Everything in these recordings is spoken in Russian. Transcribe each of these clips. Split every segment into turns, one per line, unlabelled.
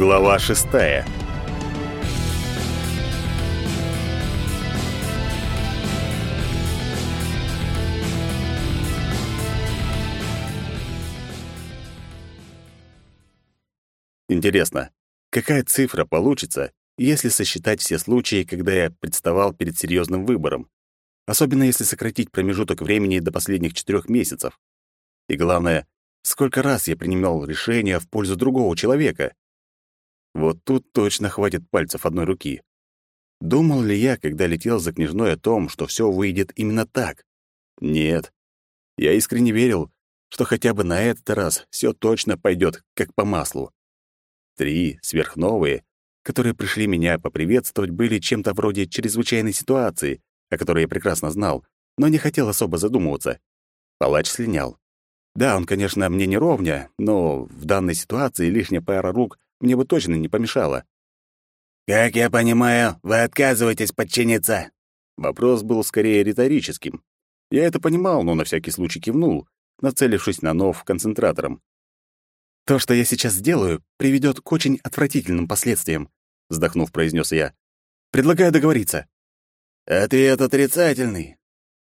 Глава шестая. Интересно, какая цифра получится, если сосчитать все случаи, когда я представал перед серьезным выбором? Особенно если сократить промежуток времени до последних четырех месяцев. И главное, сколько раз я принимал решения в пользу другого человека? Вот тут точно хватит пальцев одной руки. Думал ли я, когда летел за княжной о том, что все выйдет именно так? Нет. Я искренне верил, что хотя бы на этот раз все точно пойдет как по маслу. Три сверхновые, которые пришли меня поприветствовать, были чем-то вроде чрезвычайной ситуации, о которой я прекрасно знал, но не хотел особо задумываться. Палач слинял. Да, он, конечно, мне не ровня, но в данной ситуации лишняя пара рук мне бы точно не помешала.
«Как я понимаю, вы отказываетесь подчиниться?»
Вопрос был скорее риторическим. Я это понимал, но на всякий случай кивнул, нацелившись на нов концентратором. «То, что я сейчас сделаю, приведет к очень отвратительным последствиям», вздохнув, произнес я. «Предлагаю договориться».
«Ответ отрицательный».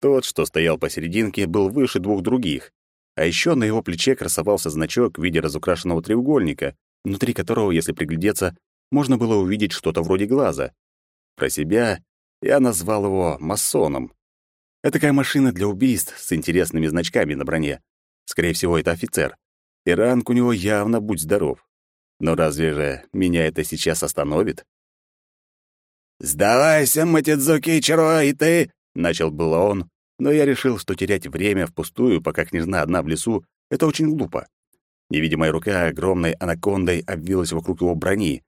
Тот, что стоял посерединке, был выше двух других. А еще на его плече красовался значок в виде разукрашенного треугольника, внутри которого, если приглядеться, можно было увидеть что-то вроде глаза. Про себя я назвал его масоном. Это такая машина для убийств с интересными значками на броне. Скорее всего, это офицер. И ранг у него явно будь здоров. Но разве же меня это сейчас остановит?
«Сдавайся, Матидзуки Ичиро, и ты...» — начал было он, но я решил, что терять время впустую, пока княжна одна в лесу, это очень глупо.
Невидимая рука огромной анакондой обвилась вокруг его брони.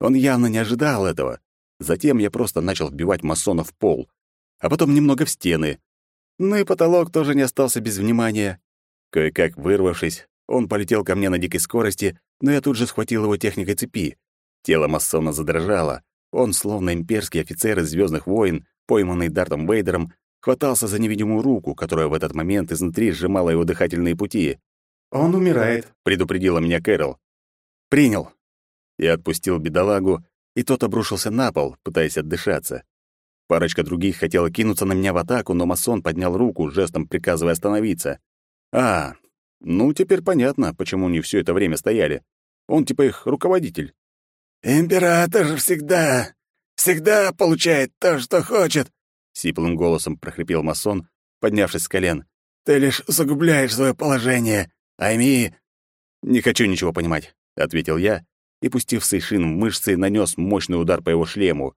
Он явно не ожидал этого. Затем я просто начал вбивать масона в пол, а потом немного в стены. Ну и потолок тоже не остался без внимания. Кое-как вырвавшись, он полетел ко мне на дикой скорости, но я тут же схватил его техникой цепи. Тело масона задрожало. Он, словно имперский офицер из «Звездных войн», пойманный Дартом Вейдером, хватался за невидимую руку, которая в этот момент изнутри сжимала его дыхательные пути.
«Он умирает», —
предупредила меня Кэрол. «Принял». Я отпустил бедолагу, и тот обрушился на пол, пытаясь отдышаться. Парочка других хотела кинуться на меня в атаку, но масон поднял руку, жестом приказывая остановиться. «А, ну теперь понятно, почему они все это время стояли. Он типа их руководитель».
«Император всегда, всегда получает то, что хочет», — сиплым голосом прохрипел масон, поднявшись с колен. «Ты лишь усугубляешь свое положение. Айми...»
«Не хочу ничего понимать», — ответил я, и, пустив Сейшин в мышцы, нанес мощный удар по его шлему.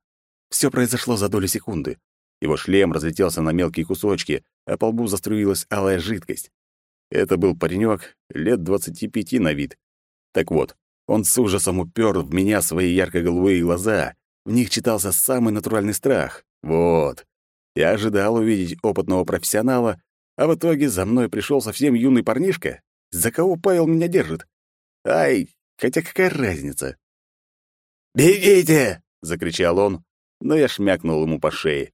Все произошло за долю секунды. Его шлем разлетелся на мелкие кусочки, а по лбу заструилась алая жидкость. Это был паренек лет двадцати пяти на вид. Так вот, он с ужасом упер в меня свои ярко-голубые глаза. В них читался самый натуральный страх. Вот. Я ожидал увидеть опытного профессионала, а в итоге за мной пришел совсем юный парнишка. За кого Павел меня держит? Ай, хотя какая разница?
«Бегите!»
— закричал он, но я шмякнул ему по шее.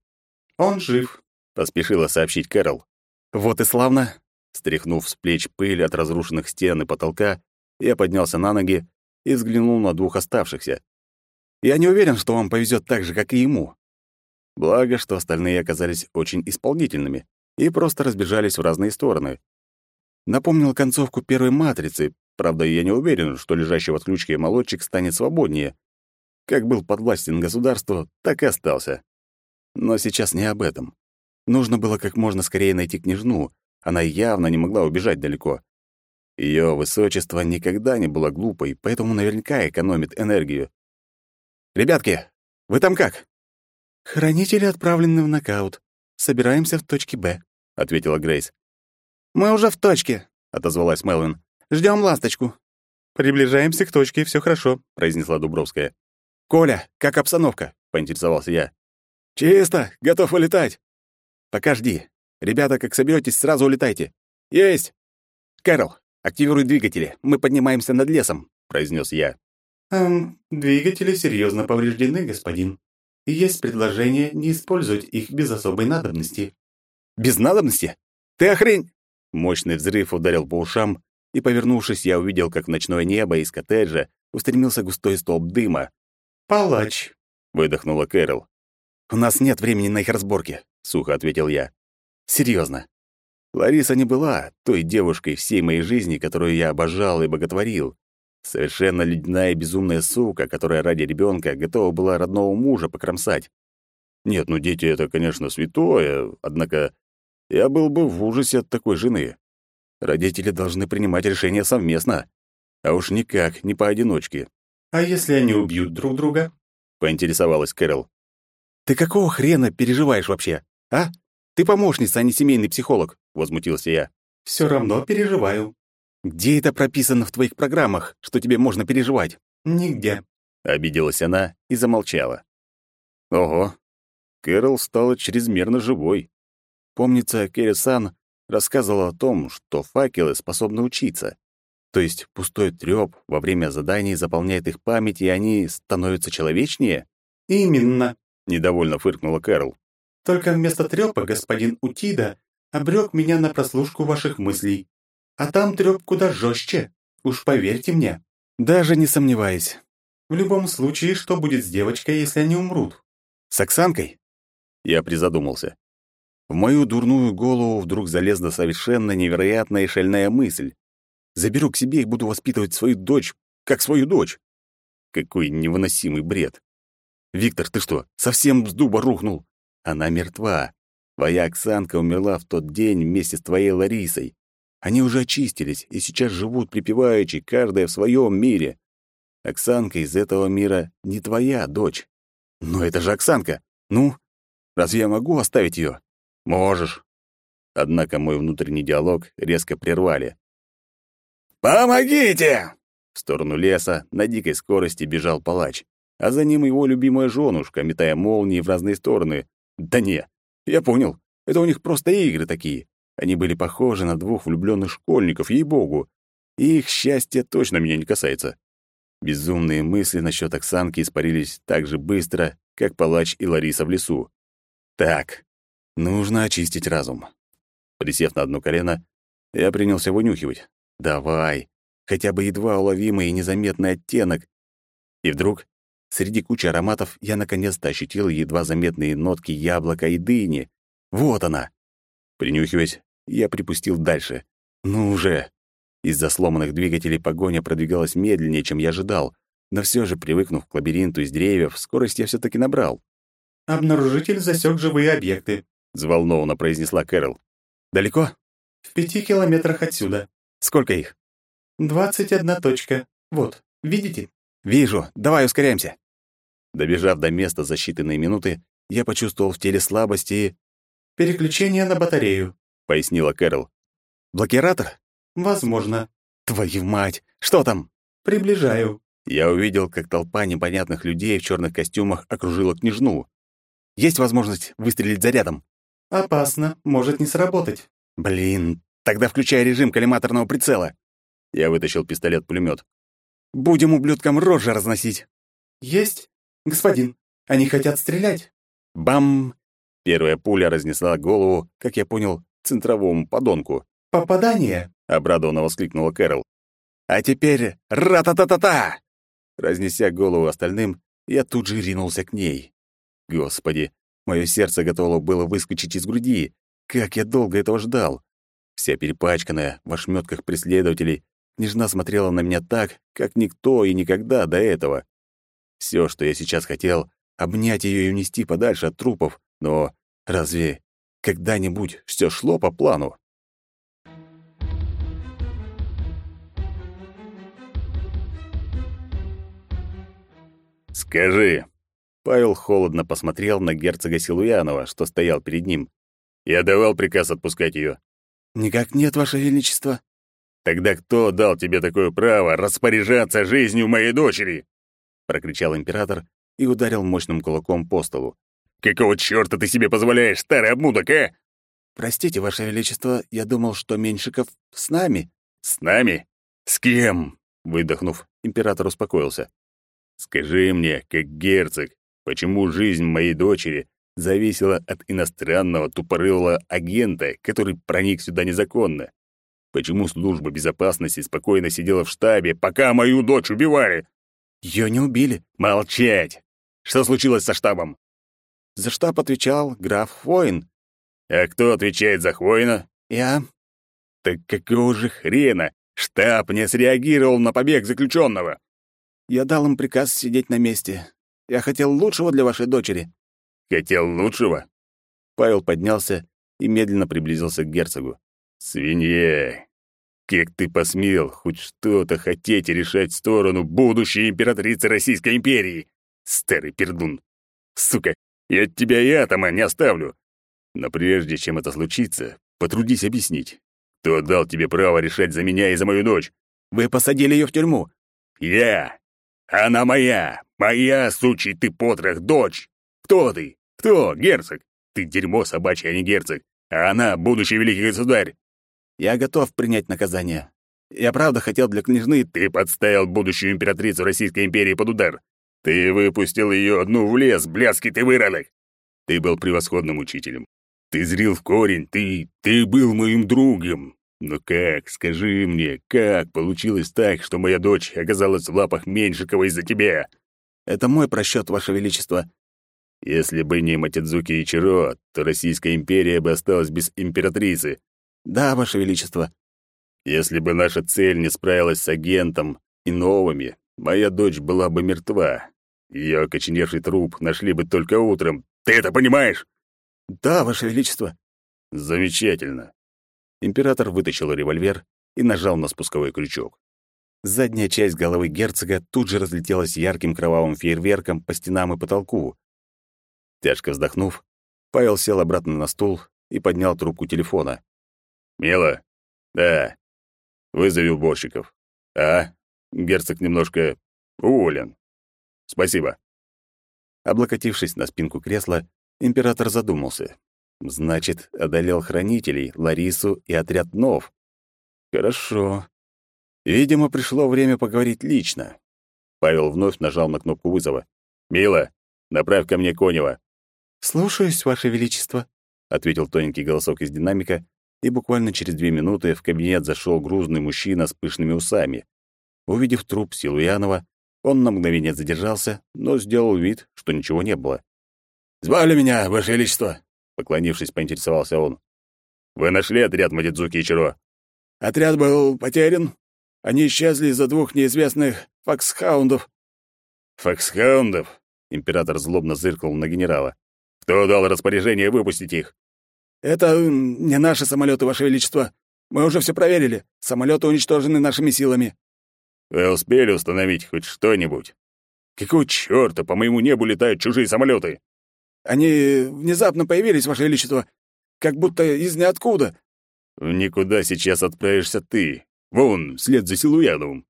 «Он жив», —
поспешила сообщить Кэрол. «Вот и славно!» Стряхнув с плеч пыль от разрушенных стен и потолка, я поднялся на ноги и взглянул на двух оставшихся. «Я не уверен, что вам повезет так же, как и ему». Благо, что остальные оказались очень исполнительными и просто разбежались в разные стороны, Напомнил концовку первой «Матрицы», правда, я не уверен, что лежащий в отключке молодчик станет свободнее. Как был подвластен государству, так и остался. Но сейчас не об этом. Нужно было как можно скорее найти княжну. Она явно не могла убежать далеко. Ее высочество никогда не было глупой, поэтому наверняка экономит энергию. «Ребятки, вы там как?»
«Хранители отправлены в нокаут. Собираемся в точке «Б», — ответила Грейс.
«Мы уже в точке», — отозвалась Мелвин. Ждем ласточку».
«Приближаемся к точке, все хорошо», — произнесла Дубровская.
«Коля, как обстановка?» — поинтересовался я.
«Чисто, готов улетать».
«Пока жди. Ребята, как соберетесь, сразу улетайте». «Есть!» «Кэрол, активируй двигатели. Мы поднимаемся над лесом», — произнес я.
«Эм, двигатели серьезно повреждены, господин. есть предложение не использовать их без особой надобности».
«Без надобности? Ты охрень...» Мощный взрыв ударил по ушам, и, повернувшись, я увидел, как ночное небо из коттеджа устремился густой столб дыма.
«Палач», —
выдохнула Кэрол. «У нас нет времени на их разборки», — сухо ответил я. Серьезно. Лариса не была той девушкой всей моей жизни, которую я обожал и боготворил. Совершенно ледяная и безумная сука, которая ради ребенка готова была родного мужа покромсать. Нет, ну дети — это, конечно, святое, однако я был бы в ужасе от такой жены. Родители должны принимать решения совместно, а уж никак не поодиночке.
«А если они убьют друг друга?»
— поинтересовалась Кэрол. «Ты какого хрена переживаешь вообще, а? Ты помощница, а не семейный психолог», — возмутился я.
«Всё равно переживаю».
«Где это прописано в твоих программах, что тебе можно переживать?»
«Нигде», —
обиделась она и замолчала. «Ого, Кэрол стала чрезмерно живой. Помнится, Керри-сан рассказывала о том, что факелы способны учиться. То есть пустой трёп во время заданий заполняет их память, и они становятся человечнее?
«Именно», —
недовольно фыркнула Кэрол.
«Только вместо трёпа господин Утида обрёк меня на прослушку ваших мыслей. А там трёп куда жестче. Уж поверьте мне».
«Даже не сомневаюсь».
«В любом случае, что будет с девочкой, если они умрут?»
«С Оксанкой?» Я призадумался. В мою дурную голову вдруг залезла совершенно невероятная и шальная мысль. Заберу к себе и буду воспитывать свою дочь, как свою дочь. Какой невыносимый бред. Виктор, ты что, совсем с дуба рухнул? Она мертва. Твоя Оксанка умерла в тот день вместе с твоей Ларисой. Они уже очистились и сейчас живут припеваючи, каждая в своем мире. Оксанка из этого мира не твоя дочь. Но это же Оксанка. Ну, разве я могу оставить ее? Можешь. Однако мой внутренний диалог резко прервали.
«Помогите!»
В сторону леса на дикой скорости бежал палач, а за ним его любимая женушка, метая молнии в разные стороны. Да не, я понял, это у них просто игры такие. Они были похожи на двух влюбленных школьников, ей-богу. Их счастье точно меня не касается. Безумные мысли насчет Оксанки испарились так же быстро, как палач и Лариса в лесу. Так, Нужно очистить разум. Присев на одно колено, я принялся вынюхивать. Давай, хотя бы едва уловимый и незаметный оттенок. И вдруг, среди кучи ароматов, я наконец-то ощутил едва заметные нотки яблока и дыни. Вот она. Принюхиваясь, я припустил дальше. Ну уже. Из-за сломанных двигателей погоня продвигалась медленнее, чем я ожидал, но все же, привыкнув к лабиринту из деревьев, скорость я все таки набрал.
«Обнаружитель засек живые объекты»,
взволнованно произнесла Кэрол. Далеко?
В пяти километрах отсюда.
Сколько их?
Двадцать одна точка. Вот, видите?
Вижу. Давай ускоряемся. Добежав до места за считанные минуты, я почувствовал в теле слабость и...
«Переключение на батарею», —
пояснила Кэрол. «Блокиратор?»
«Возможно».
«Твою мать! Что там?»
«Приближаю».
Я увидел, как толпа непонятных людей в черных костюмах окружила княжну. «Есть возможность выстрелить зарядом?»
«Опасно, может не сработать».
«Блин, тогда включай режим коллиматорного прицела». Я вытащил пистолет-пулемет. «Будем ублюдкам рожи разносить».
«Есть, господин. Они хотят стрелять».
Бам! Первая пуля разнесла голову, как я понял, центровому подонку.
«Попадание!»
— обрадованно воскликнула Кэрол. «А теперь ра-та-та-та-та!» Разнеся голову остальным, я тут же ринулся к ней. Господи, Мое сердце готово было выскочить из груди. Как я долго этого ждал. Вся перепачканная, в ошметках преследователей, княжна смотрела на меня так, как никто и никогда до этого. Все, что я сейчас хотел, обнять ее и унести подальше от трупов, но разве когда-нибудь все шло по плану? «Скажи, Павел холодно посмотрел на герцога Силуянова, что стоял перед ним. «Я давал приказ отпускать ее».
«Никак нет, Ваше Величество».
«Тогда кто дал тебе такое право распоряжаться жизнью моей дочери?» прокричал император и ударил мощным кулаком по столу. «Какого чёрта ты себе позволяешь, старый обмудок, а?»
«Простите, Ваше Величество, я думал, что Меньшиков с нами».
«С нами? С кем?» Выдохнув, император успокоился. «Скажи мне, как герцог, Почему жизнь моей дочери зависела от иностранного тупорылого агента, который проник сюда незаконно? Почему служба безопасности спокойно сидела в штабе, пока мою дочь убивали?
Ее не убили.
Молчать! Что случилось со штабом?
За штаб отвечал граф Хвоин.
А кто отвечает за Хвоина?
Я.
Так какого же хрена штаб не среагировал на побег заключенного?
Я дал им приказ сидеть на месте. Я хотел лучшего для вашей дочери.
Хотел лучшего?
Павел поднялся и медленно приблизился к герцогу.
Свинья! Как ты посмел хоть что-то хотеть и решать в сторону будущей императрицы Российской империи? Старый пердун! Сука, я от тебя и атома не оставлю. Но прежде чем это случится, потрудись объяснить. Кто дал тебе право решать за меня и за мою дочь?
Вы посадили ее в тюрьму.
Я! Она моя! Моя, сучий ты потрох, дочь! Кто ты? Кто, герцог? Ты дерьмо собачье, а не герцог. А она — будущий великий государь.
Я готов принять наказание. Я правда хотел для княжны...
Ты подставил будущую императрицу Российской империи под удар. Ты выпустил ее одну в лес, блядский ты выродок. Ты был превосходным учителем. Ты зрил в корень, ты... ты был моим другом. Но как, скажи мне, как получилось так, что моя дочь оказалась в лапах Меньшикова из-за тебя?
Это мой просчет, Ваше Величество.
Если бы не Матидзуки Ичиро, то Российская империя бы осталась без императрицы.
Да, Ваше Величество.
Если бы наша цель не справилась с агентом и новыми, моя дочь была бы мертва. Ее окоченевший труп нашли бы только утром. Ты это понимаешь?
Да, Ваше Величество.
Замечательно.
Император вытащил револьвер и нажал на спусковой крючок. Задняя часть головы герцога тут же разлетелась ярким кровавым фейерверком по стенам и потолку. Тяжко вздохнув, Павел сел обратно на стул и поднял трубку телефона.
«Мила?» «Да. Вызови уборщиков». «А?» Герцог немножко уволен. «Спасибо».
Облокотившись на спинку кресла, император задумался. Значит, одолел хранителей, Ларису и отряд Нов. Хорошо. Видимо, пришло время поговорить лично. Павел вновь нажал на кнопку вызова.
«Мила, направь ко мне Конева».
«Слушаюсь, Ваше Величество», —
ответил тоненький голосок из динамика, и буквально через две минуты в кабинет зашел грузный мужчина с пышными усами. Увидев труп Силуянова, он на мгновение задержался, но сделал вид, что ничего не было.
«Звали меня, Ваше Величество!» Поклонившись, поинтересовался он. «Вы нашли отряд Мадидзуки Ичиро?»
«Отряд был потерян. Они исчезли из-за двух неизвестных фоксхаундов».
«Фоксхаундов?» — император злобно зыркнул на генерала. «Кто дал распоряжение выпустить их?»
«Это не наши самолеты, Ваше Величество. Мы уже все проверили. Самолеты уничтожены нашими силами».
«Вы успели установить хоть что-нибудь? Какого чёрта по моему небу летают чужие самолеты?
Они внезапно появились, Ваше Величество, как будто из ниоткуда.
Никуда сейчас отправишься ты. Вон, вслед за Силуяновым.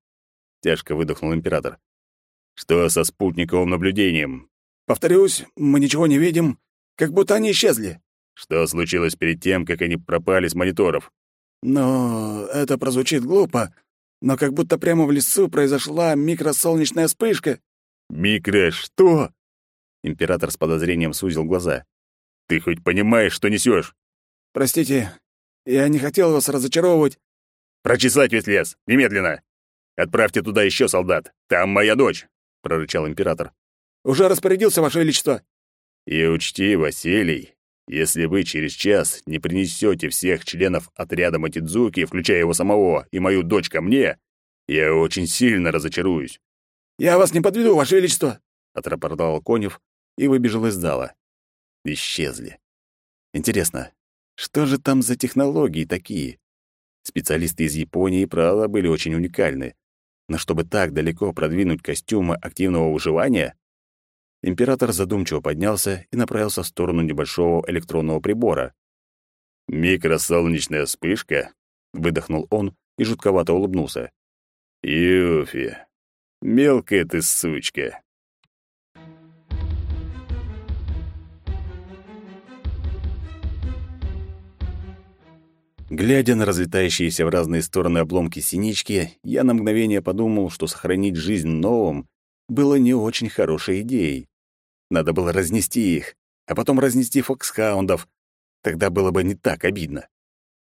Тяжко выдохнул император. Что со спутниковым наблюдением?
Повторюсь, мы ничего не видим, как будто они исчезли.
Что случилось перед тем, как они пропали с мониторов?
Но это прозвучит глупо, но как будто прямо в лесу произошла микросолнечная вспышка.
Микро что?
Император с подозрением сузил глаза.
«Ты хоть понимаешь, что несешь?
«Простите, я не хотел вас разочаровывать».
«Прочесать весь лес! Немедленно! Отправьте туда еще солдат! Там моя дочь!» — прорычал император.
«Уже распорядился, Ваше Величество!»
«И учти, Василий, если вы через час не принесете всех членов отряда Матидзуки, включая его самого и мою дочь ко мне, я очень сильно разочаруюсь».
«Я вас не подведу, Ваше Величество!»
— отрапортовал Конев и выбежал из зала.
Исчезли. Интересно, что же там за технологии такие? Специалисты из Японии, правда, были очень уникальны. Но чтобы так далеко продвинуть костюмы активного выживания... Император задумчиво поднялся и направился в сторону небольшого электронного прибора.
«Микросолнечная вспышка?» — выдохнул он и жутковато улыбнулся. «Юфи, мелкая ты сучка!»
Глядя на разлетающиеся в разные стороны обломки синички, я на мгновение подумал, что сохранить жизнь новым было не очень хорошей идеей. Надо было разнести их, а потом разнести фоксхаундов. Тогда было бы не так обидно.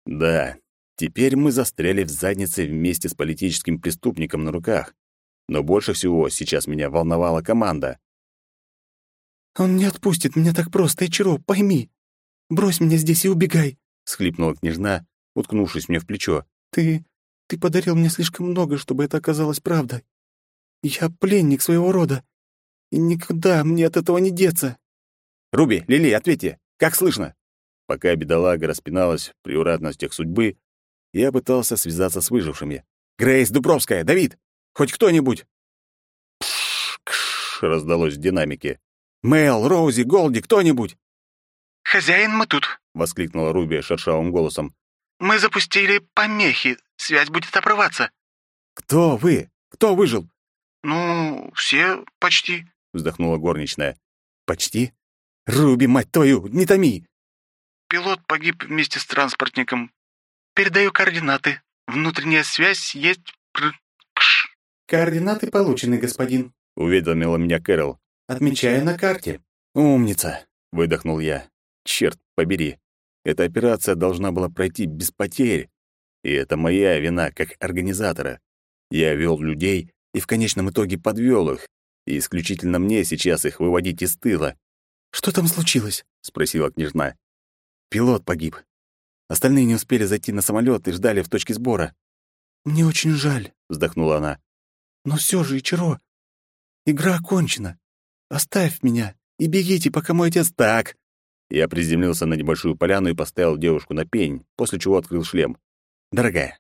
Да, теперь мы застряли в заднице вместе с политическим преступником на руках.
Но больше всего сейчас меня волновала команда.
«Он не отпустит меня так просто, Ичиро, пойми. Брось меня здесь и убегай», — схлипнула княжна, уткнувшись мне в плечо. «Ты... ты подарил мне слишком много, чтобы это оказалось правдой. Я пленник своего рода, и никуда мне от этого не деться».
«Руби, Лили, ответьте, как слышно?» Пока бедолага распиналась в приуратностях судьбы, я пытался связаться с выжившими. «Грейс, Дубровская, Давид! Хоть кто-нибудь!» «Пш-кш!» — раздалось в динамике. «Мэл, Роузи, Голди, кто-нибудь!»
«Хозяин, мы тут!»
— воскликнула Руби шершавым голосом.
«Мы запустили помехи. Связь будет обрываться».
«Кто вы? Кто выжил?»
«Ну, все почти», —
вздохнула горничная. «Почти? Руби, мать твою, не томи!»
«Пилот погиб вместе с транспортником. Передаю координаты. Внутренняя связь есть...»
«Координаты получены, господин», — уведомила меня Кэрол. «Отмечаю на карте».
«Умница», — выдохнул я. «Черт побери, эта операция должна была пройти без потерь. И это моя вина как организатора. Я вел людей и в конечном итоге подвел их. И исключительно мне сейчас их выводить из тыла.
«Что там случилось?»
— спросила княжна. «Пилот погиб. Остальные не успели зайти на самолет и ждали в точке сбора».
«Мне очень жаль», —
вздохнула она.
«Но все же, Ичиро, игра окончена. Оставь меня и бегите, пока мой отец...»
«Так!» Я приземлился на небольшую поляну и поставил девушку на пень, после чего открыл шлем. «Дорогая,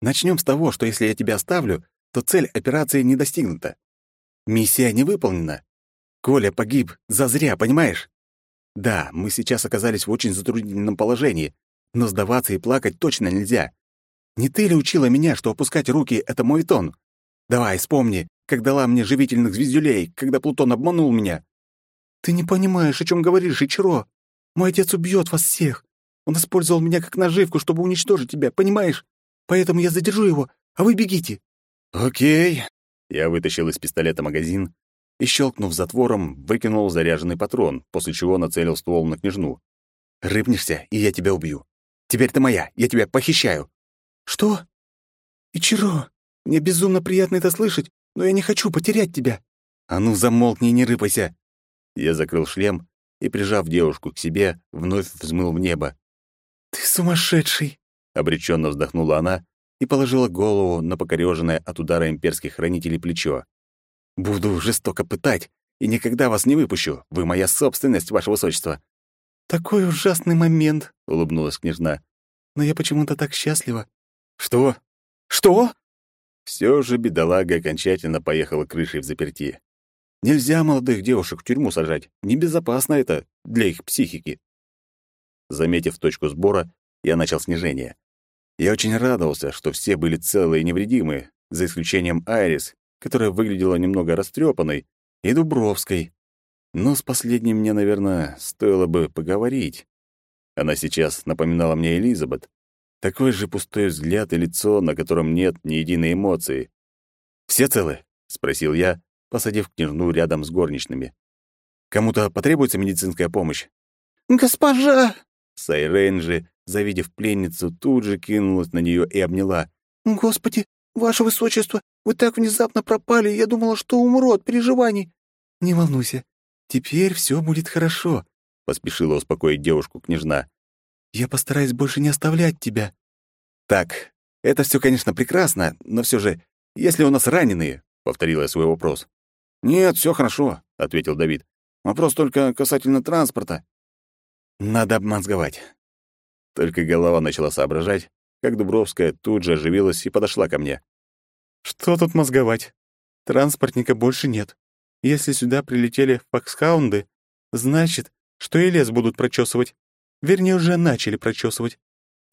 начнем с того, что если я тебя оставлю, то цель операции не достигнута. Миссия не выполнена. Коля погиб зазря, понимаешь? Да, мы сейчас оказались в очень затруднительном положении, но сдаваться и плакать точно нельзя. Не ты ли учила меня, что опускать руки — это мой тон? Давай, вспомни, как дала мне живительных звездюлей, когда Плутон обманул меня.
Ты не понимаешь, о чем говоришь, Ичиро. Мой отец убьет вас всех. Он использовал меня как наживку, чтобы уничтожить тебя, понимаешь? Поэтому я задержу его, а вы бегите.
Окей. Я вытащил из пистолета магазин и, щелкнув затвором, выкинул заряженный патрон, после чего нацелил ствол на княжну. «Рыпнешься, и я тебя убью. Теперь ты моя, я тебя похищаю».
«Что? Ичиро, мне безумно приятно это слышать, но я не хочу потерять тебя».
«А ну, замолкни и не рыпайся». Я закрыл шлем и, прижав девушку к себе, вновь взмыл в небо.
«Ты сумасшедший!»
— обреченно вздохнула она и положила голову на покореженное от удара имперских хранителей плечо. «Буду жестоко пытать и никогда вас не выпущу. Вы моя собственность, ваше высочество».
«Такой ужасный момент», — улыбнулась княжна. «Но я почему-то так счастлива».
«Что? Что?» Все же бедолага окончательно поехала крышей в заперти. Нельзя молодых девушек в тюрьму сажать. Небезопасно это для их психики. Заметив точку сбора, я начал снижение. Я очень радовался, что все были целы и невредимы, за исключением Айрис, которая выглядела немного растрепанной, и Дубровской. Но с последней мне, наверное, стоило бы поговорить. Она сейчас напоминала мне Элизабет. Такой же пустой взгляд и лицо, на котором нет ни единой эмоции. «Все целы?» — спросил я, посадив княжну рядом с горничными. «Кому-то потребуется медицинская помощь?»
«Госпожа!»
Сайрен же, завидев пленницу, тут же кинулась на нее и обняла.
«Господи, ваше высочество, вы так внезапно пропали, я думала, что умру от переживаний». «Не волнуйся, теперь все будет хорошо», — поспешила успокоить девушку княжна. «Я постараюсь больше не оставлять тебя».
«Так, это все, конечно, прекрасно, но все же, если у нас раненые», — повторила я свой вопрос. «Нет, все хорошо», — ответил Давид. «Вопрос только касательно транспорта». «Надо обмозговать». Только голова начала соображать, как Дубровская тут же оживилась и подошла ко мне.
«Что тут мозговать? Транспортника больше нет. Если сюда прилетели фоксхаунды, значит, что и лес будут прочесывать. Вернее, уже начали прочесывать.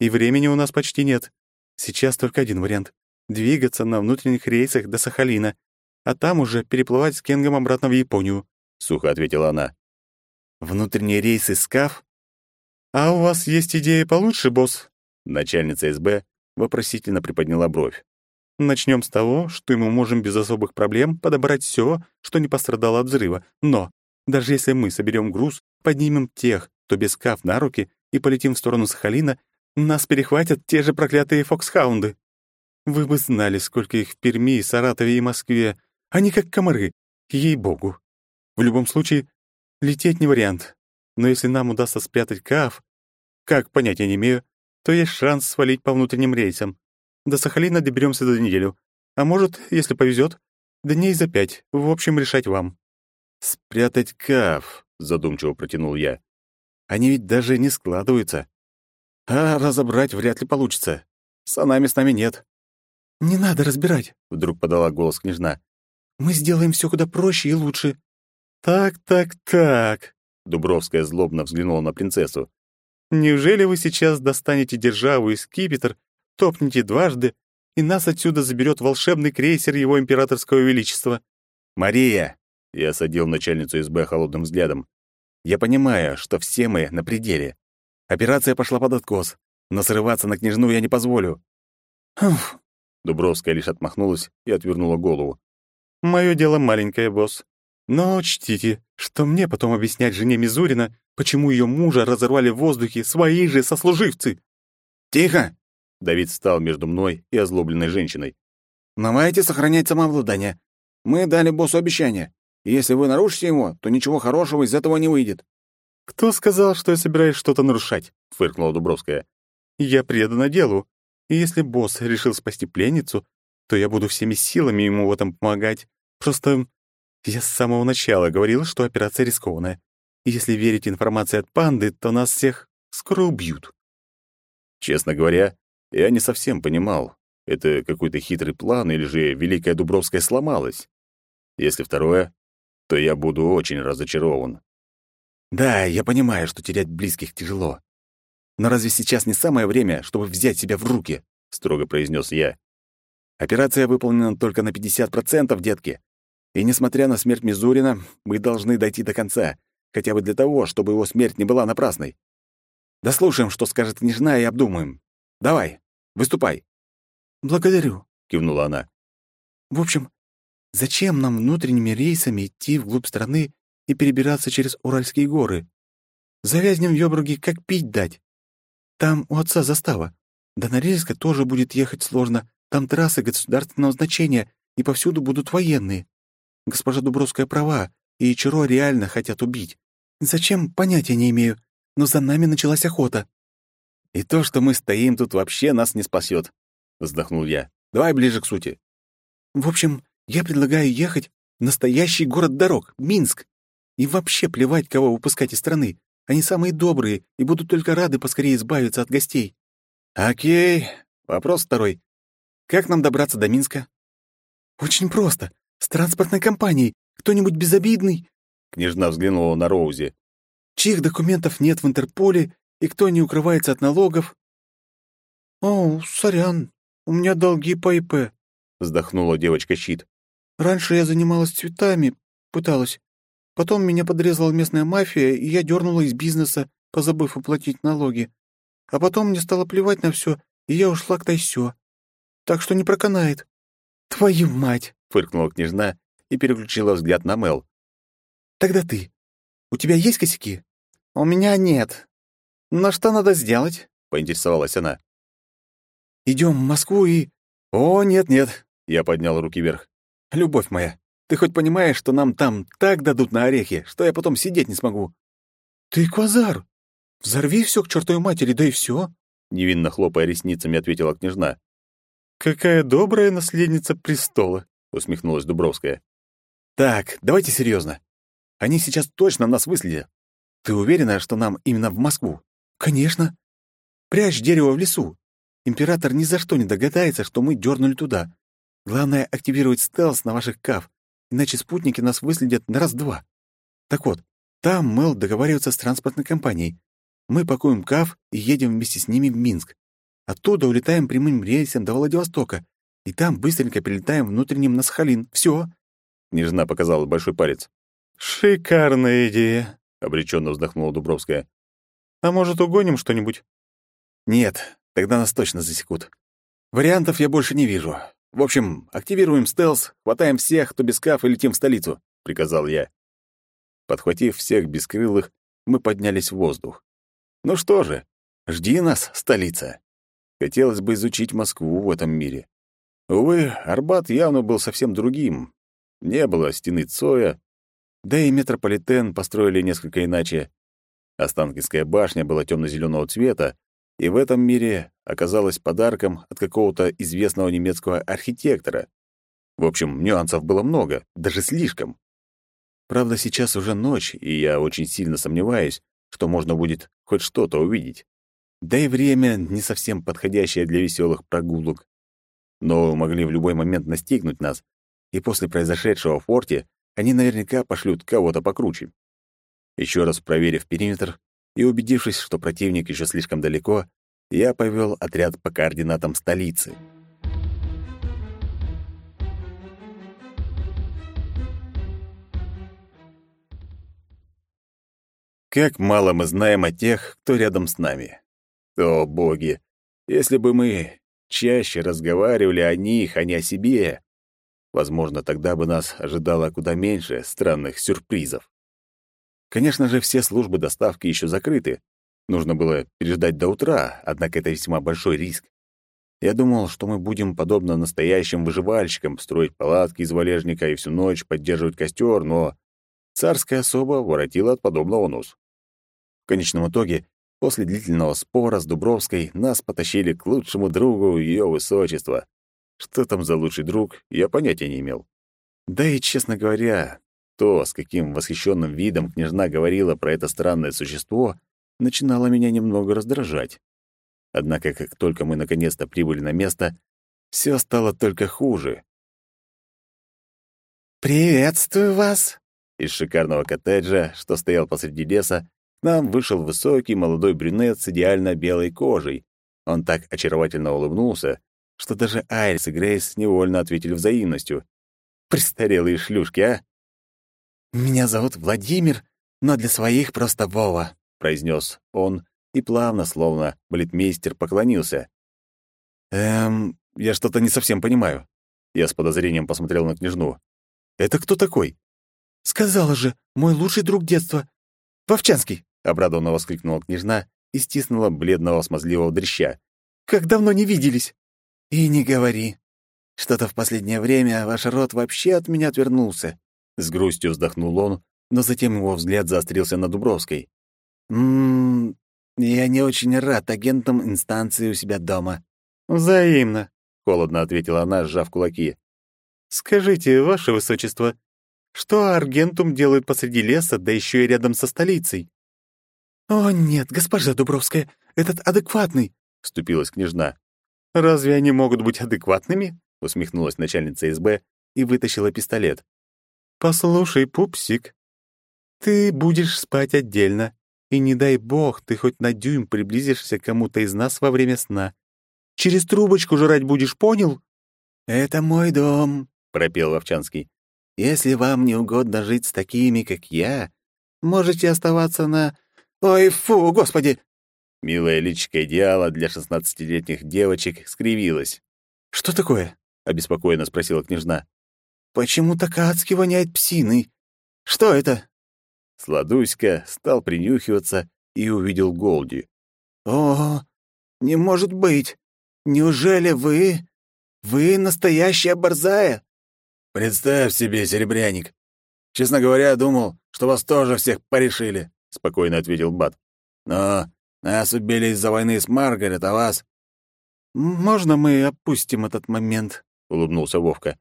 И времени у нас почти нет. Сейчас только один вариант — двигаться на внутренних рейсах до Сахалина, а там уже переплывать с Кенгом обратно в Японию», — сухо ответила она.
«Внутренние рейсы СКАФ?»
«А у вас есть идеи получше, босс?»
Начальница СБ вопросительно приподняла бровь.
Начнем с того, что мы можем без особых проблем подобрать все, что не пострадало от взрыва. Но даже если мы соберем груз, поднимем тех, кто без каф на руки, и полетим в сторону Сахалина, нас перехватят те же проклятые фоксхаунды. Вы бы знали, сколько их в Перми, Саратове и Москве, Они как комары, ей-богу. В любом случае, лететь не вариант. Но если нам удастся спрятать Каф, как понятия не имею, то есть шанс свалить по внутренним рейсам. До Сахалина доберемся за неделю. А может, если повезет, дней за пять. В общем, решать вам.
«Спрятать Каф», — задумчиво протянул я. «Они ведь даже не складываются. А разобрать вряд ли получится. С нами с нами нет».
«Не надо разбирать», —
вдруг подала голос княжна.
«Мы сделаем все куда проще и лучше».
«Так, так, так», —
Дубровская злобно взглянула на принцессу.
«Неужели вы сейчас достанете державу и скипетр, топнете дважды, и нас отсюда заберет волшебный крейсер его императорского величества?»
«Мария!» — я осадил начальницу СБ холодным взглядом. «Я понимаю, что все мы на пределе. Операция пошла под откос, но срываться на княжну я не позволю».
«Уф,
Дубровская лишь отмахнулась и отвернула голову.
«Мое дело маленькое, босс. Но учтите, что мне потом объяснять жене Мизурина, почему ее мужа разорвали в воздухе свои же сослуживцы».
«Тихо!»
— Давид встал между мной и озлобленной женщиной.
«Давайте сохранять самообладание. Мы дали боссу обещание. И если вы нарушите его, то ничего хорошего из этого не выйдет».
«Кто сказал, что я собираюсь что-то нарушать?» — фыркнула Дубровская. «Я предана делу. И если босс решил спасти пленницу, то я буду всеми силами ему в этом помогать. Просто я с самого начала говорил, что операция рискованная. И если верить информации от панды, то нас всех скоро убьют.
Честно говоря, я не совсем понимал, это какой-то хитрый план или же Великая Дубровская сломалась. Если второе, то я буду очень разочарован.
«Да, я понимаю, что терять близких тяжело. Но разве сейчас не самое время, чтобы взять себя в руки?» — строго произнес я. «Операция выполнена только на 50%, детки. И несмотря на смерть Мизурина, мы должны дойти до конца, хотя бы для того, чтобы его смерть не была напрасной. Дослушаем, что скажет княжна, и обдумаем. Давай, выступай».
«Благодарю», —
кивнула она.
«В общем, зачем нам внутренними рейсами идти вглубь страны и перебираться через Уральские горы? Завязнем в Ёбруге, как пить дать. Там у отца застава. До Норильска тоже будет ехать сложно. Там трассы государственного значения, и повсюду будут военные. Госпожа Дубровская права, и Ичиро реально хотят убить. Зачем, понятия не имею. Но за нами началась охота.
«И то, что мы стоим тут, вообще нас не спасет», — вздохнул я. «Давай ближе к сути».
В общем, я предлагаю ехать в настоящий город дорог, Минск. И вообще плевать, кого выпускать из страны. Они самые добрые и будут только рады поскорее избавиться от гостей.
Окей. Вопрос второй. Как нам добраться до Минска?
Очень просто. С транспортной компанией. Кто-нибудь безобидный?
Княжна взглянула на Роузи.
Чьих документов нет в Интерполе и кто не укрывается от налогов? О, сорян. У меня долги по ИП.
Вздохнула девочка-щит.
Раньше я занималась цветами, пыталась. Потом меня подрезала местная мафия, и я дернула из бизнеса, позабыв уплатить налоги. А потом мне стало плевать на все, и я ушла к Тайсё. Так что не проканает.
«Твою мать!»
— фыркнула княжна и переключила взгляд на Мел.
«Тогда ты. У тебя есть косяки?»
«У меня нет. Но что надо сделать?» — поинтересовалась она.
Идем в Москву и...»
«О, нет-нет!» — я поднял руки вверх. «Любовь моя, ты хоть понимаешь, что нам там так дадут на орехи, что я потом сидеть не смогу?»
«Ты квазар! Взорви все к чертовой матери, да и все!»
Невинно хлопая ресницами, ответила княжна.
«Какая добрая наследница престола!» — усмехнулась Дубровская.
«Так, давайте серьезно. Они сейчас точно нас выследят. Ты уверена, что нам именно в Москву?»
«Конечно. Прячь дерево в лесу. Император ни за что не догадается, что мы дернули туда. Главное — активировать стелс на ваших каф иначе спутники нас выследят на раз-два. Так вот, там Мэл договаривается с транспортной компанией. Мы пакуем КАФ и едем вместе с ними в Минск. Оттуда улетаем прямым рейсом до Владивостока, и там быстренько прилетаем внутренним на Сахалин. Все.
Нежна показала большой палец.
«Шикарная идея», —
обреченно вздохнула Дубровская.
«А может, угоним что-нибудь?»
«Нет, тогда нас точно засекут. Вариантов я больше не вижу. В общем, активируем стелс, хватаем всех, кто без каф, и летим в столицу», — приказал я. Подхватив всех бескрылых, мы поднялись в воздух. Ну что же, жди нас, столица. Хотелось бы изучить Москву в этом мире. Увы, Арбат явно был совсем другим.
не было стены Цоя, да и метрополитен построили несколько иначе. Останкинская башня была темно-зеленого цвета, и в этом мире оказалась подарком от какого-то известного немецкого архитектора. В общем, нюансов было много, даже слишком. Правда, сейчас уже ночь, и я очень сильно сомневаюсь, что можно будет хоть что-то увидеть. Да и время не совсем подходящее для веселых прогулок. Но могли в любой момент настигнуть нас, и после произошедшего в форте они наверняка пошлют кого-то покруче. Еще раз проверив периметр и убедившись, что противник еще слишком далеко, я повел отряд по координатам столицы. Как мало мы знаем о тех, кто рядом с нами. О, боги! Если бы мы чаще разговаривали о них, а не о себе, возможно, тогда бы нас ожидало куда меньше странных сюрпризов. Конечно же, все службы доставки еще закрыты. Нужно было переждать до утра, однако это весьма большой риск. Я думал, что мы будем, подобно настоящим выживальщикам, строить палатки из валежника и всю ночь поддерживать костер, но царская особа воротила от подобного нос. В конечном итоге, после длительного спора с Дубровской, нас потащили к лучшему другу ее высочества. Что там за лучший друг, я понятия не имел. Да и, честно говоря, то, с каким восхищенным видом княжна говорила про это странное существо, начинало меня немного раздражать. Однако, как только мы наконец-то прибыли на место, все стало только хуже.
«Приветствую вас!»
Из шикарного коттеджа, что стоял посреди леса, нам вышел высокий молодой брюнет с идеально белой кожей. Он так очаровательно улыбнулся, что даже Айрис и Грейс невольно ответили взаимностью. «Престарелые шлюшки, а!»
«Меня зовут Владимир, но для своих просто Вова», —
произнес он и плавно, словно балетмейстер, поклонился. «Эм, я что-то не совсем понимаю». Я с подозрением посмотрел на княжну. «Это кто такой?»
«Сказала же, мой лучший друг детства. Вовчанский!»
— обрадованно воскликнула княжна и стиснула бледного смазливого дрища.
«Как давно не виделись!» «И не говори. Что-то в последнее время ваш род вообще от меня отвернулся.
С грустью вздохнул он, но затем его взгляд заострился на Дубровской.
«М-м, я не очень рад агентам инстанции у себя дома».
«Взаимно», —
холодно ответила она, сжав кулаки.
«Скажите, ваше высочество, что Аргентум делает посреди леса, да еще и рядом со столицей?»
«О, нет, госпожа Дубровская, этот адекватный», — вступилась княжна.
«Разве они могут быть адекватными?»
— усмехнулась начальница СБ и вытащила пистолет.
«Послушай, пупсик, ты будешь спать отдельно, и не дай бог ты хоть на дюйм приблизишься к кому-то из нас во время сна. Через трубочку жрать будешь, понял?»
«Это мой дом», — пропел Вовчанский. «Если вам не угодно жить с такими, как я, можете оставаться на... Ой, фу, господи!»
Милая личико идеала для шестнадцатилетних девочек скривилась.
«Что такое?»
— обеспокоенно спросила княжна.
Почему так адски воняет псиной? Что это?»
Сладуська стал принюхиваться и увидел Голди.
«О, не может быть! Неужели вы... вы настоящая борзая?»
«Представь себе, серебряник. Честно говоря, думал, что вас тоже всех порешили», — спокойно ответил Бат. «Но нас убили из-за войны с Маргарет, а вас...»
«Можно мы опустим этот момент?» — улыбнулся Вовка.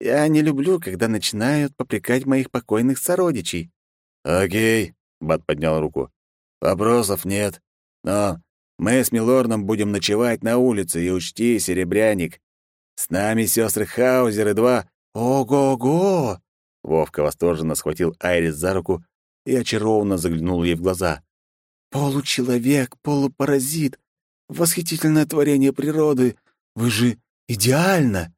Я не люблю, когда начинают попрекать моих покойных сородичей».
«Окей», — Бат поднял руку. «Вопросов нет. Но мы с Милорном будем ночевать на улице, и учти, серебряник. С нами сестры Хаузер и два...»
«Ого-го!»
Вовка восторженно схватил Айрис за руку и очарованно заглянул ей в глаза.
«Получеловек, полупаразит, восхитительное творение природы. Вы же идеально!»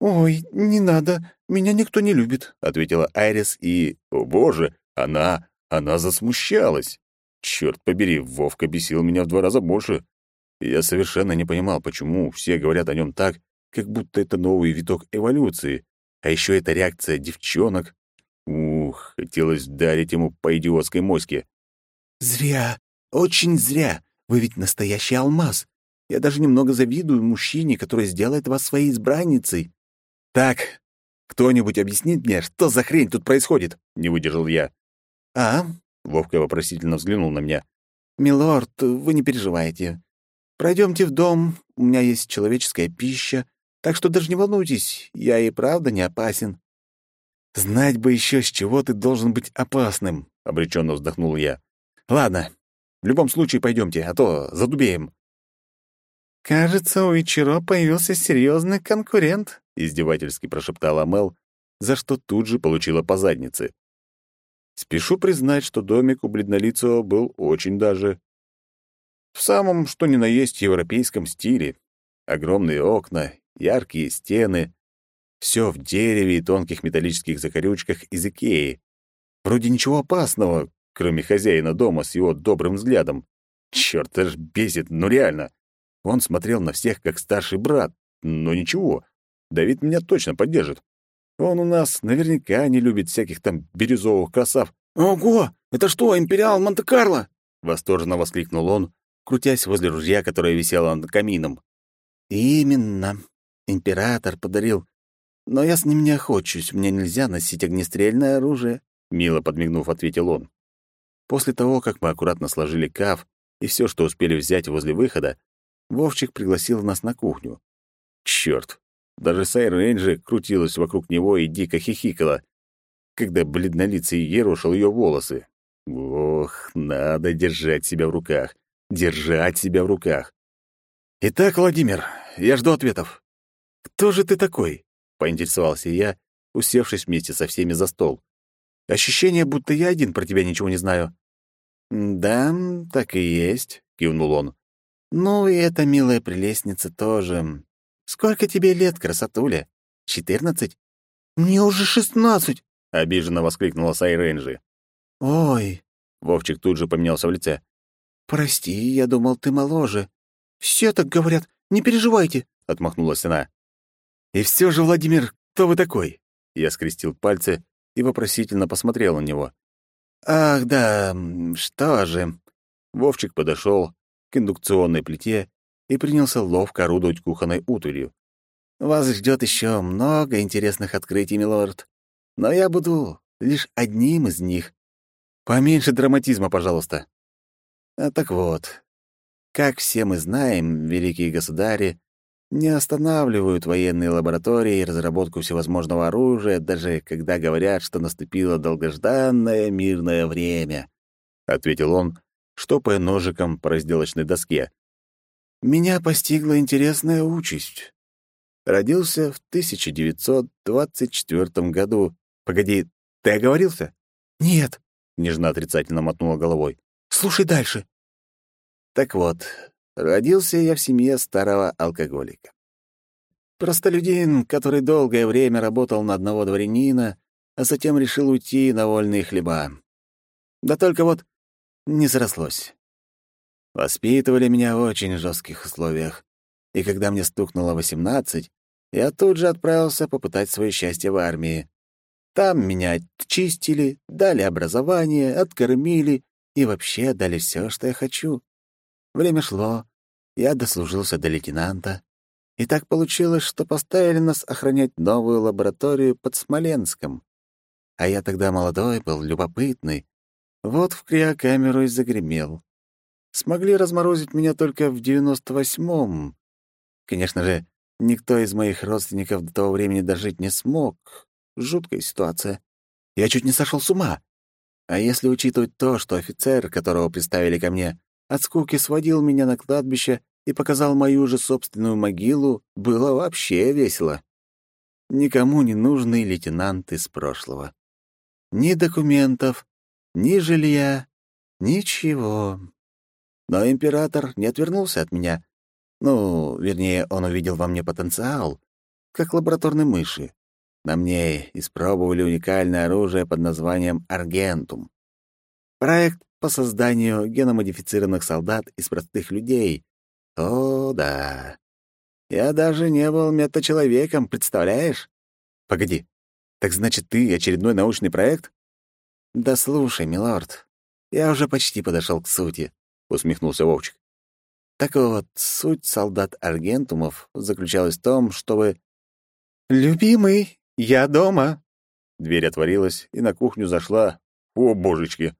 «Ой, не надо, меня никто не любит», —
ответила Айрис, и, о боже, она, она засмущалась. Черт побери, Вовка бесил меня в два раза больше. Я совершенно не понимал, почему все говорят о нем так, как будто это новый виток эволюции. А еще это реакция девчонок. Ух, хотелось вдарить ему по идиотской моське.
«Зря, очень зря. Вы ведь настоящий алмаз. Я даже немного завидую мужчине, который сделает вас своей избранницей.
«Так, Кто-нибудь объяснит мне, что за хрень тут происходит?» — не выдержал я.
«А?»
— Вовка вопросительно взглянул на меня.
«Милорд, вы не переживайте. Пройдемте в дом, у меня есть человеческая пища, так что даже не волнуйтесь, я и правда не опасен».
«Знать бы еще, с чего ты должен быть опасным», — обреченно вздохнул я. «Ладно, в любом случае пойдемте, а то задубеем».
«Кажется, у Ичиро появился серьезный конкурент», —
издевательски прошептала Мел, за что тут же получила по заднице. Спешу признать, что домик у бледнолицего был очень даже в самом, что ни на есть, европейском стиле. Огромные окна, яркие стены, все в дереве и тонких металлических закорючках из Икеи. Вроде ничего опасного, кроме хозяина дома с его добрым взглядом. Чёрт, это ж бесит, ну реально. Он смотрел на всех как старший брат, но ничего, Давид меня точно поддержит. Он у нас наверняка не любит всяких там бирюзовых красав.
«Ого! Это что, империал Монте-Карло?»
— восторженно воскликнул он, крутясь возле ружья, которое висело над камином.
«Именно. Император подарил. Но я с ним не охочусь, мне нельзя носить огнестрельное оружие», — мило подмигнув, ответил он. После того, как мы аккуратно сложили каф и все, что успели взять возле выхода, Вовчик пригласил нас на кухню. Черт, даже Сайр Рейнджи крутилась вокруг него и дико хихикала, когда бледнолицый ерошил ее волосы. Ох, надо держать себя в руках, держать себя в руках. «Итак, Владимир, я жду ответов. Кто же ты такой?» — поинтересовался я, усевшись вместе со всеми за стол. «Ощущение, будто я один про тебя ничего не знаю». «Да, так и есть», — кивнул он. «Ну и эта милая прелестница тоже. Сколько тебе лет, красотуля? Четырнадцать?»
«Мне уже шестнадцать», —
обиженно воскликнула Сайренджи.
«Ой!»
— Вовчик тут же поменялся в лице.
«Прости, я думал, ты моложе». «Все так говорят, не переживайте», —
отмахнулась она. «И все же, Владимир, кто вы такой?» Я скрестил пальцы и вопросительно посмотрел на него.
«Ах, да, что же...»
Вовчик подошел, к индукционной плите и принялся ловко орудовать кухонной утварью.
«Вас ждет еще много интересных открытий, милорд, но я буду лишь одним из них.
Поменьше драматизма, пожалуйста».
А так вот, как все мы знаем, великие государи не останавливают военные лаборатории и разработку всевозможного оружия, даже когда говорят, что наступило долгожданное мирное время, —
ответил он, штопая ножиком по разделочной доске.
«Меня постигла интересная участь. Родился в 1924 году.
Погоди, ты оговорился?»
«Нет», —
нежно отрицательно мотнула головой.
«Слушай дальше». Так вот, родился я в семье старого алкоголика. Простолюдин, который долгое время работал на одного дворянина, а затем решил уйти на вольные хлеба. Да только вот не срослось. Воспитывали меня в очень жестких условиях, и когда мне стукнуло восемнадцать, я тут же отправился попытать свое счастье в армии. Там меня чистили, дали образование, откормили и вообще дали все, что я хочу. Время шло, я дослужился до лейтенанта, и так получилось, что поставили нас охранять новую лабораторию под Смоленском. А я тогда молодой был, любопытный, вот в криокамеру и загремел. Смогли разморозить меня только в девяносто восьмом. Конечно же, никто из моих родственников до того времени дожить не смог. Жуткая ситуация. Я чуть не сошел с ума. А если учитывать то, что офицер, которого представили ко мне, от скуки сводил меня на кладбище и показал мою же собственную могилу, было вообще весело. Никому не нужный лейтенант из прошлого. Ни документов, ни жилья, ничего. Но император не отвернулся от меня. Ну, вернее, он увидел во мне потенциал, как лабораторной мыши. На мне испробовали уникальное оружие под названием «Аргентум». Проект по созданию геномодифицированных солдат из простых людей. О, да. Я даже не был метачеловеком, представляешь?
Погоди, так значит, ты очередной научный проект?
«Да слушай, милорд, я уже почти подошел к сути», — усмехнулся Вовчик. «Так вот, суть солдат-аргентумов заключалась в том, чтобы...»
«Любимый, Я дома!»
Дверь отворилась, и на кухню зашла... О, божечки!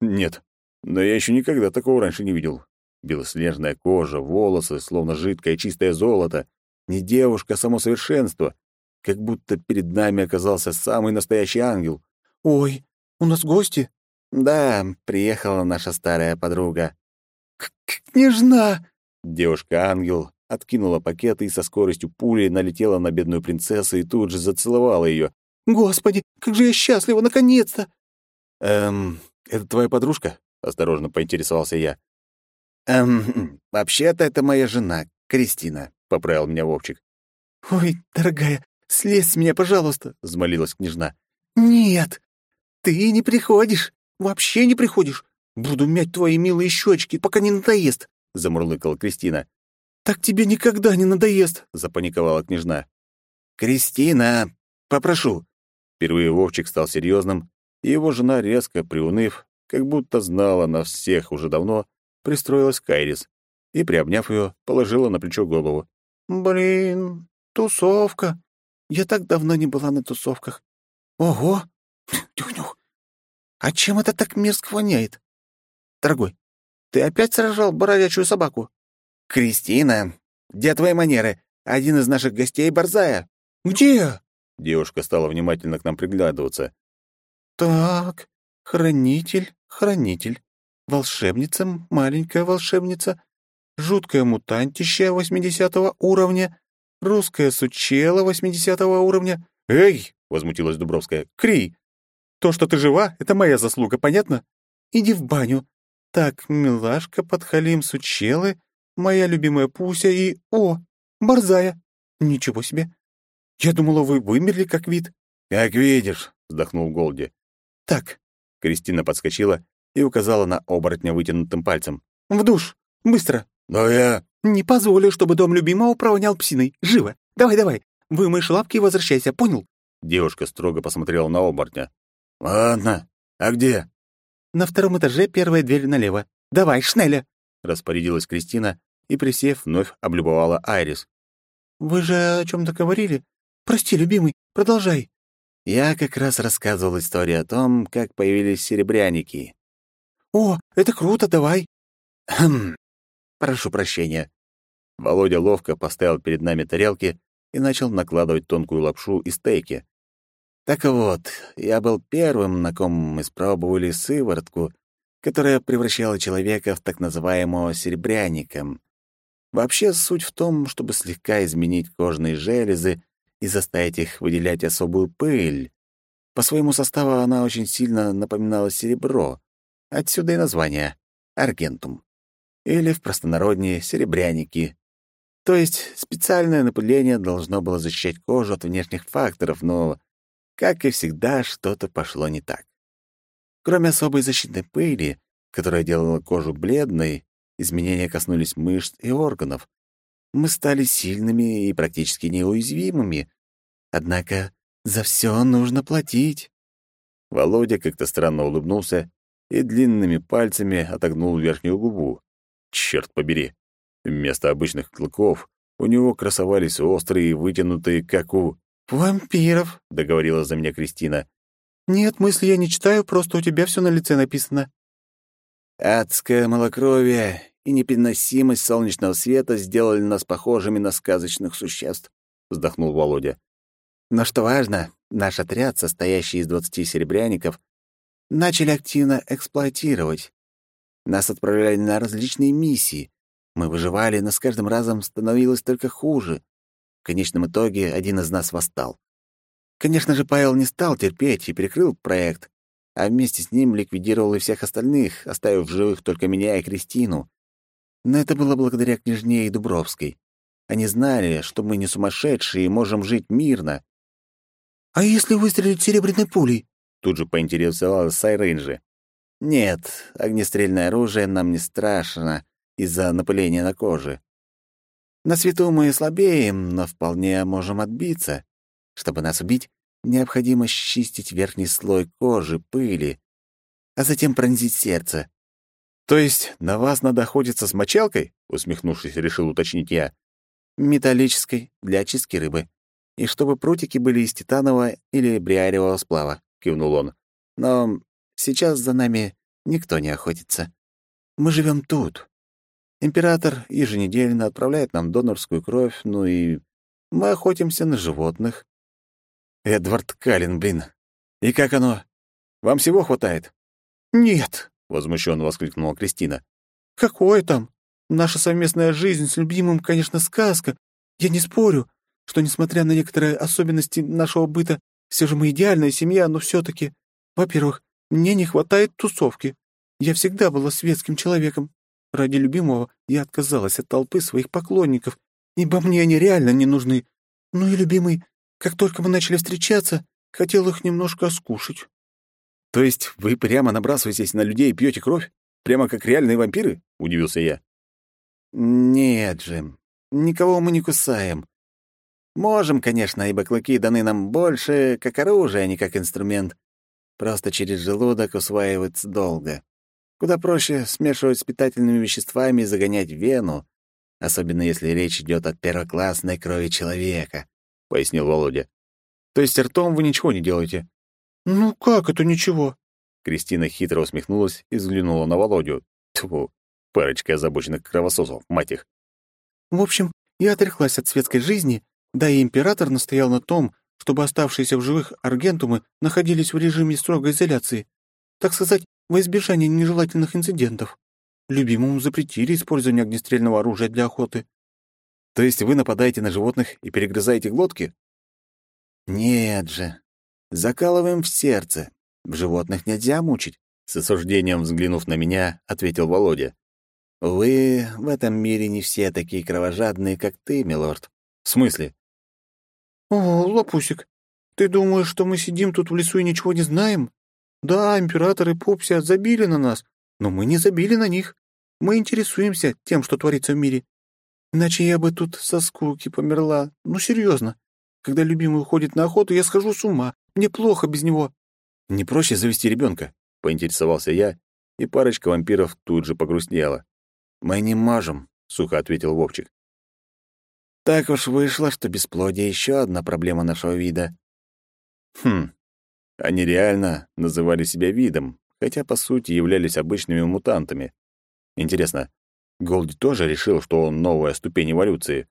Нет, но я еще никогда такого раньше не видел. Белоснежная кожа, волосы, словно жидкое чистое золото. Не девушка, а само совершенство. Как будто перед нами оказался самый настоящий ангел.
«Ой, у нас гости?»
«Да, приехала наша старая подруга».
«Княжна!»
Девушка-ангел откинула пакет и со скоростью пули налетела на бедную принцессу и тут же зацеловала ее.
«Господи, как же я счастлива, наконец-то!»
«Эм, это твоя подружка?» — осторожно поинтересовался я. «Эм, вообще-то это моя жена, Кристина», — поправил меня Вовчик.
«Ой, дорогая, слезь с меня, пожалуйста», — взмолилась княжна. «Нет, ты не приходишь, вообще не приходишь. Буду мять твои милые щечки, пока не надоест», — замурлыкала Кристина. «Так тебе никогда не надоест», — запаниковала княжна.
«Кристина, попрошу». Впервые Вовчик стал серьезным, и его жена, резко приуныв, как будто знала нас всех уже давно, пристроилась к Айрис и, приобняв ее, положила на плечо голову.
«Блин, тусовка. Я так давно не была на тусовках. Ого! Тюх-нюх! А чем это так мерзко воняет? Дорогой, ты опять сражал бородячую собаку?»
«Кристина, где твои манеры? Один из наших гостей — Борзая».
«Где?»
Девушка стала внимательно к нам приглядываться.
«Так, хранитель, хранитель, волшебница, маленькая волшебница, жуткая мутантища восьмидесятого уровня, русская сучела восьмидесятого уровня».
«Эй!» — возмутилась Дубровская.
«Кри! То, что ты жива, — это моя заслуга, понятно? Иди в баню. Так, милашка, подхалим сучелы, моя любимая Пуся и... О, борзая! Ничего себе! Я думала, вы вымерли как вид».
«Как видишь», — вздохнул Голди.
«Так».
Кристина подскочила и указала на оборотня вытянутым пальцем.
«В душ! Быстро!»
«Но я...»
«Не позволю, чтобы дом любимого провонял псиной. Живо! Давай-давай! Вымоешь лапки и возвращайся, понял?»
Девушка строго посмотрела на оборотня. «Ладно. А где?»
«На втором этаже первая дверь налево. Давай, шнеля!»
Распорядилась Кристина и, присев, вновь облюбовала Айрис.
«Вы же о чем то говорили? Прости, любимый, продолжай».
Я как раз рассказывал историю о том, как появились серебряники.
«О, это круто, давай!»
«Хм, прошу прощения». Володя ловко поставил перед нами тарелки и начал накладывать тонкую лапшу и стейки. Так вот, я был первым, на ком мы спробовали сыворотку, которая превращала человека в так называемого серебряника. Вообще суть в том, чтобы слегка изменить кожные железы и заставить их выделять особую пыль. По своему составу она очень сильно напоминала серебро. Отсюда и название — аргентум. Или в простонародье — серебряники. То есть специальное напыление должно было защищать кожу от внешних факторов, но, как и всегда, что-то пошло не так. Кроме особой защитной пыли, которая делала кожу бледной, изменения коснулись мышц и органов, мы стали сильными и практически неуязвимыми. Однако за все нужно платить. Володя как-то странно улыбнулся и длинными пальцами отогнул верхнюю губу. Черт побери! Вместо обычных клыков у него красовались острые вытянутые, как у...
«Вампиров», — договорила за меня Кристина. «Нет, мысли я не читаю, просто у тебя все на лице написано».
«Адское малокровие и непереносимость солнечного света сделали нас похожими на сказочных существ», — вздохнул Володя. «Но что важно, наш отряд, состоящий из двадцати серебряников, начали активно эксплуатировать. Нас отправляли на различные миссии. Мы выживали, но с каждым разом становилось только хуже. В конечном итоге один из нас восстал. Конечно же, Павел не стал терпеть и прикрыл проект, а вместе с ним ликвидировал и всех остальных, оставив в живых только меня и Кристину. Но это было благодаря княжне и Дубровской. Они знали, что мы не сумасшедшие и можем жить мирно.
«А если выстрелить серебряной пулей?»
Тут же поинтересовалась Сайрейнджи. «Нет, огнестрельное оружие нам не страшно из-за напыления на коже. На свету мы слабеем, но вполне можем отбиться. Чтобы нас убить, необходимо счистить верхний слой кожи, пыли, а затем пронзить сердце.
«То есть на вас надо охотиться с мочалкой?» — усмехнувшись, решил уточнить я.
«Металлической, для очистки рыбы. и чтобы прутики были из титанового или бриаревого сплава», — кивнул он. «Но сейчас за нами никто не охотится. Мы живем тут. Император еженедельно отправляет нам донорскую кровь, ну и мы охотимся на животных». «Эдвард Каллен, блин. И как оно? Вам всего хватает?»
«Нет», —
возмущенно воскликнула Кристина.
«Какое там? Наша совместная жизнь с любимым, конечно, сказка. Я не спорю, что, несмотря на некоторые особенности нашего быта, все же мы идеальная семья, но все таки во-первых, мне не хватает тусовки. Я всегда была светским человеком. Ради любимого я отказалась от толпы своих поклонников, ибо мне они реально не нужны. Ну и любимый, как только мы начали встречаться, хотел их немножко скушать.
То есть вы прямо набрасываетесь на людей и пьете кровь? Прямо как реальные вампиры? Удивился я. Нет, Джим, никого мы не кусаем. Можем, конечно, ибо клыки даны нам больше как оружие, а не как инструмент. Просто через желудок усваивается долго. Куда проще смешивать с питательными веществами и загонять вену, особенно если речь идет о первоклассной крови человека, — пояснил Володя. То есть ртом вы ничего не делаете?
Ну как это ничего?
Кристина хитро усмехнулась и взглянула на Володю. Тьфу, парочка озабоченных кровососов, мать их.
В общем, я отреклась от светской жизни да и император настоял на том, чтобы оставшиеся в живых аргентумы находились в режиме строгой изоляции, так сказать, во избежание нежелательных инцидентов. Любимому запретили использование огнестрельного оружия для охоты.
То есть вы нападаете на животных и перегрызаете глотки? Нет же. Закалываем в сердце. Животных нельзя мучить. С осуждением взглянув на меня, ответил Володя. Вы в этом мире не все такие кровожадные, как ты, милорд. В смысле?
«О, Лопусик, ты думаешь, что мы сидим тут в лесу и ничего не знаем? Да, император и Пупся забили на нас, но мы не забили на них. Мы интересуемся тем, что творится в мире. Иначе я бы тут со скуки померла. Ну, серьезно. Когда любимый уходит на охоту, я схожу с ума. Мне плохо без него».
«Не проще завести ребенка? поинтересовался я, и парочка вампиров тут же погрустнела. «Мы не можем», — сухо ответил Вовчик. Так уж вышло, что бесплодие — еще одна проблема нашего вида. Хм, они реально называли себя видом, хотя, по сути, являлись обычными мутантами. Интересно, Голди тоже решил, что он новая ступень эволюции?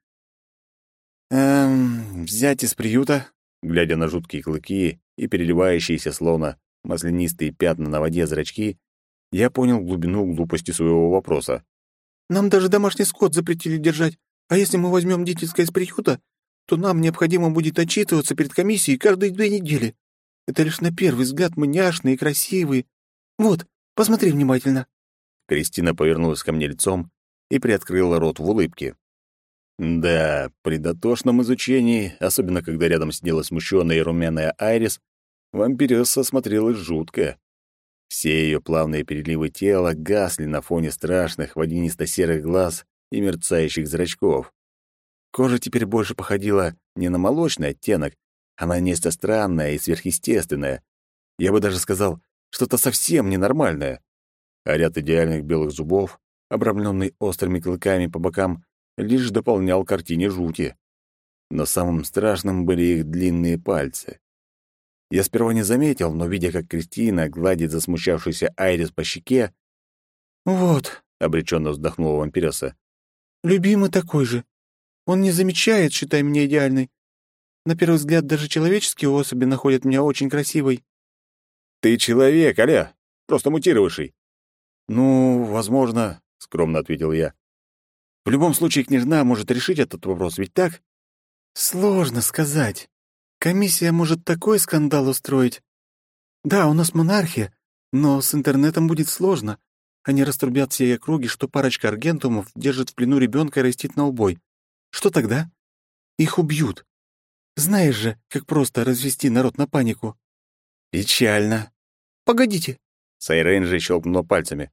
Эм, взять из приюта, глядя на жуткие клыки и переливающиеся, словно маслянистые пятна на воде зрачки, я понял глубину глупости своего вопроса.
«Нам даже домашний скот запретили держать. А если мы возьмем детское из приюта, то нам необходимо будет отчитываться перед комиссией каждые две недели. Это лишь на первый взгляд мы няшные и красивые. Вот, посмотри внимательно».
Кристина повернулась ко мне лицом и приоткрыла рот в улыбке. Да, при дотошном изучении, особенно когда рядом сидела смущенная и румяная Айрис, вампиресса смотрелась жутко. Все ее плавные переливы тела гасли на фоне страшных водянисто-серых глаз и мерцающих зрачков. Кожа теперь больше походила не на молочный оттенок, а на нечто странное и сверхъестественное. Я бы даже сказал, что-то совсем ненормальное. А ряд идеальных белых зубов, обрамленный острыми клыками по бокам, лишь дополнял картине жути. Но самым страшным были их длинные пальцы. Я сперва не заметил, но, видя, как Кристина гладит засмущавшуюся Айрис по щеке...
«Вот», —
обреченно вздохнула вампиресса,
Любимый такой же. Он не замечает, считай меня идеальной. На первый взгляд даже человеческие особи находят меня очень красивой.
Ты человек, аля, просто мутировавший. Ну, возможно, скромно ответил я. В любом случае княжна может решить этот вопрос, ведь так?
Сложно сказать. Комиссия может такой скандал устроить. Да, у нас монархия, но с интернетом будет сложно. Они раструбят все округи, что парочка аргентумов держит в плену ребенка и растит на убой. Что тогда? Их убьют. Знаешь же, как просто развести народ на панику.
Печально.
Погодите.
Сайрейнджи щелкнула пальцами.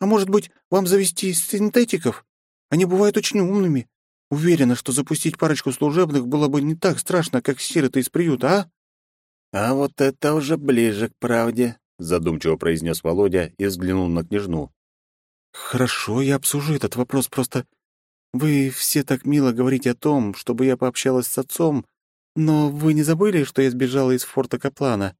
А может быть, вам завести синтетиков? Они бывают очень умными. Уверена, что запустить парочку служебных было бы не так страшно, как сироты из приюта, а?
А вот это уже ближе к правде, задумчиво произнес Володя и взглянул на княжну.
Хорошо, я обсужу этот вопрос, просто вы все так мило говорите о том, чтобы я пообщалась с отцом, Но вы не забыли, что я сбежала из форта Каплана?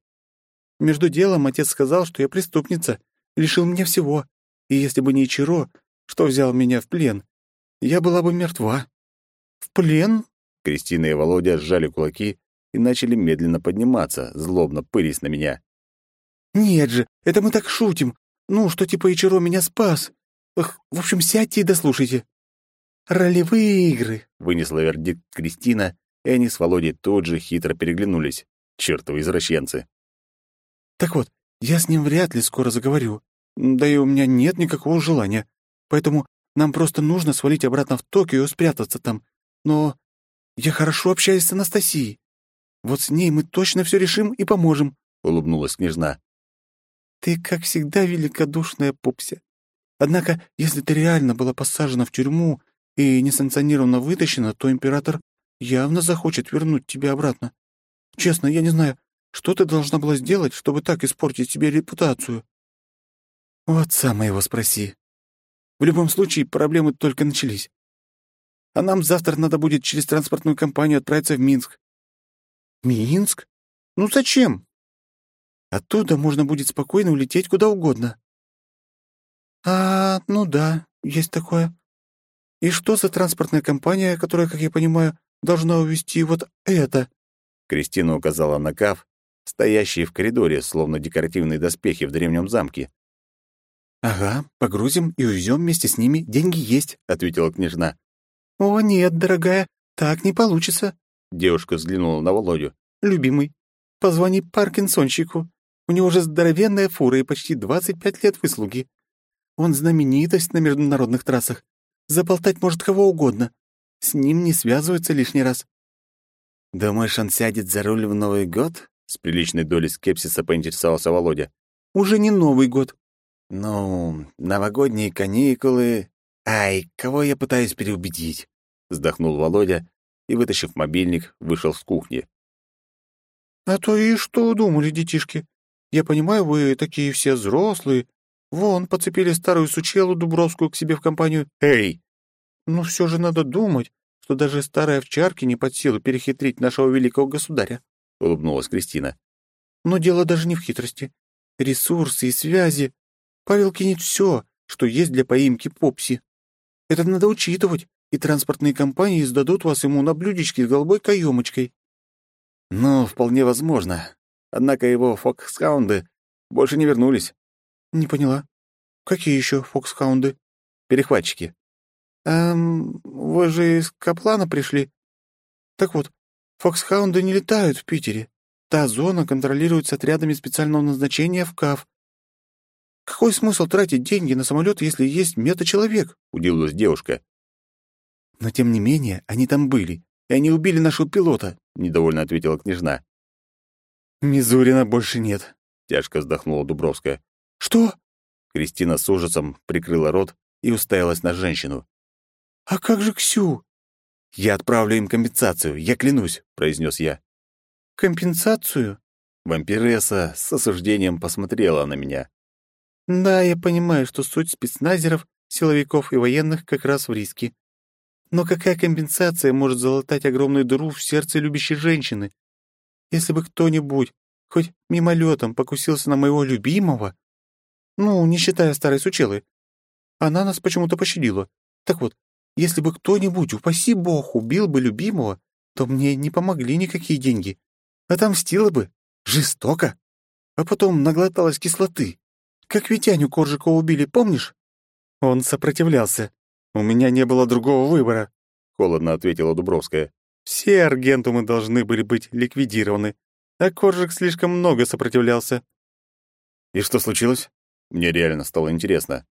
Между делом отец сказал, что я преступница, лишил меня всего. И если бы не Ичиро, что взял меня в плен, я была бы мертва. В плен?
Кристина и Володя сжали кулаки и начали медленно подниматься, злобно пырясь на меня.
«Нет же, это мы так шутим. Ну, что типа Ичиро меня спас. Эх, в общем, сядьте и дослушайте». «Ролевые игры», —
вынесла вердикт Кристина, и они с Володей тут же хитро переглянулись. Чёртовы извращенцы.
«Так вот, я с ним вряд ли скоро заговорю. Да и у меня нет никакого желания. Поэтому нам просто нужно свалить обратно в Токио и спрятаться там. Но я хорошо общаюсь с Анастасией. Вот с ней мы точно все решим и поможем», — улыбнулась княжна. «Ты, как всегда, великодушная пупся. Однако, если ты реально была посажена в тюрьму и несанкционированно вытащена, то император явно захочет вернуть тебя обратно. Честно, я не знаю, что ты должна была сделать, чтобы так испортить себе репутацию. Вот сам его спроси. В любом случае, проблемы только начались. А нам завтра надо будет через транспортную компанию отправиться в Минск. Минск? Ну зачем? Оттуда можно будет спокойно улететь куда угодно. А, ну да, есть такое. И что за транспортная компания, которая, как я понимаю, должна увезти вот это?»
Кристина указала на каф, стоящие в коридоре, словно декоративные доспехи в древнем замке.
«Ага, погрузим и увезем вместе с ними. Деньги есть», — ответила княжна. «О, нет, дорогая, так не получится», — девушка взглянула на Володю. «Любимый, позвони паркинсонщику. У него же здоровенная фура и почти 25 лет выслуги. Он знаменитость на международных трассах. Заболтать может кого угодно. С ним не связываются лишний раз.
«Думаешь, он сядет за руль в Новый год?» С приличной долей скепсиса поинтересовался Володя.
«Уже не Новый год».
«Ну, новогодние каникулы... Ай, кого я пытаюсь переубедить?» Вздохнул Володя и, вытащив мобильник, вышел с кухни.
«А то и что думали, детишки? Я понимаю, вы такие все взрослые, Вон, подцепили старую сучелу Дубровскую к себе в компанию. Эй! Ну все же надо думать, что даже старые овчарки не под силу перехитрить нашего великого государя», — улыбнулась Кристина. «Но дело даже не в хитрости. Ресурсы и связи. Павел кинет все, что есть для поимки Попси. Это надо учитывать, и транспортные компании сдадут вас ему на блюдечке с голубой каемочкой».
«Ну, вполне возможно. Однако его фоксхаунды больше не вернулись.
«Не поняла. Какие еще фоксхаунды?»
«Перехватчики».
«Эм, вы же из Каплана пришли?» «Так вот, фоксхаунды не летают в Питере. Та зона контролируется отрядами специального назначения в КАФ. Какой смысл тратить деньги на самолет, если есть мета-человек?» — удивилась девушка. «Но тем не менее, они там были, и они убили нашего пилота», — недовольно ответила княжна.
«Мизурина больше нет», — тяжко вздохнула Дубровская.
«Что?»
Кристина с ужасом прикрыла рот и уставилась на женщину.
«А как же Ксю?»
«Я отправлю им компенсацию, я клянусь», — произнес я.
«Компенсацию?»
Вампиресса с осуждением посмотрела на меня.
«Да, я понимаю, что суть спецназеров, силовиков и военных как раз в риске. Но какая компенсация может залатать огромную дыру в сердце любящей женщины? Если бы кто-нибудь, хоть мимолетом, покусился на моего любимого, ну, не считая старой сучелы. Она нас почему-то пощадила. Так вот, если бы кто-нибудь, упаси бог, убил бы любимого, то мне не помогли никакие деньги. Отомстила бы. Жестоко. А потом наглоталась кислоты. Как Витяню Коржикова убили, помнишь? Он сопротивлялся. У меня не было другого выбора, — холодно ответила Дубровская. Все аргентумы должны были быть ликвидированы, а Коржик слишком много сопротивлялся.
И что случилось? Мне реально стало интересно.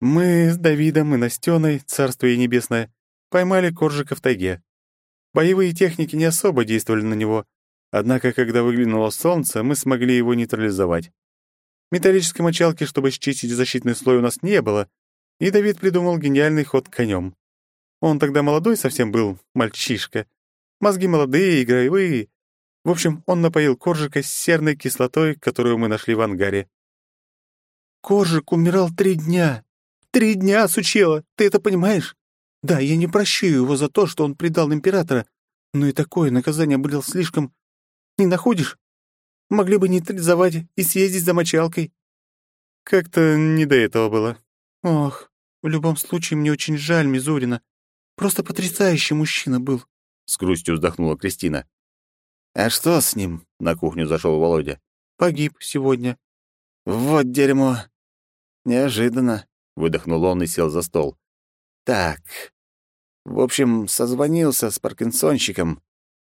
Мы с Давидом и Настеной, царство ей небесное, поймали Коржика в тайге. Боевые техники не особо действовали на него, однако, когда выглянуло солнце, мы смогли его нейтрализовать. Металлической мочалки, чтобы счистить защитный слой, у нас не было, и Давид придумал гениальный ход конем. Он тогда молодой совсем был, мальчишка. Мозги молодые, игровые. В общем, он напоил Коржика серной кислотой, которую мы нашли в ангаре. Коржик умирал три дня. Три дня, сучела, ты это понимаешь? Да, я не прощаю его за то, что он предал императора, Ну и такое наказание было слишком... Не находишь? Могли бы нейтрализовать и съездить за мочалкой. Как-то не до этого было. Ох, в любом случае мне очень жаль Мизурина. Просто потрясающий мужчина был.
С грустью вздохнула Кристина. «А что с ним?» — на кухню зашел Володя.
«Погиб сегодня».
«Вот дерьмо! Неожиданно!» — выдохнул он и сел за стол. «Так, в общем, созвонился с паркинсонщиком.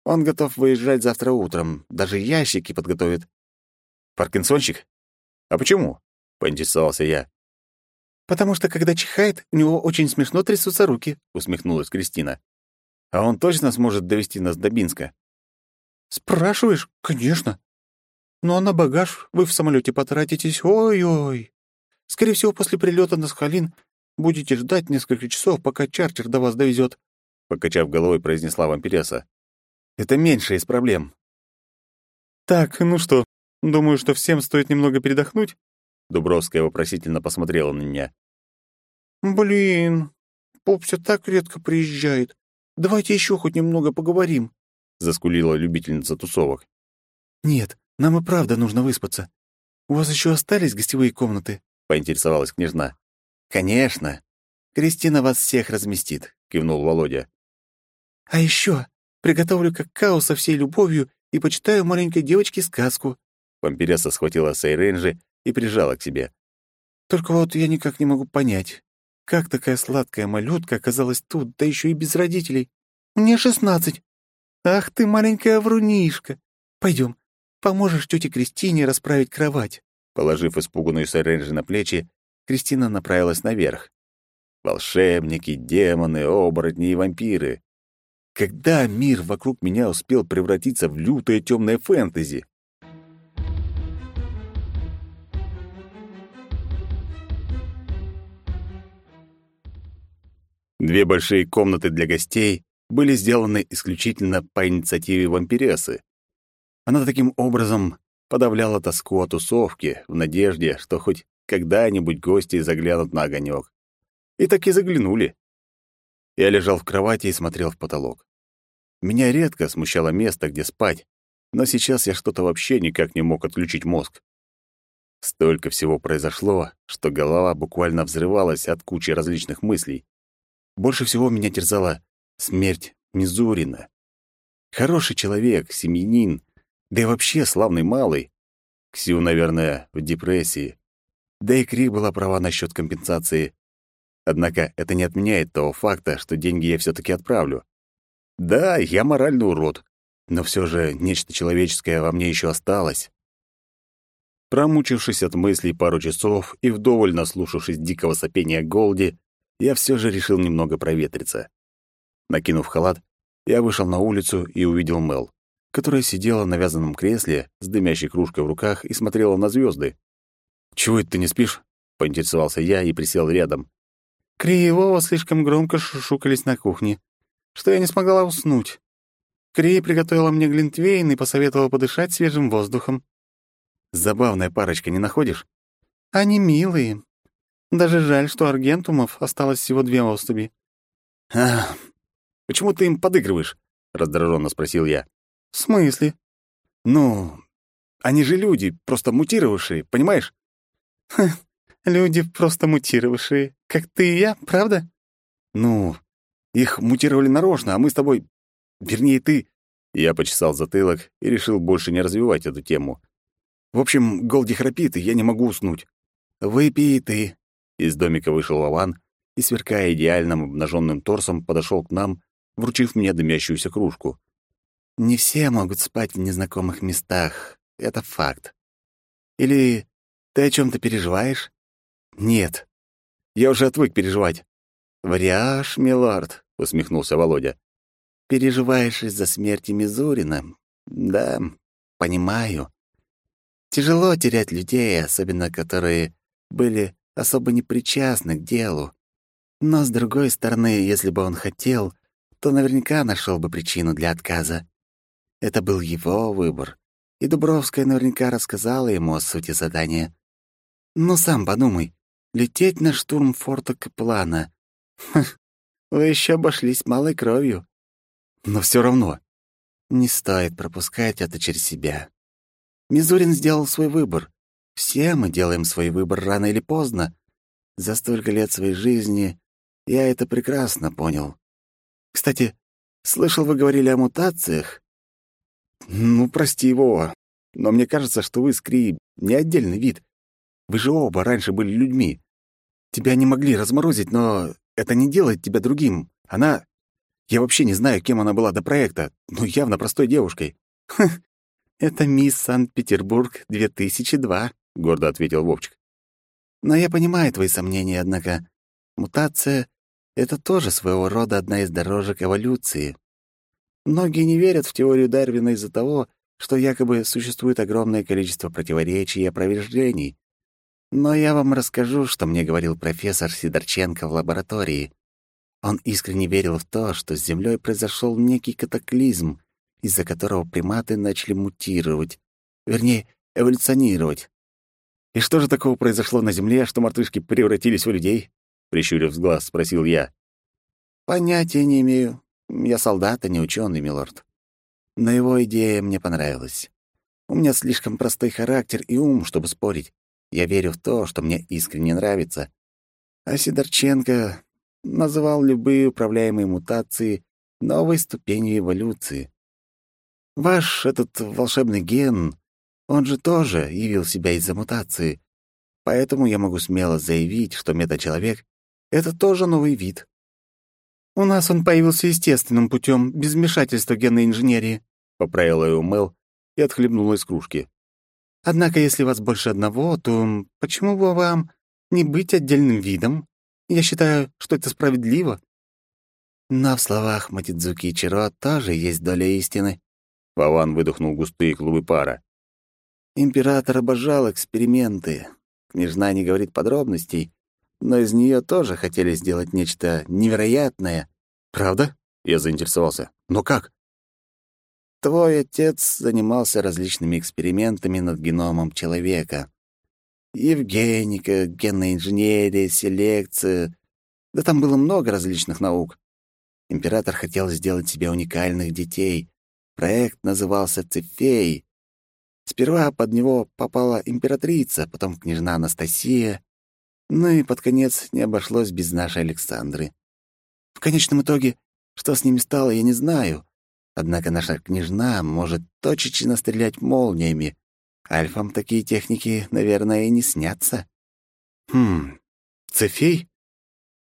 Он готов выезжать завтра утром. Даже ящики подготовит».
«Паркинсонщик? А почему?» — поинтересовался я.
«Потому что, когда чихает, у него очень смешно трясутся руки», —
усмехнулась Кристина. А он точно сможет довести нас до Бинска?
Спрашиваешь? Конечно. Ну а на багаж вы в самолете потратитесь. Ой-ой. Скорее всего, после прилета на Схалин будете ждать несколько часов, пока чартер до вас довезет.
Покачав головой, произнесла вампиресса. Это меньше из проблем.
Так, ну что, думаю, что всем стоит немного передохнуть?
Дубровская вопросительно посмотрела на меня.
Блин, поп все так редко приезжает. Давайте еще хоть немного поговорим», —
заскулила любительница тусовок.
«Нет, нам и правда нужно выспаться. У вас еще остались гостевые комнаты?»
— поинтересовалась княжна.
«Конечно. Кристина вас всех разместит», — кивнул Володя.
«А еще приготовлю какао со всей любовью и почитаю маленькой девочке сказку».
Вампиресса схватила Сейренжи и прижала к себе.
«Только вот я никак не могу понять, как такая сладкая малютка оказалась тут, да еще и без родителей? Мне шестнадцать. Ах ты, маленькая врунишка. Пойдем, поможешь тете Кристине расправить кровать.
Положив испуганную Саренжи на плечи, Кристина направилась наверх. Волшебники, демоны, оборотни и вампиры. Когда мир вокруг меня успел превратиться в лютое темное фэнтези? Две большие комнаты для гостей были сделаны исключительно по инициативе вампирессы. Она таким образом подавляла тоску о тусовке в надежде, что хоть когда-нибудь гости заглянут на огонек. И так и заглянули. Я лежал в кровати и смотрел в потолок. Меня редко смущало место, где спать, но сейчас я что-то вообще никак не мог отключить мозг. Столько всего произошло, что голова буквально взрывалась от кучи различных мыслей. Больше всего меня терзала смерть Мизурина. Хороший человек, семьянин, да и вообще славный малый. Ксю, наверное, в депрессии. Да и Кри была права насчет компенсации. Однако это не отменяет того факта, что деньги я все таки отправлю. Да, я моральный урод, но все же нечто человеческое во мне еще осталось. Промучившись от мыслей пару часов и вдоволь наслушавшись дикого сопения Голди, я все же решил немного проветриться. Накинув халат, я вышел на улицу и увидел Мел, которая сидела на вязаном кресле с дымящей кружкой в руках и смотрела на звезды. «Чего это ты не спишь?» — поинтересовался я и присел рядом.
Кри и Вова слишком громко шушукались на кухне, что я не смогла уснуть. Кри приготовила мне глинтвейн и посоветовала подышать свежим воздухом.
Забавная парочка, не находишь?
Они милые, даже жаль, что аргентумов осталось всего две особи.
«А, почему ты им подыгрываешь?» — раздраженно спросил я.
«В смысле?»
«Ну, они же люди, просто мутировавшие, понимаешь?»
Люди просто мутировавшие, как ты и я, правда?»
«Ну, их мутировали нарочно, а мы с тобой... Вернее, ты...» Я почесал затылок и решил больше не развивать эту тему. «В общем, Голди храпит, и я не могу уснуть.
Выпей ты,
из домика вышел Вован и, сверкая идеальным обнаженным торсом, подошел к нам, вручив мне дымящуюся кружку.
«Не все могут спать в незнакомых местах. Это факт. Или ты о чем то переживаешь?»
«Нет. Я уже отвык переживать».
«Вряжь, милорд», — усмехнулся Володя. «Переживаешь из-за смерти Мизурина? Да, понимаю. Тяжело терять людей, особенно которые были особо не причастны к делу. Но, с другой стороны, если бы он хотел, то наверняка нашел бы причину для отказа. Это был его выбор, и Дубровская наверняка рассказала ему о сути задания. Но сам подумай, лететь на штурм форта Каплана. Вы еще обошлись малой кровью.
Но все равно,
Не стоит пропускать это через себя. Мизурин сделал свой выбор. Все мы делаем свой выбор рано или поздно. За столько лет своей жизни я это прекрасно понял. Кстати, слышал, вы говорили о мутациях?
Ну, прости его, но мне кажется, что вы, Скри, не отдельный вид. Вы же оба раньше были людьми. Тебя не могли разморозить, но это не делает тебя другим. Она... Я вообще не знаю, кем она была до проекта, но явно простой девушкой.
Ха, это мисс Санкт-Петербург 2002, гордо ответил Вовчик. Но я понимаю твои сомнения, однако мутация — это тоже своего рода одна из дорожек эволюции. Многие не верят в теорию Дарвина из-за того, что якобы существует огромное количество противоречий и опровержений. Но я вам расскажу, что мне говорил профессор Сидорченко в лаборатории. Он искренне верил в то, что с Землей произошел некий катаклизм, из-за которого приматы начали мутировать, вернее, эволюционировать.
«И что же такого произошло на Земле, что мартышки превратились в людей?» — прищурив глаз, спросил я.
«Понятия не имею. Я солдат, а не ученый, милорд. Но его идея мне понравилась. У меня слишком простой характер и ум, чтобы спорить. Я верю в то, что мне искренне нравится. А Сидорченко называл любые управляемые мутации новой ступенью эволюции. Ваш этот волшебный ген, он же тоже явил себя из-за мутации. Поэтому я могу смело заявить, что метачеловек — это тоже новый вид. У нас он появился естественным путем, без вмешательства генной инженерии, — поправила его Мел и отхлебнула из кружки. Однако, если вас больше одного, то почему бы вам не быть отдельным видом? Я считаю, что это справедливо. Но в словах Матидзуки Ичиро тоже есть доля истины.
Вован выдохнул густые клубы пара.
Император обожал эксперименты. Княжна не говорит подробностей, но из нее тоже хотели сделать нечто невероятное.
Правда? Я заинтересовался. Но как?
Твой отец занимался различными экспериментами над геномом человека. Евгеника, генная инженерия, селекция. Да там было много различных наук. Император хотел сделать себе уникальных детей. Проект назывался «Цефей». Сперва под него попала императрица, потом княжна Анастасия. Ну и под конец не обошлось без нашей Александры. В конечном итоге, что с ними стало, я не знаю. Однако наша княжна может точечно стрелять молниями, Альфам такие техники, наверное, и не снятся.
Хм, Цефей?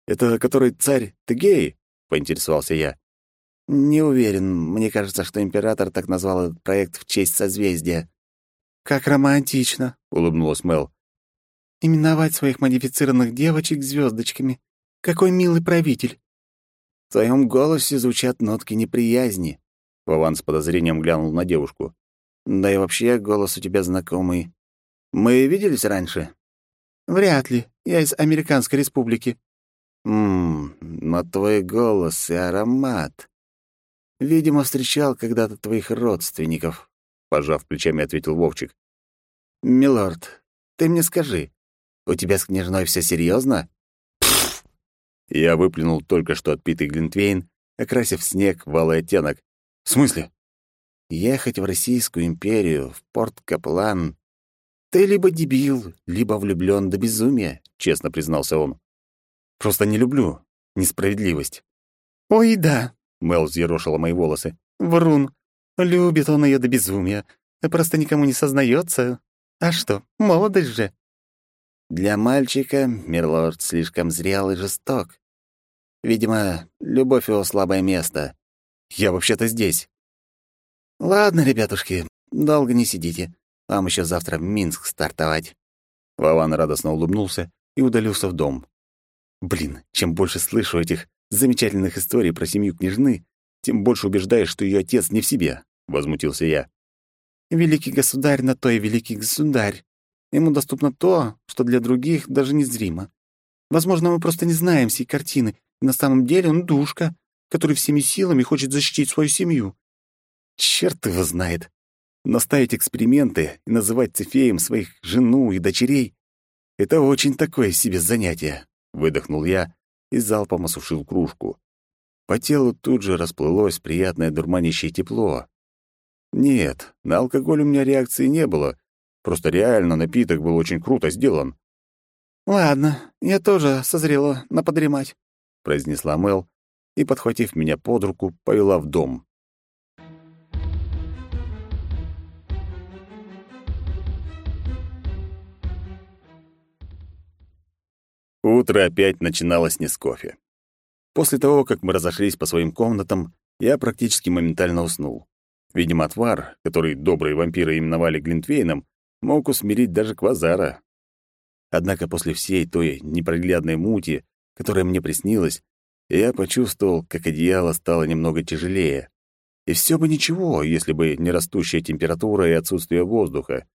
Это который царь Тегей? поинтересовался я.
Не уверен. Мне кажется, что император так назвал этот проект в честь созвездия. Как романтично, улыбнулась Мел. Именовать своих модифицированных девочек звездочками. Какой милый правитель. В твоем голосе звучат нотки неприязни.
Вован с подозрением глянул на девушку.
Да и вообще голос у тебя знакомый. Мы виделись раньше? Вряд ли. Я из Американской республики. Ммм, но твой голос и аромат. Видимо, встречал когда-то твоих родственников, пожав плечами, ответил Вовчик. Милорд, ты мне скажи, у тебя с княжной все серьезно?
Я выплюнул только что отпитый глинтвейн, окрасив снег в алый оттенок. В смысле?
Ехать в Российскую империю, в порт Каплан. Ты либо дебил, либо влюблён до безумия, честно признался он.
Просто не люблю несправедливость.
Ой, да,
Мел взъерошила мои волосы.
Врун. Любит он её до безумия. Просто никому не сознаётся. А что, молодость же. Для мальчика Мирлорд слишком зрел и жесток. Видимо, любовь его слабое место.
Я вообще-то здесь.
«Ладно, ребятушки, долго не сидите. Вам еще завтра в Минск стартовать».
Вован радостно улыбнулся и удалился в дом. Блин, чем больше слышу этих замечательных историй про семью княжны, тем больше убеждаешь, что ее отец не в себе, — возмутился я.
«Великий государь на то и великий государь. Ему доступно то, что для других даже незримо. Возможно, мы просто не знаем всей картины, и на самом деле он душка, который всеми силами хочет защитить свою семью.
Черт его знает. Но эксперименты и называть Цефеем своих жену и дочерей — это очень такое себе занятие, — выдохнул я и залпом осушил кружку. По телу тут же расплылось приятное дурманящее тепло. Нет, на алкоголь у меня реакции не было. Просто реально напиток был очень круто сделан.
«Ладно, я тоже созрела на подремать», —
произнесла Мел и, подхватив меня под руку, повела в дом. Утро опять начиналось не с кофе. После того, как мы разошлись по своим комнатам, я практически моментально уснул. Видимо, отвар, который добрые вампиры именовали Глинтвейном, мог усмирить даже квазара. Однако после всей той непроглядной мути, которая мне приснилась, я почувствовал, как одеяло стало немного тяжелее. И все бы ничего, если бы не растущая температура и отсутствие воздуха.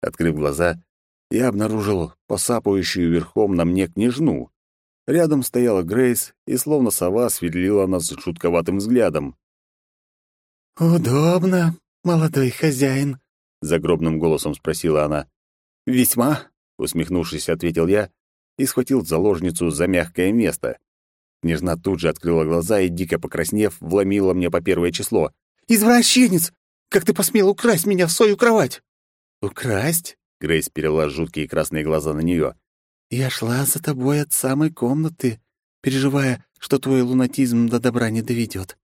Открыв глаза, я обнаружил посапывающую верхом на мне княжну. Рядом стояла Грейс и словно сова сверлила нас жутковатым взглядом.
«Удобно, молодой хозяин», — загробным голосом спросила она.
«Весьма», — усмехнувшись, ответил я и схватил заложницу за мягкое место. Княжна тут же открыла глаза и, дико покраснев, вломила мне по первое число.
«Извращенец! Как ты посмел украсть меня в свою кровать?»
«Украсть?» — Грейс перевела жуткие красные глаза на нее.
«Я шла за тобой от самой комнаты, переживая, что твой лунатизм до добра не доведет.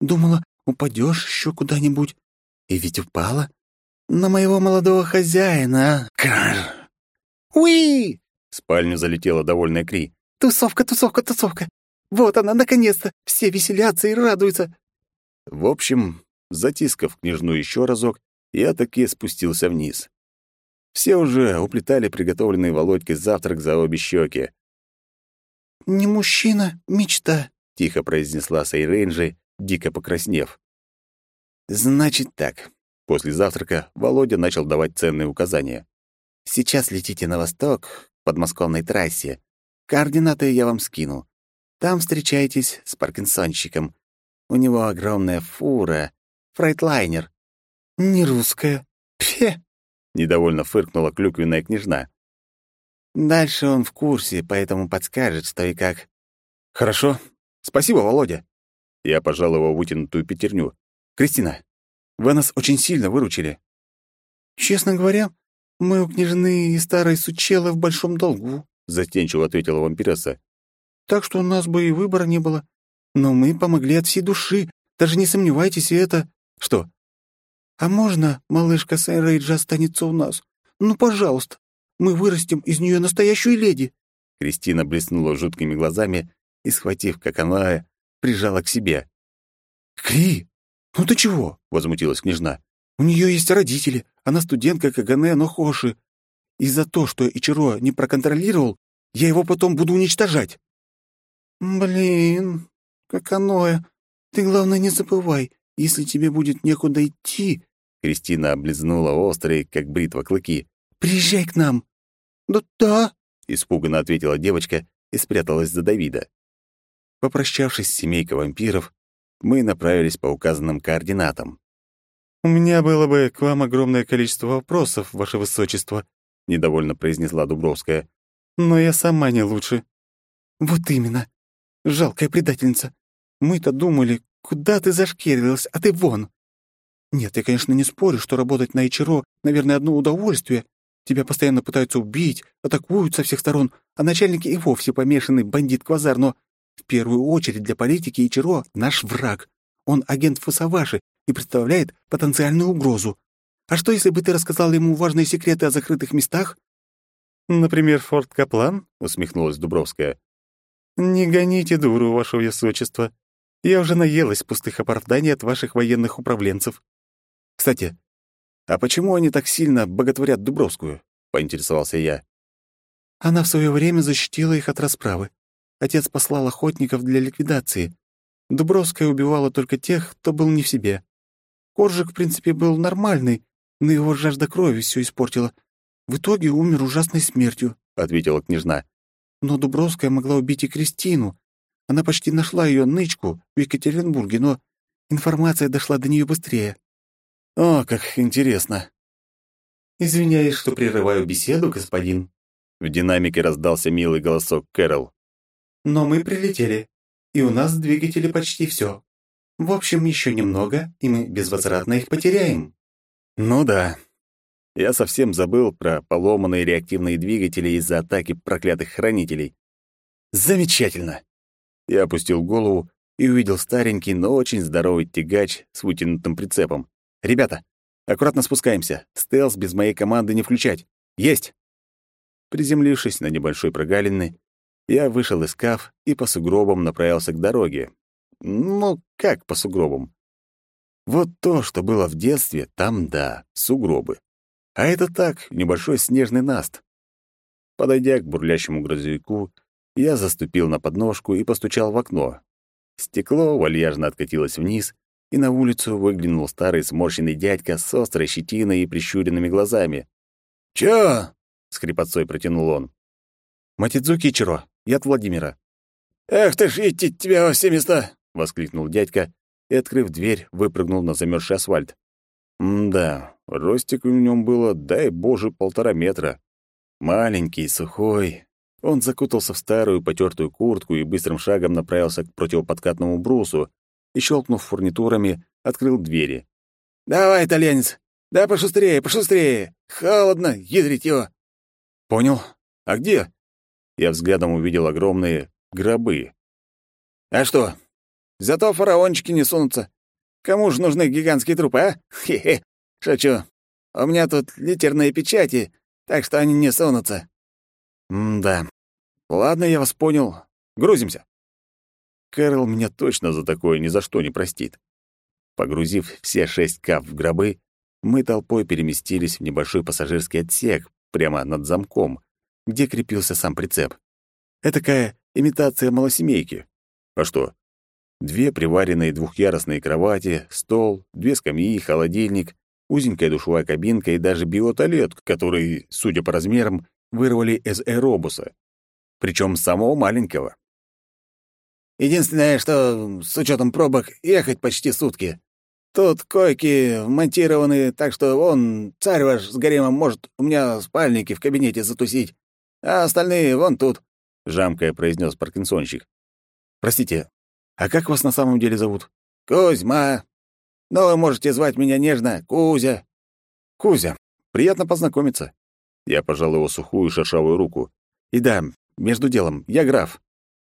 Думала, упадешь еще куда-нибудь. И ведь упала. На моего молодого хозяина.
Кар!
Уи!
В спальню залетела довольная Кри.
Тусовка, тусовка, тусовка. Вот она, наконец-то. Все веселятся и радуются.
В общем, затискав княжну еще разок, я таки спустился вниз. Все уже уплетали приготовленный Володькой завтрак за обе щеки.
«Не мужчина, мечта», —
тихо произнесла Сейрейнджи, дико покраснев. «Значит так». После завтрака Володя начал давать ценные указания. «Сейчас летите на восток, подмосковной трассе. Координаты я вам скину. Там встречаетесь с паркинсонщиком. У него огромная фура, фрейтлайнер.
Не русская. Пфе!»
— недовольно фыркнула клюквенная княжна.
«Дальше он в курсе, поэтому подскажет, что и как».
«Хорошо. Спасибо, Володя». Я пожал его вытянутую пятерню. «Кристина, вы нас очень сильно выручили».
«Честно говоря, мы у княжны и старой сучелы в большом долгу», — застенчиво ответила вампиресса. «Так что у нас бы и выбора не было. Но мы помогли от всей души. Даже не сомневайтесь, и это...»
«Что?»
«А можно малышка Сайрейджа останется у нас? Ну, пожалуйста. Мы вырастим из нее настоящую леди».
Кристина блеснула жуткими глазами и, схватив, как она, прижала к себе.
«Кри, ну ты чего?» — возмутилась княжна. «У нее есть родители, она студентка Каганэ Нохоши. И за то, что Ичиро не проконтролировал, я его потом буду уничтожать». «Блин, как оно, ты, главное, не забывай, если тебе будет некуда идти...»
Кристина облизнула острые, как бритва, клыки.
«Приезжай к нам». «Да, да», —
испуганно ответила девочка и спряталась за Давида. Попрощавшись с семейкой вампиров, мы направились по указанным координатам.
«У меня было бы к вам огромное количество вопросов, ваше высочество», — недовольно произнесла Дубровская. «Но я сама не лучше».
«Вот именно. Жалкая предательница. Мы-то думали, куда ты зашкерилась, а ты вон. Нет, я, конечно, не спорю, что работать на Ичиро, наверное, одно удовольствие. Тебя постоянно пытаются убить, атакуют со всех сторон, а начальники и вовсе помешанный бандит-квазар, но в первую очередь для политики Ичиро наш враг. Он агент Фусаваши и представляет потенциальную угрозу. А что, если бы ты рассказал ему важные секреты о закрытых местах?
Например, Форт Каплан, усмехнулась Дубровская. Не гоните дуру, ваше высочество. Я уже наелась пустых оправданий от ваших военных управленцев.
Кстати, а почему они так сильно боготворят Дубровскую? поинтересовался я.
Она в свое время защитила их от расправы. Отец послал охотников для ликвидации. Дубровская убивала только тех, кто был не в себе. Коржик, в принципе, был нормальный, но его жажда крови все испортила. В итоге умер ужасной смертью, — ответила княжна. Но Дубровская могла убить и Кристину. Она почти нашла ее нычку в Екатеринбурге, но информация дошла до нее быстрее.
О, как интересно.
Извиняюсь, что прерываю беседу, господин.
В динамике раздался милый голосок Кэрол.
Но мы прилетели, и у нас двигатели почти все.
В общем, еще немного, и мы безвозвратно их потеряем».
«Ну да. Я совсем забыл про поломанные реактивные двигатели из-за атаки проклятых хранителей. Замечательно!» Я опустил голову и увидел старенький, но очень здоровый тягач с вытянутым прицепом. «Ребята, аккуратно спускаемся. Стелс без моей команды не включать. Есть!» Приземлившись на небольшой прогалины, я вышел из каф и по сугробам направился к дороге. Ну, как по сугробам? Вот то, что было в детстве, там да, сугробы. А это так, небольшой снежный наст. Подойдя к бурлящему грузовику, я заступил на подножку и постучал в окно. Стекло вальяжно откатилось вниз, и на улицу выглянул старый сморщенный дядька с острой щетиной и прищуренными глазами.
«Чё?»
— с хрипотцой протянул он. «Матидзуки Ичиро, я от Владимира».
«Эх ты ж, идти тебя во все места!»
— воскликнул дядька и, открыв дверь, выпрыгнул на замерзший асфальт. М-да, ростик в нем было, дай боже, полтора метра. Маленький, сухой. Он закутался в старую потертую куртку и быстрым шагом направился к противоподкатному брусу и, щелкнув фурнитурами, открыл двери.
«Давай, итальянец! Да пошустрее, пошустрее! Холодно, ядрить его!»
«Понял. А где?» Я взглядом увидел огромные гробы.
«А что, Зато фараончики не сунутся. Кому же нужны гигантские трупы, а? Хе-хе. Шучу. У меня тут литерные печати, так что они не сунутся.
М-да. Ладно, я вас понял. Грузимся. Кэрол меня точно за такое ни за что не простит. Погрузив все шесть каф в гробы, мы толпой переместились в небольшой пассажирский отсек прямо над замком, где крепился сам прицеп. Этакая имитация малосемейки. А что, Две приваренные двухъярусные кровати, стол, две скамьи, холодильник, узенькая душевая кабинка и даже биотуалет, который, судя по размерам, вырвали из аэробуса. Причем самого маленького.
Единственное, что с учетом пробок ехать почти сутки. Тут койки вмонтированы, так что он, царь ваш с гаремом, может у меня спальники в кабинете затусить, а остальные вон тут», — жамкая произнес паркинсонщик.
«Простите, а как вас на самом деле зовут?
Кузьма. Но вы можете звать меня нежно Кузя.
Кузя, приятно познакомиться. Я пожал его сухую шершавую руку. И да, между делом, я граф.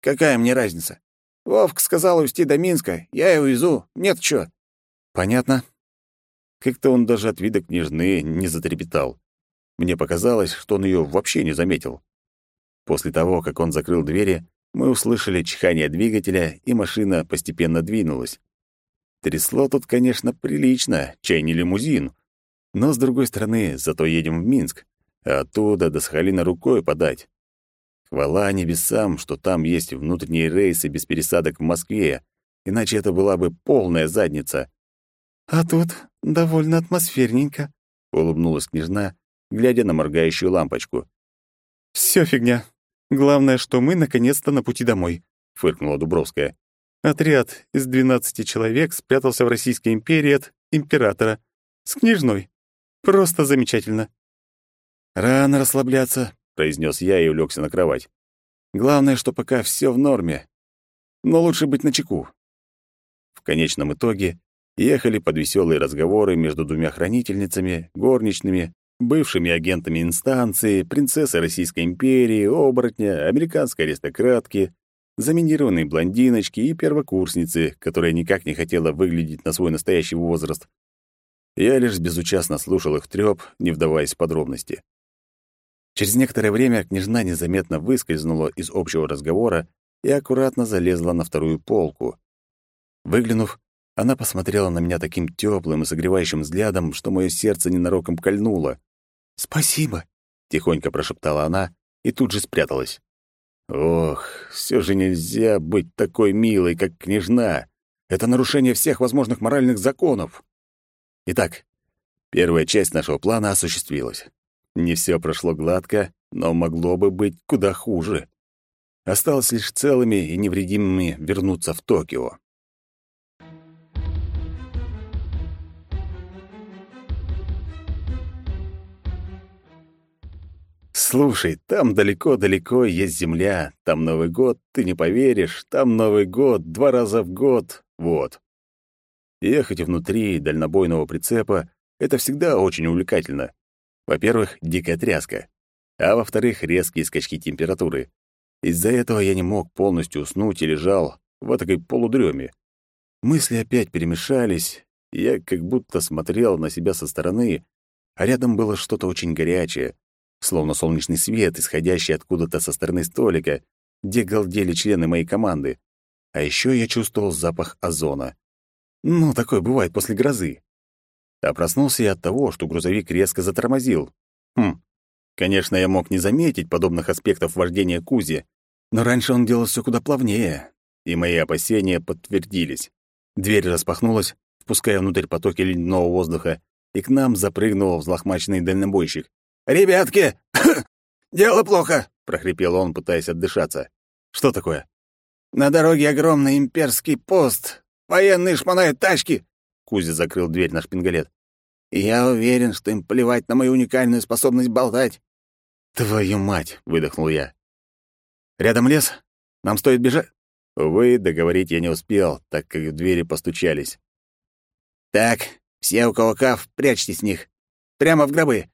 Какая мне разница? Вовк сказал увезти до Минска, я его везу. Нет чё.
Понятно. Как-то он даже от вида княжны не затрепетал. Мне показалось, что он ее вообще не заметил. После того, как он закрыл двери, мы услышали чихание двигателя, и машина постепенно двинулась. Трясло тут, конечно, прилично, чай не лимузин. Но, с другой стороны, зато едем в Минск, а оттуда до Сахалина рукой подать. Хвала небесам, что там есть внутренние рейсы без пересадок в Москве, иначе это была бы полная задница.
«А тут довольно атмосферненько», —
улыбнулась княжна, глядя на моргающую лампочку.
«Всё фигня. Главное, что мы наконец-то на пути домой», — фыркнула Дубровская. «Отряд из 12 человек спрятался в Российской империи от императора. С княжной. Просто замечательно».
«Рано расслабляться», — произнес я и улегся на кровать. «Главное, что пока все в норме. Но лучше быть начеку». В конечном итоге ехали под веселые разговоры между двумя хранительницами, горничными, бывшими агентами инстанции, принцессы Российской империи, оборотня, американской аристократки, заминированной блондиночки и первокурсницы, которая никак не хотела выглядеть на свой настоящий возраст. Я лишь безучастно слушал их трёп, не вдаваясь в подробности. Через некоторое время княжна незаметно выскользнула из общего разговора и аккуратно залезла на вторую полку. Выглянув, она посмотрела на меня таким тёплым и согревающим взглядом, что моё сердце ненароком кольнуло.
«Спасибо», —
тихонько прошептала она и тут же спряталась. «Ох, все же нельзя быть такой милой, как княжна. Это нарушение всех возможных моральных законов». Итак, первая часть нашего плана осуществилась. Не все прошло гладко, но могло бы быть куда хуже. Осталось лишь целыми и невредимыми вернуться в Токио. Слушай, там далеко-далеко есть земля, там Новый год, ты не поверишь, там Новый год два раза в год, вот. Ехать внутри дальнобойного прицепа — это всегда очень увлекательно. Во-первых, дикая тряска, а во-вторых, резкие скачки температуры. Из-за этого я не мог полностью уснуть и лежал в такой полудреме. Мысли опять перемешались, я как будто смотрел на себя со стороны, а рядом было что-то очень горячее, словно солнечный свет, исходящий откуда-то со стороны столика, где галдели члены моей команды. А еще я чувствовал запах озона. Ну, такое бывает после грозы. А проснулся я от того, что грузовик резко затормозил. Хм, конечно, я мог не заметить подобных аспектов вождения Кузи, но раньше он делал все куда плавнее, и мои опасения подтвердились. Дверь распахнулась, впуская внутрь потоки ледяного воздуха, и к нам запрыгнул взлохмаченный дальнобойщик.
«Ребятки, дело плохо!» — прохрипел он, пытаясь отдышаться.
«Что такое?»
«На дороге огромный имперский пост. Военные шмонают тачки!»
Кузя закрыл дверь на шпингалет.
«Я уверен, что им плевать на мою уникальную способность болтать».
«Твою мать!» — выдохнул я. «Рядом лес? Нам стоит бежать?» Увы, договорить я не успел, так как в двери постучались.
«Так, все, у кого каф, прячьте с них. Прямо в гробы.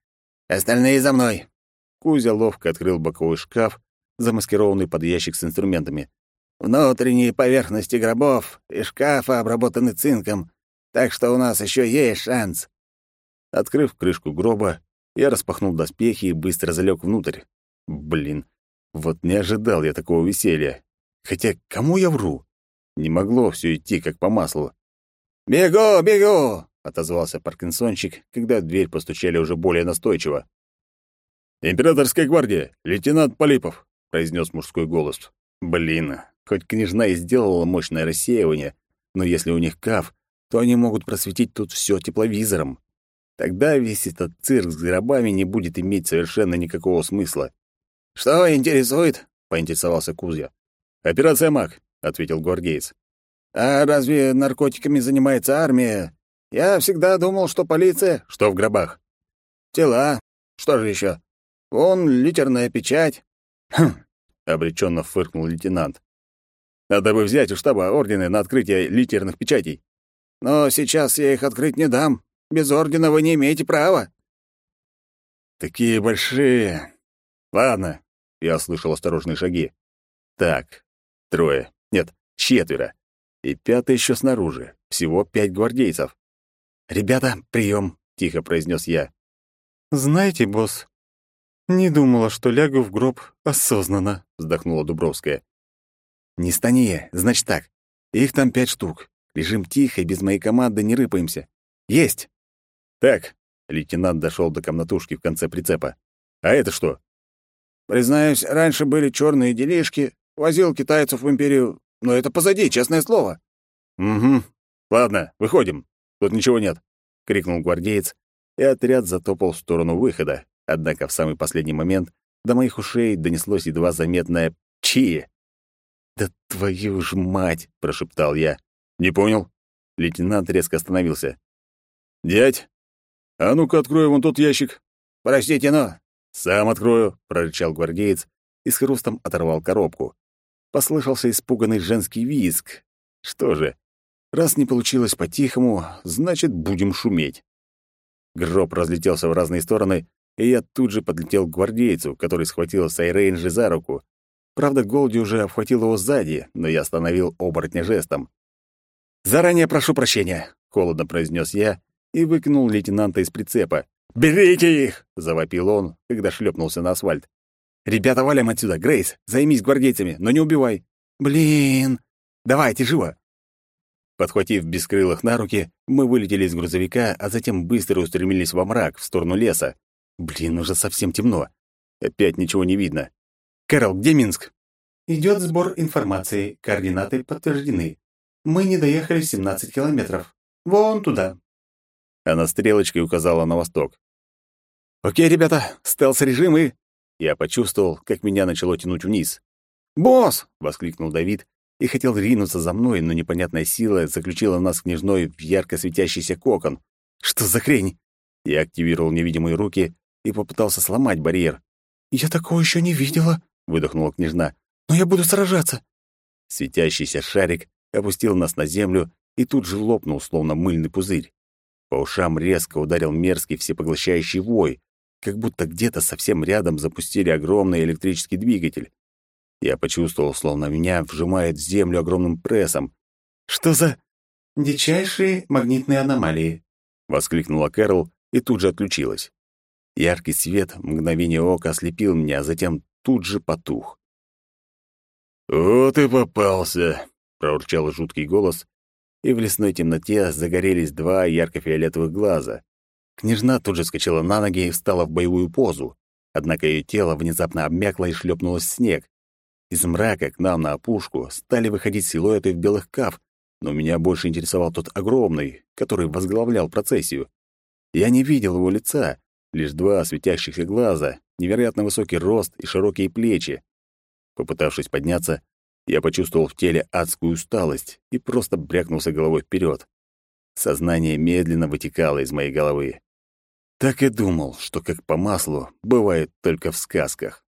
Остальные за мной».
Кузя ловко открыл боковой шкаф, замаскированный под ящик с инструментами.
«Внутренние поверхности гробов и шкафа обработаны цинком, так что у нас еще есть шанс».
Открыв крышку гроба, я распахнул доспехи и быстро залег внутрь. Блин, вот не ожидал я такого веселья. Хотя кому я вру? Не могло все идти как по маслу.
«Бегу, бегу!»
— отозвался паркинсончик, когда в дверь постучали уже более настойчиво. «Императорская гвардия, лейтенант Полипов», — произнес мужской голос. «Блин, хоть княжна и сделала мощное рассеивание, но если у них каф, то они могут просветить тут все тепловизором. Тогда весь этот цирк с гробами не будет иметь совершенно никакого смысла.
«Что интересует?»
— поинтересовался Кузя. «Операция МАК», — ответил гвардеец.
«А разве наркотиками занимается армия? Я всегда думал, что полиция...»
«Что в гробах?»
«Тела. Что же еще? Вон литерная печать».
«Хм», — обреченно фыркнул лейтенант. «Надо бы взять у штаба ордены на открытие литерных печатей».
«Но сейчас я их открыть не дам. Без ордена вы не имеете права».
«Такие большие. Ладно, я слышал осторожные шаги. Так, трое. Нет, четверо. И пятый еще снаружи. Всего пять гвардейцев. «Ребята, прием, тихо произнес я.
«Знаете, босс, не думала, что лягу в гроб осознанно», — вздохнула Дубровская.
«Не стани, значит так. Их там пять штук. Лежим тихо и без моей команды не рыпаемся. Есть!» «Так», — лейтенант дошел до комнатушки в конце прицепа. «А это что?»
Признаюсь, раньше были черные делишки, возил китайцев в империю, но это позади, честное слово.
Угу. Ладно, выходим. Тут ничего нет, крикнул гвардеец, и отряд затопал в сторону выхода. Однако в самый последний момент до моих ушей донеслось едва заметное «Чи!». «Да твою ж мать!» — прошептал я. «Не понял?» Лейтенант резко остановился. «Дядь, а ну-ка открой вон тот ящик».
«Простите, но
«Сам открою», — прорычал гвардеец и с хрустом оторвал коробку. Послышался испуганный женский визг. Что же, раз не получилось по-тихому, значит, будем шуметь. Гроб разлетелся в разные стороны, и я тут же подлетел к гвардейцу, который схватил Сайрейнджи за руку. Правда, Голди уже обхватил его сзади, но я остановил оборотня жестом. «Заранее прошу прощения», — холодно произнес я и выкинул лейтенанта из прицепа. «Берите их!» — завопил он, когда шлепнулся на асфальт. «Ребята, валим отсюда! Грейс, займись гвардейцами, но не убивай!» «Блин! Давайте, живо!» Подхватив бескрылых на руки, мы вылетели из грузовика, а затем быстро устремились во мрак, в сторону леса. Блин, уже совсем темно. Опять ничего не видно. «Кэрол, где Минск?»
Идет сбор информации, координаты подтверждены. Мы не доехали 17 километров. Вон туда.
Она стрелочкой указала на восток. «Окей, ребята, стелс-режим и...» Я почувствовал, как меня начало тянуть вниз. «Босс!» — воскликнул Давид и хотел ринуться за мной, но непонятная сила заключила нас княжной в ярко светящийся кокон. «Что за хрень?» Я активировал невидимые руки и попытался сломать барьер.
«Я такого еще не видела», — выдохнула княжна. «Но я буду сражаться».
Светящийся шарик опустил нас на землю и тут же лопнул, словно мыльный пузырь. По ушам резко ударил мерзкий всепоглощающий вой, как будто где-то совсем рядом запустили огромный электрический двигатель. Я почувствовал, словно меня вжимает в землю огромным прессом. «Что за...»
«Дичайшие магнитные аномалии», —
воскликнула Кэрол и тут же отключилась. Яркий свет в мгновение ока ослепил меня, а затем тут же потух.
«Вот и попался!»
— проурчал жуткий голос, и в лесной темноте загорелись два ярко-фиолетовых глаза. Княжна тут же скочила на ноги и встала в боевую позу, однако ее тело внезапно обмякло и шлепнулось в снег. Из мрака к нам на опушку стали выходить силуэты в белых каф, но меня больше интересовал тот огромный, который возглавлял процессию. Я не видел его лица, лишь два светящихся глаза, невероятно высокий рост и широкие плечи. Попытавшись подняться, я почувствовал в теле адскую усталость и просто брякнулся головой вперед. Сознание медленно вытекало из моей головы. Так и думал, что как по маслу бывает только в сказках.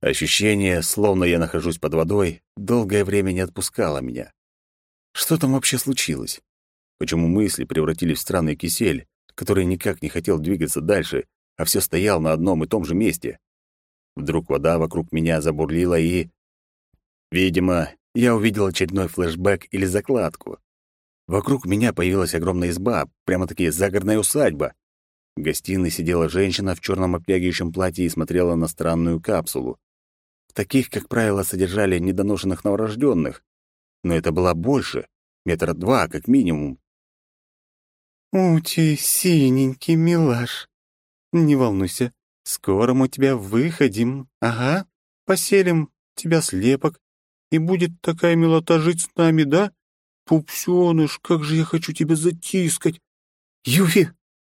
Ощущение, словно я нахожусь под водой, долгое время не отпускало меня. Что там вообще случилось? Почему мысли превратились в странный кисель, который никак не хотел двигаться дальше, а все стоял на одном и том же месте? Вдруг вода вокруг меня забурлила и... Видимо, я увидел очередной флешбэк или закладку. Вокруг меня появилась огромная изба, прямо-таки загородная усадьба. В гостиной сидела женщина в черном обтягивающем платье и смотрела на странную капсулу. Таких, как правило, содержали недоношенных новорожденных, но это было больше, метра два как минимум.
«Ути, синенький милаш, не волнуйся, скоро мы тебя выходим, ага, поселим тебя слепок, и будет такая милота жить с нами, да? Пупсёныш, как же я хочу тебя затискать! Юфи!»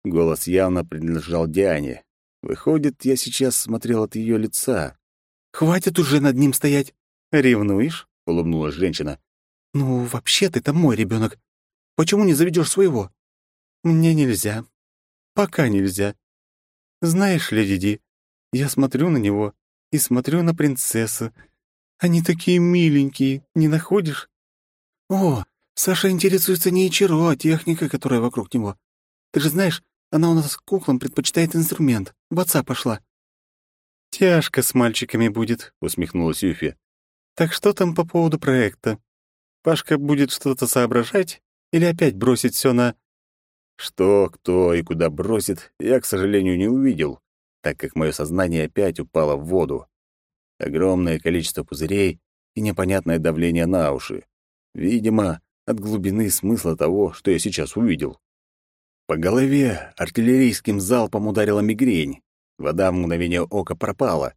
Голос явно принадлежал Диане. Выходит, я сейчас смотрел от ее лица,
Хватит уже над ним стоять.
Ревнуешь? улыбнулась женщина.
Ну, вообще ты там мой ребенок. Почему не заведешь своего? Мне нельзя. Пока нельзя. Знаешь, леди Ди, я смотрю на него и смотрю на принцессу. Они такие миленькие, не находишь? О, Саша интересуется не Ичиро, а техника, которая вокруг него. Ты же знаешь, она у нас куклам предпочитает инструмент. В отца пошла. «Тяжко с мальчиками будет», — усмехнулась Юфи. «Так что там по поводу проекта? Пашка будет что-то соображать или опять бросить все на...»
Что, кто и куда бросит, я, к сожалению, не увидел, так как мое сознание опять упало в воду. Огромное количество пузырей и непонятное давление на уши. Видимо, от глубины смысла того, что я сейчас увидел. По голове артиллерийским залпом ударила мигрень, Вода в мгновение ока пропала.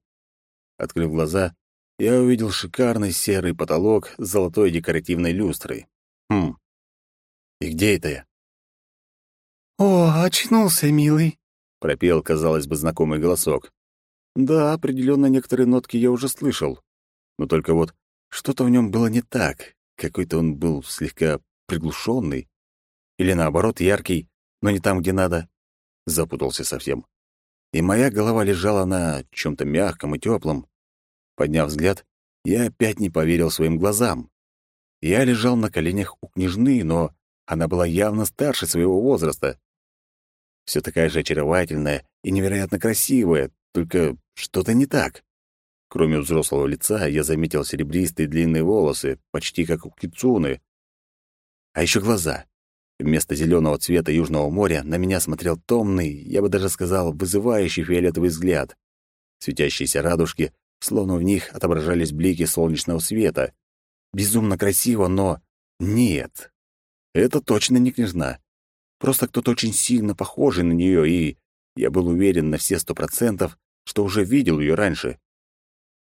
Открыв глаза, я увидел шикарный серый потолок с золотой декоративной люстрой. Хм. И где это я?
«О, очнулся, милый», —
пропел, казалось бы, знакомый голосок. Да, определенно некоторые нотки я уже слышал. Но только вот что-то в нем было не так. Какой-то он был слегка приглушенный. Или наоборот, яркий, но не там, где надо. Запутался совсем и моя голова лежала на чем то мягком и теплом. Подняв взгляд, я опять не поверил своим глазам. Я лежал на коленях у княжны, но она была явно старше своего возраста. Все такая же очаровательная и невероятно красивая, только что-то не так. Кроме взрослого лица, я заметил серебристые длинные волосы, почти как у кицуны. А еще глаза. Вместо зеленого цвета Южного моря на меня смотрел томный, я бы даже сказал, вызывающий фиолетовый взгляд. Светящиеся радужки, словно в них отображались блики солнечного света. Безумно красиво, но... Нет. Это точно не княжна. Просто кто-то очень сильно похожий на нее, и я был уверен на все сто процентов, что уже видел ее раньше.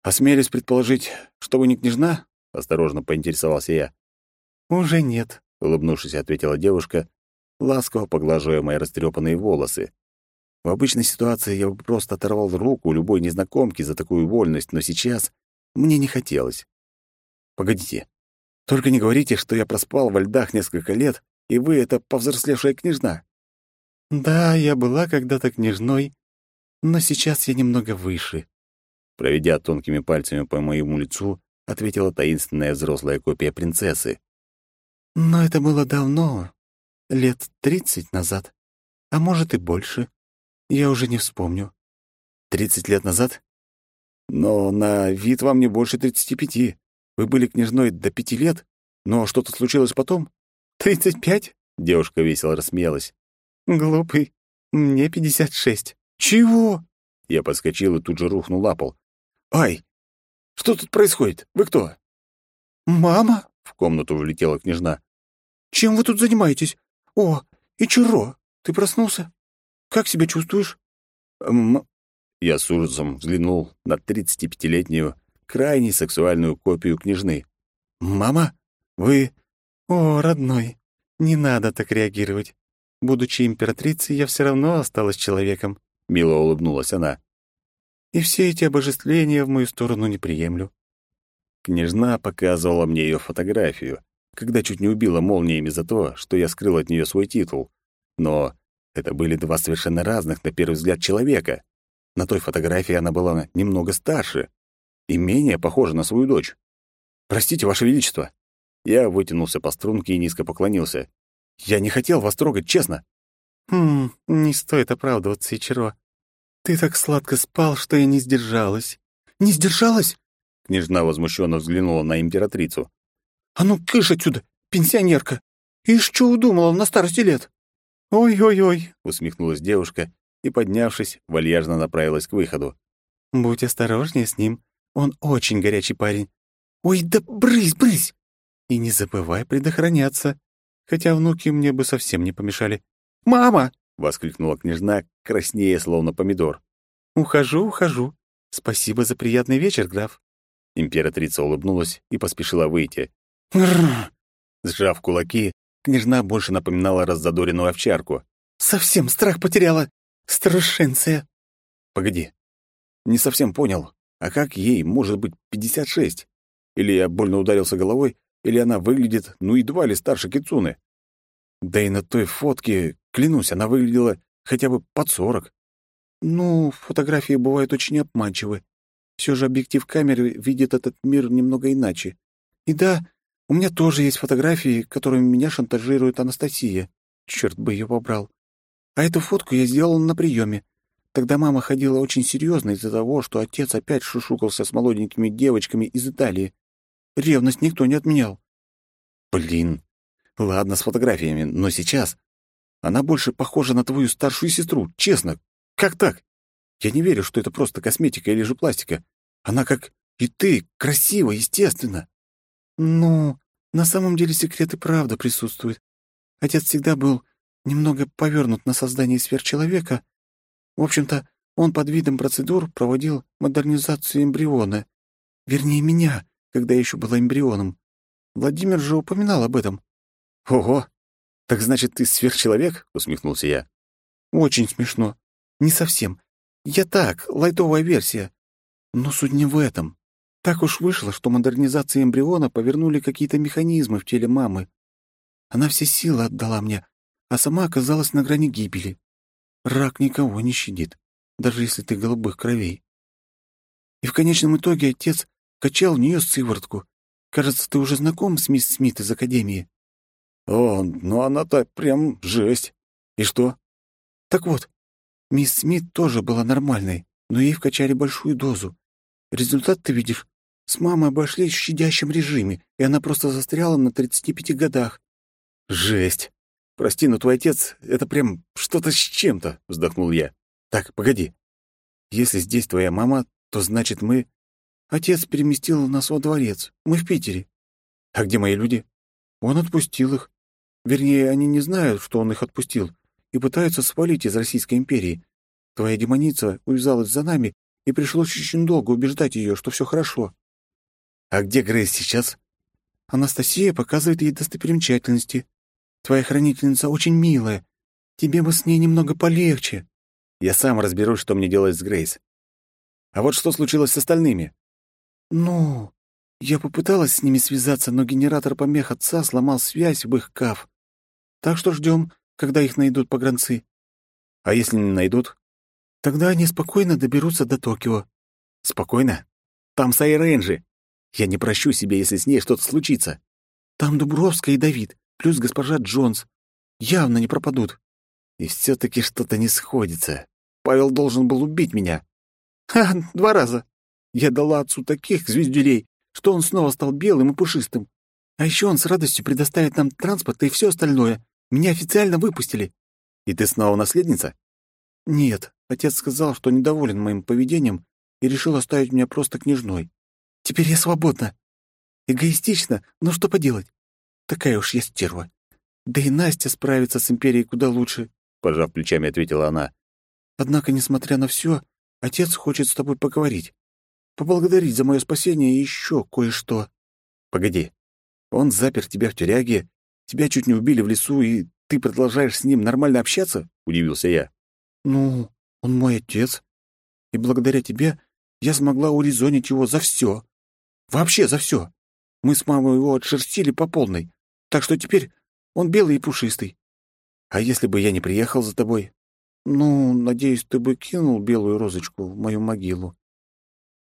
«Осмелюсь предположить, что вы не княжна?» — осторожно поинтересовался я.
«Уже нет»,
улыбнувшись, ответила девушка, ласково поглаживая мои растрепанные волосы. В обычной ситуации я бы просто оторвал руку любой незнакомки за такую вольность, но сейчас мне не хотелось. Погодите. Только не говорите, что я проспал во льдах несколько лет, и вы — это повзрослевшая княжна.
Да, я была когда-то княжной, но сейчас я немного выше.
Проведя тонкими пальцами по моему лицу, ответила таинственная взрослая копия принцессы.
«Но это было давно, лет тридцать назад, а может и больше. Я уже не вспомню».
«Тридцать лет назад? Но на вид вам не больше тридцати пяти. Вы были княжной до пяти лет, но что-то случилось потом?»
«Тридцать пять?» — девушка весело рассмеялась. «Глупый, мне пятьдесят шесть».
«Чего?» Я подскочил и тут же рухнул на пол. «Ай! Что тут происходит? Вы кто?»
«Мама!»
— в комнату влетела княжна.
«Чем вы тут занимаетесь? О, и Чуро, ты проснулся? Как себя чувствуешь?»
«М...» Я с ужасом взглянул на тридцатипятилетнюю, крайне сексуальную копию княжны. «Мама, вы...»
«О, родной, не надо так реагировать. Будучи императрицей, я все равно осталась человеком», — мило улыбнулась она. «И все эти обожествления в мою сторону не приемлю».
Княжна показывала мне ее фотографию, когда чуть не убила молниями за то, что я скрыл от нее свой титул. Но это были два совершенно разных, на первый взгляд, человека. На той фотографии она была немного старше и менее похожа на свою дочь. «Простите, Ваше Величество!» Я вытянулся по струнке и низко поклонился. «Я не хотел вас трогать, честно!»
«Хм, не стоит оправдываться, Ичиро. Ты так сладко спал, что я не сдержалась». «Не сдержалась?»
Княжна возмущенно взглянула на императрицу.
«А ну, кыш отсюда, пенсионерка! Ишь, что удумала на старости лет?» «Ой-ой-ой», — усмехнулась девушка и, поднявшись, вальяжно направилась к выходу. «Будь осторожнее с ним, он очень горячий парень. Ой, да брысь, брысь! И не забывай предохраняться, хотя внуки мне бы совсем не помешали. «Мама!» — воскликнула княжна, краснея, словно помидор. «Ухожу, ухожу. Спасибо за приятный вечер, граф».
Императрица улыбнулась и поспешила выйти.
«Рррр!»
Сжав кулаки, княжна больше напоминала раззадоренную овчарку.
«Совсем страх потеряла! Старушенция!»
«Погоди. Не совсем понял. А как ей может быть пятьдесят шесть? Или я больно ударился головой, или она выглядит, ну, едва ли старше Кицуны. Да и на той фотке, клянусь, она выглядела хотя бы под сорок.
Ну, фотографии бывают очень обманчивы. Все же объектив камеры видит этот мир немного иначе. И да, у меня тоже есть фотографии, которыми меня шантажирует Анастасия. Черт бы ее побрал. А эту фотку я сделал на приеме. Тогда мама ходила очень серьезно из-за того, что отец опять шушукался с молоденькими девочками из Италии. Ревность никто не отменял.
Блин. Ладно, с фотографиями, но сейчас она больше похожа на твою старшую сестру, честно. Как так? Я не верю, что это просто косметика или же пластика. Она как и ты, красиво, естественно.
Ну, на самом деле секрет и правда присутствует. Отец всегда был немного повернут на создание сверхчеловека. В общем-то, он под видом процедур проводил модернизацию эмбриона. Вернее, меня, когда я еще была эмбрионом. Владимир же упоминал об этом.
«Ого! Так значит, ты сверхчеловек?» — усмехнулся я.
«Очень смешно. Не совсем. Я так, лайтовая версия. Но суть не в этом. Так уж вышло, что модернизации эмбриона повернули какие-то механизмы в теле мамы. Она все силы отдала мне, а сама оказалась на грани гибели. Рак никого не щадит, даже если ты голубых кровей. И в конечном итоге отец качал в нее сыворотку. Кажется, ты уже знаком с мисс Смит из Академии.
О, ну она-то прям жесть. И что?
Так вот, мисс Смит тоже была нормальной, но ей вкачали большую дозу. Результат ты видишь. С мамой обошлись в щадящем режиме, и она просто застряла на 35 годах.
Жесть. Прости, но твой отец — это прям что-то с чем-то, — вздохнул я. Так, погоди. Если здесь твоя мама, то значит мы...
Отец переместил нас во дворец. Мы в Питере.
А где мои люди?
Он отпустил их. Вернее, они не знают, что он их отпустил, и пытаются свалить из Российской империи. Твоя демоница увязалась за нами, и пришлось очень долго убеждать ее, что все хорошо.
А где Грейс сейчас?
Анастасия показывает ей достопримечательности. Твоя хранительница очень милая. Тебе бы с ней немного полегче.
Я сам разберусь, что мне делать с Грейс. А вот что случилось с остальными?
Ну, я попыталась с ними связаться, но генератор помех отца сломал связь в их КАФ. Так что ждем, когда их найдут погранцы.
А если не найдут?
Тогда они спокойно доберутся до Токио.
Спокойно. Там Сайренджи. Я не прощу себе, если с ней что-то случится.
Там Дубровская и Давид, плюс госпожа Джонс. Явно не пропадут.
И все таки что-то не сходится. Павел должен был убить меня.
Ха, два раза. Я дала отцу таких звездюлей, что он снова стал белым и пушистым. А еще он с радостью предоставит нам транспорт и все остальное. Меня официально выпустили.
И ты снова наследница?
Нет, отец сказал, что недоволен моим поведением и решил оставить меня просто княжной. Теперь я свободна. Эгоистично, но что поделать? Такая уж я стерва. Да и Настя справится с империей куда лучше,
пожав плечами, ответила она.
Однако, несмотря на все, отец хочет с тобой поговорить. Поблагодарить за мое спасение и еще кое-что.
Погоди. Он запер тебя в тюряге, тебя чуть не убили в лесу, и ты продолжаешь с ним нормально общаться? удивился я.
Ну, он мой отец. И благодаря тебе я смогла урезонить его за все. Вообще за все. Мы с мамой его отшерстили по полной. Так что теперь он белый и пушистый.
А если бы я не приехал за тобой?
Ну, надеюсь, ты бы кинул белую розочку в мою могилу.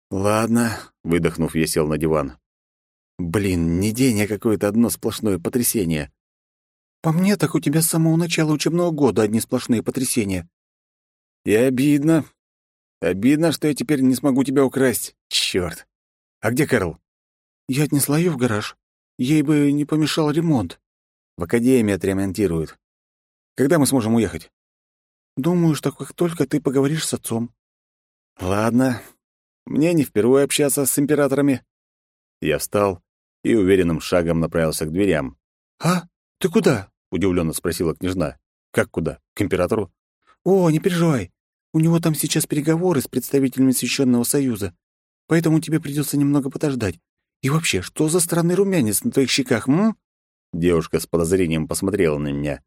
Ладно, выдохнув, я сел на диван. Блин, не день, а какое-то одно сплошное потрясение.
По мне, так у тебя с самого начала учебного года одни сплошные потрясения.
И обидно. Обидно, что я теперь не смогу тебя украсть. Чёрт. А где Кэрол?
Я отнесла её в гараж. Ей бы не помешал ремонт.
В академии отремонтируют. Когда мы сможем уехать?
Думаю, что как только ты поговоришь с отцом.
Ладно. Мне не впервые общаться с императорами. Я встал и уверенным шагом направился к дверям.
«А? Ты куда?»
— удивленно спросила княжна. «Как куда? К императору?»
«О, не переживай. У него там сейчас переговоры с представителями Священного Союза, поэтому тебе придется немного подождать. И вообще, что за странный румянец на твоих щеках, м?»
Девушка с подозрением посмотрела на меня.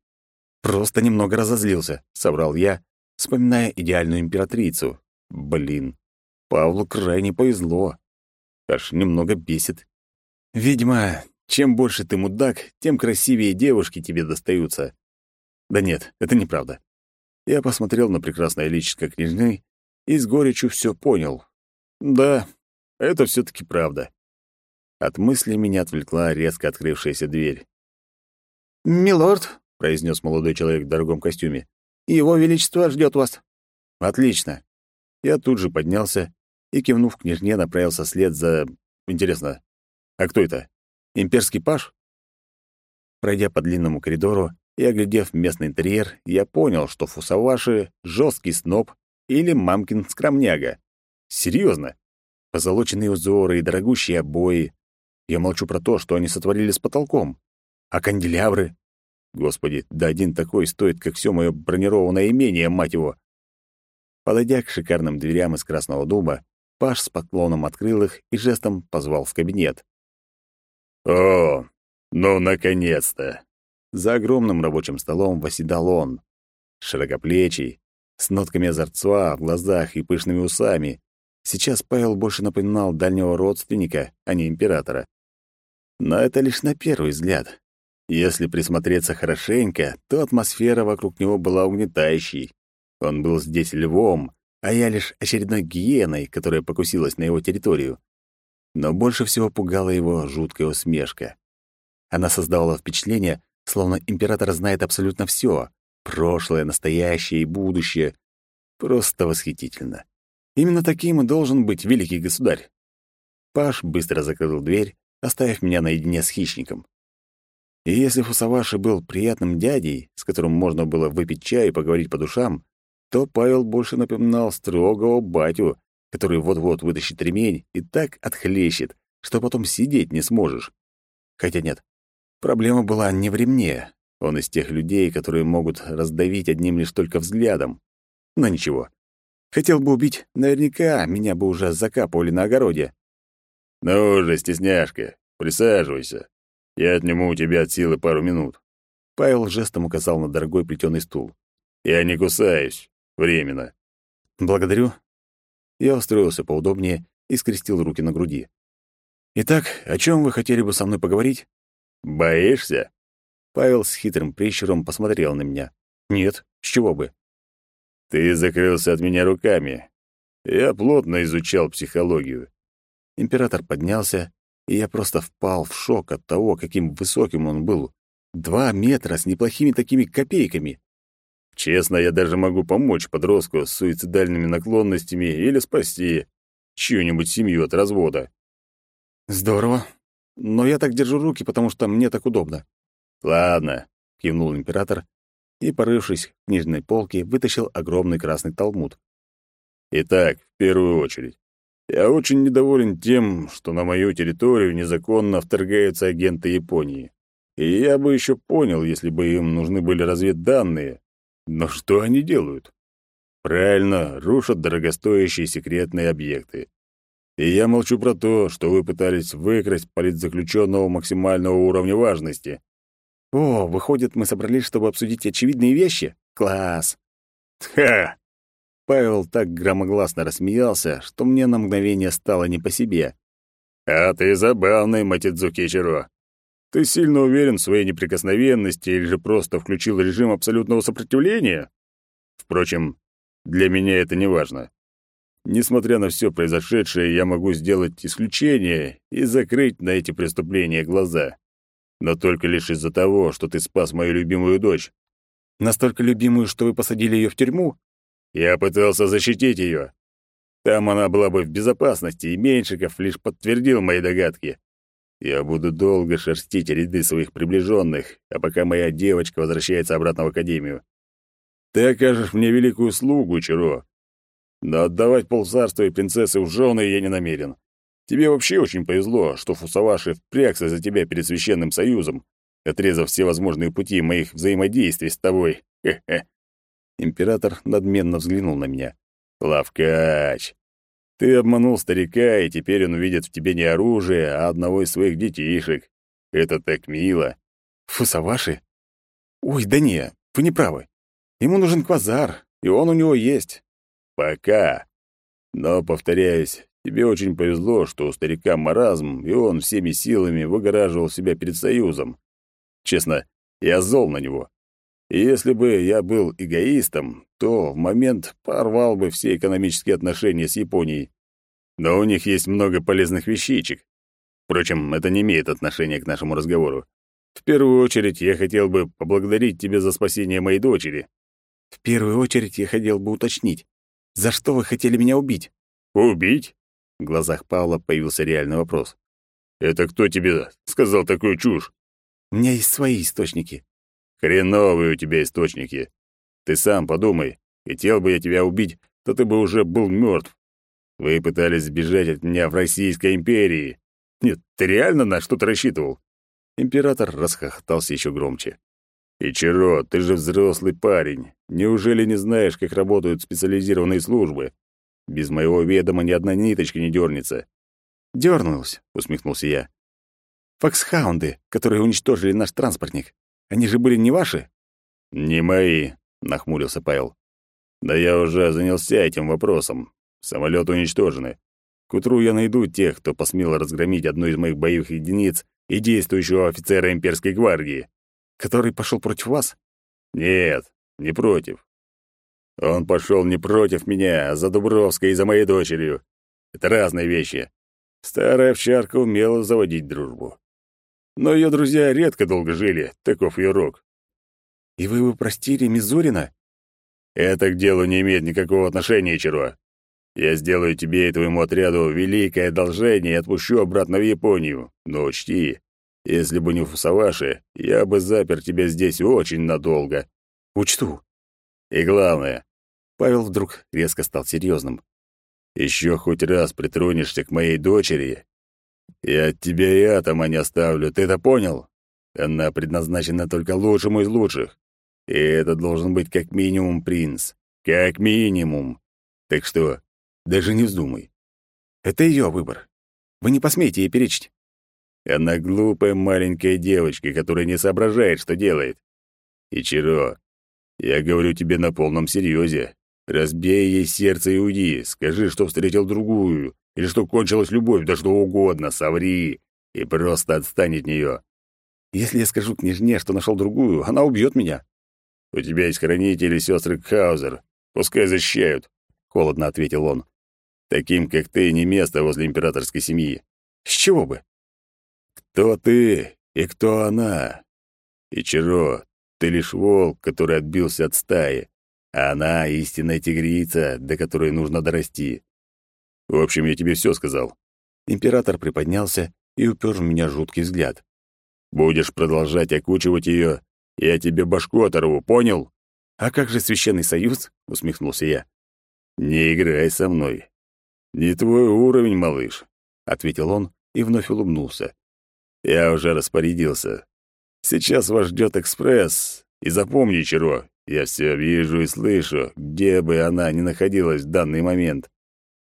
«Просто немного разозлился», — соврал я, вспоминая идеальную императрицу. «Блин, Павлу крайне повезло. Аж немного бесит. Видимо, чем больше ты мудак, тем красивее девушки тебе достаются. Да нет, это неправда. Я посмотрел на прекрасное личико княжны и с горечью все понял. Да, это все таки правда. От мысли меня отвлекла резко открывшаяся дверь.
«Милорд», —
произнес молодой человек в дорогом костюме, —
«его величество ждет вас».
«Отлично». Я тут же поднялся и, кивнув княжне, направился след за... Интересно, а кто это? Имперский паш? Пройдя по длинному коридору, и, оглядев местный интерьер, я понял, что Фусаваши — жесткий сноб или мамкин скромняга. Серьезно. Позолоченные узоры и дорогущие обои. Я молчу про то, что они сотворили с потолком. А канделябры? Господи, да один такой стоит, как все мое бронированное имение, мать его. Подойдя к шикарным дверям из красного дуба, Паш с поклоном открыл их и жестом позвал в кабинет. «О, ну, наконец-то!» За огромным рабочим столом восседал он, широкоплечий, с нотками озорца в глазах и пышными усами. Сейчас Павел больше напоминал дальнего родственника, а не императора. Но это лишь на первый взгляд. Если присмотреться хорошенько, то атмосфера вокруг него была угнетающей. Он был здесь львом, а я лишь очередной гиеной, которая покусилась на его территорию. Но больше всего пугала его жуткая усмешка. Она создавала впечатление, словно император знает абсолютно все — прошлое, настоящее и будущее. Просто восхитительно. Именно таким и должен быть великий государь. Паш быстро закрыл дверь, оставив меня наедине с хищником. И если Фусаваши был приятным дядей, с которым можно было выпить чай и поговорить по душам, то Павел больше напоминал строгого батю, который вот-вот вытащит ремень и так отхлещет, что потом сидеть не сможешь. Хотя нет, Проблема была не в ремне. Он из тех людей, которые могут раздавить одним лишь только взглядом. Но ничего. Хотел бы убить, наверняка меня бы уже закапывали на огороде. «Ну же, стесняшка, присаживайся. Я отниму у тебя от силы пару минут». Павел жестом указал на дорогой плетеный стул. «Я не кусаюсь. Временно». «Благодарю». Я устроился поудобнее и скрестил руки на груди. «Итак, о чем вы хотели бы со мной поговорить?» «Боишься?» Павел с хитрым прищуром посмотрел на меня. «Нет, с чего бы?» «Ты закрылся от меня руками. Я плотно изучал психологию.
Император поднялся, и я просто впал в шок от того, каким высоким он был. Два метра с неплохими такими копейками.
Честно, я даже могу помочь подростку с суицидальными наклонностями или спасти чью-нибудь семью от развода.
Здорово. Но я так держу руки, потому что мне так удобно.
Ладно,
кивнул император и, порывшись в книжной полке, вытащил огромный красный талмуд.
Итак, в первую очередь, я очень недоволен тем, что на мою территорию незаконно вторгаются агенты Японии. И я бы еще понял, если бы им нужны были разведданные. Но что они делают? Правильно, рушат дорогостоящие секретные объекты. И я молчу про то, что вы пытались выкрасть политзаключенного максимального уровня важности.
О, выходит, мы собрались, чтобы обсудить очевидные вещи? Класс!
Ха!
Павел так громогласно рассмеялся, что мне на мгновение стало не по себе.
«А ты забавный, Матидзуки Чиро. Ты сильно уверен в своей неприкосновенности или же просто включил режим абсолютного сопротивления? Впрочем, для меня это не важно. Несмотря на все произошедшее, я могу сделать исключение и закрыть на эти преступления глаза. Но только лишь из-за того, что ты спас мою любимую дочь.
Настолько любимую, что вы посадили ее в тюрьму?
Я пытался защитить ее. Там она была бы в безопасности, и Меньшиков лишь подтвердил мои догадки. Я буду долго шерстить ряды своих приближенных, а пока моя девочка возвращается обратно в академию. Ты окажешь мне великую услугу, Чиро. Но отдавать полцарства и принцессы в жены я не намерен. Тебе вообще очень повезло, что Фусаваши впрягся за тебя перед священным союзом, отрезав все возможные пути моих взаимодействий с тобой. Хе-хе.
Император надменно взглянул на меня.
«Лавкач, ты обманул старика, и теперь он увидит в тебе не оружие, а одного из своих детишек. Это так мило».
«Фусаваши? Ой, да не, вы не правы. Ему нужен квазар, и он у него есть».
«Пока. Но, повторяюсь, тебе очень повезло, что у старика маразм, и он всеми силами выгораживал себя перед Союзом. Честно, я зол на него. И если бы я был эгоистом, то в момент порвал бы все экономические отношения с Японией. Но у них есть много полезных вещичек. Впрочем, это не имеет отношения к нашему разговору. В первую очередь, я хотел бы поблагодарить тебя за спасение моей дочери.
В первую очередь, я хотел бы уточнить, за что вы хотели меня убить?
Убить?
В глазах Павла появился реальный вопрос.
Это кто тебе сказал такую чушь?
У меня есть свои источники.
Хреновые у тебя источники. Ты сам подумай. Хотел бы я тебя убить, то ты бы уже был мертв. Вы пытались сбежать от меня в Российской империи. Нет, ты реально на что-то рассчитывал?» Император расхохотался еще громче. «Ичиро, ты же взрослый парень. Неужели не знаешь, как работают специализированные службы? Без моего ведома ни одна ниточка не дернется».
«Дернулась», — усмехнулся я. «Фоксхаунды, которые уничтожили наш транспортник. Они же были не ваши?»
«Не мои», — нахмурился Павел. «Да я уже занялся этим вопросом. Самолеты уничтожены. К утру я найду тех, кто посмел разгромить одну из моих боевых единиц и действующего офицера имперской гвардии.
Который пошел против вас?
Нет, не против. Он пошел не против меня, а за Дубровской и за моей дочерью. Это разные вещи. Старая овчарка умела заводить дружбу. Но ее друзья редко долго жили, таков ее рок.
«И вы бы простили Мизурина?»
«Это к делу не имеет никакого отношения, Чаро. Я сделаю тебе и твоему отряду великое одолжение и отпущу обратно в Японию. Но учти, если бы не Фусаваши, я бы запер тебя здесь очень надолго.
Учту.
И главное...»
Павел вдруг резко стал серьезным.
«Еще хоть раз притронешься к моей дочери, я от тебя и атома не оставлю, ты это понял? Она предназначена только лучшему из лучших. И это должен быть как минимум принц. Как минимум. Так что, даже не вздумай.
Это ее выбор. Вы не посмеете ей перечить.
Она глупая маленькая девочка, которая не соображает, что делает. Ичиро, я говорю тебе на полном серьезе. Разбей ей сердце и уйди. Скажи, что встретил другую, или что кончилась любовь, да что угодно, соври. И просто отстань от нее.
Если я скажу княжне, что нашел другую, она убьет меня.
У тебя есть хранители сестры Хаузер. Пускай защищают, холодно ответил он. Таким, как ты, не место возле императорской семьи.
С чего бы?
Кто ты и кто она? Ичиро, ты лишь волк, который отбился от стаи, а она — истинная тигрица, до которой нужно дорасти. В общем, я тебе все сказал. Император приподнялся и упер в меня жуткий взгляд. Будешь продолжать окучивать ее, я тебе башку оторву, понял?
А как же священный союз? усмехнулся я.
Не играй со мной. Не твой уровень, малыш, ответил он и вновь улыбнулся. Я уже распорядился. Сейчас вас ждет экспресс. И запомни, Чаро, я все вижу и слышу, где бы она ни находилась в данный момент.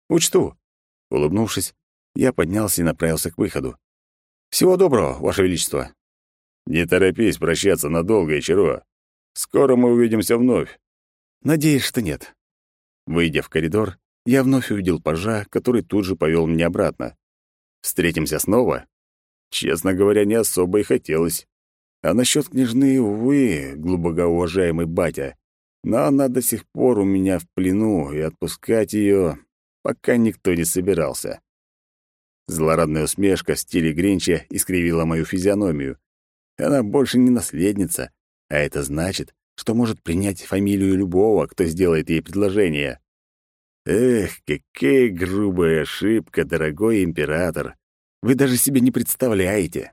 Учту. Улыбнувшись, я поднялся и направился к выходу. Всего доброго, Ваше Величество.
Не торопись прощаться надолго, Ичиро. Скоро мы увидимся вновь.
Надеюсь, что нет. Выйдя в коридор, я вновь увидел пажа, который тут же повел меня обратно. Встретимся снова? Честно говоря, не особо и хотелось. А насчет княжны, увы, глубокоуважаемый батя. Но она до сих пор у меня в плену, и отпускать ее пока никто не собирался. Злорадная усмешка в стиле Гринча искривила мою физиономию. Она больше не наследница, а это значит, что может принять фамилию любого, кто сделает ей предложение. Эх, какая грубая ошибка, дорогой император. Вы даже себе не представляете.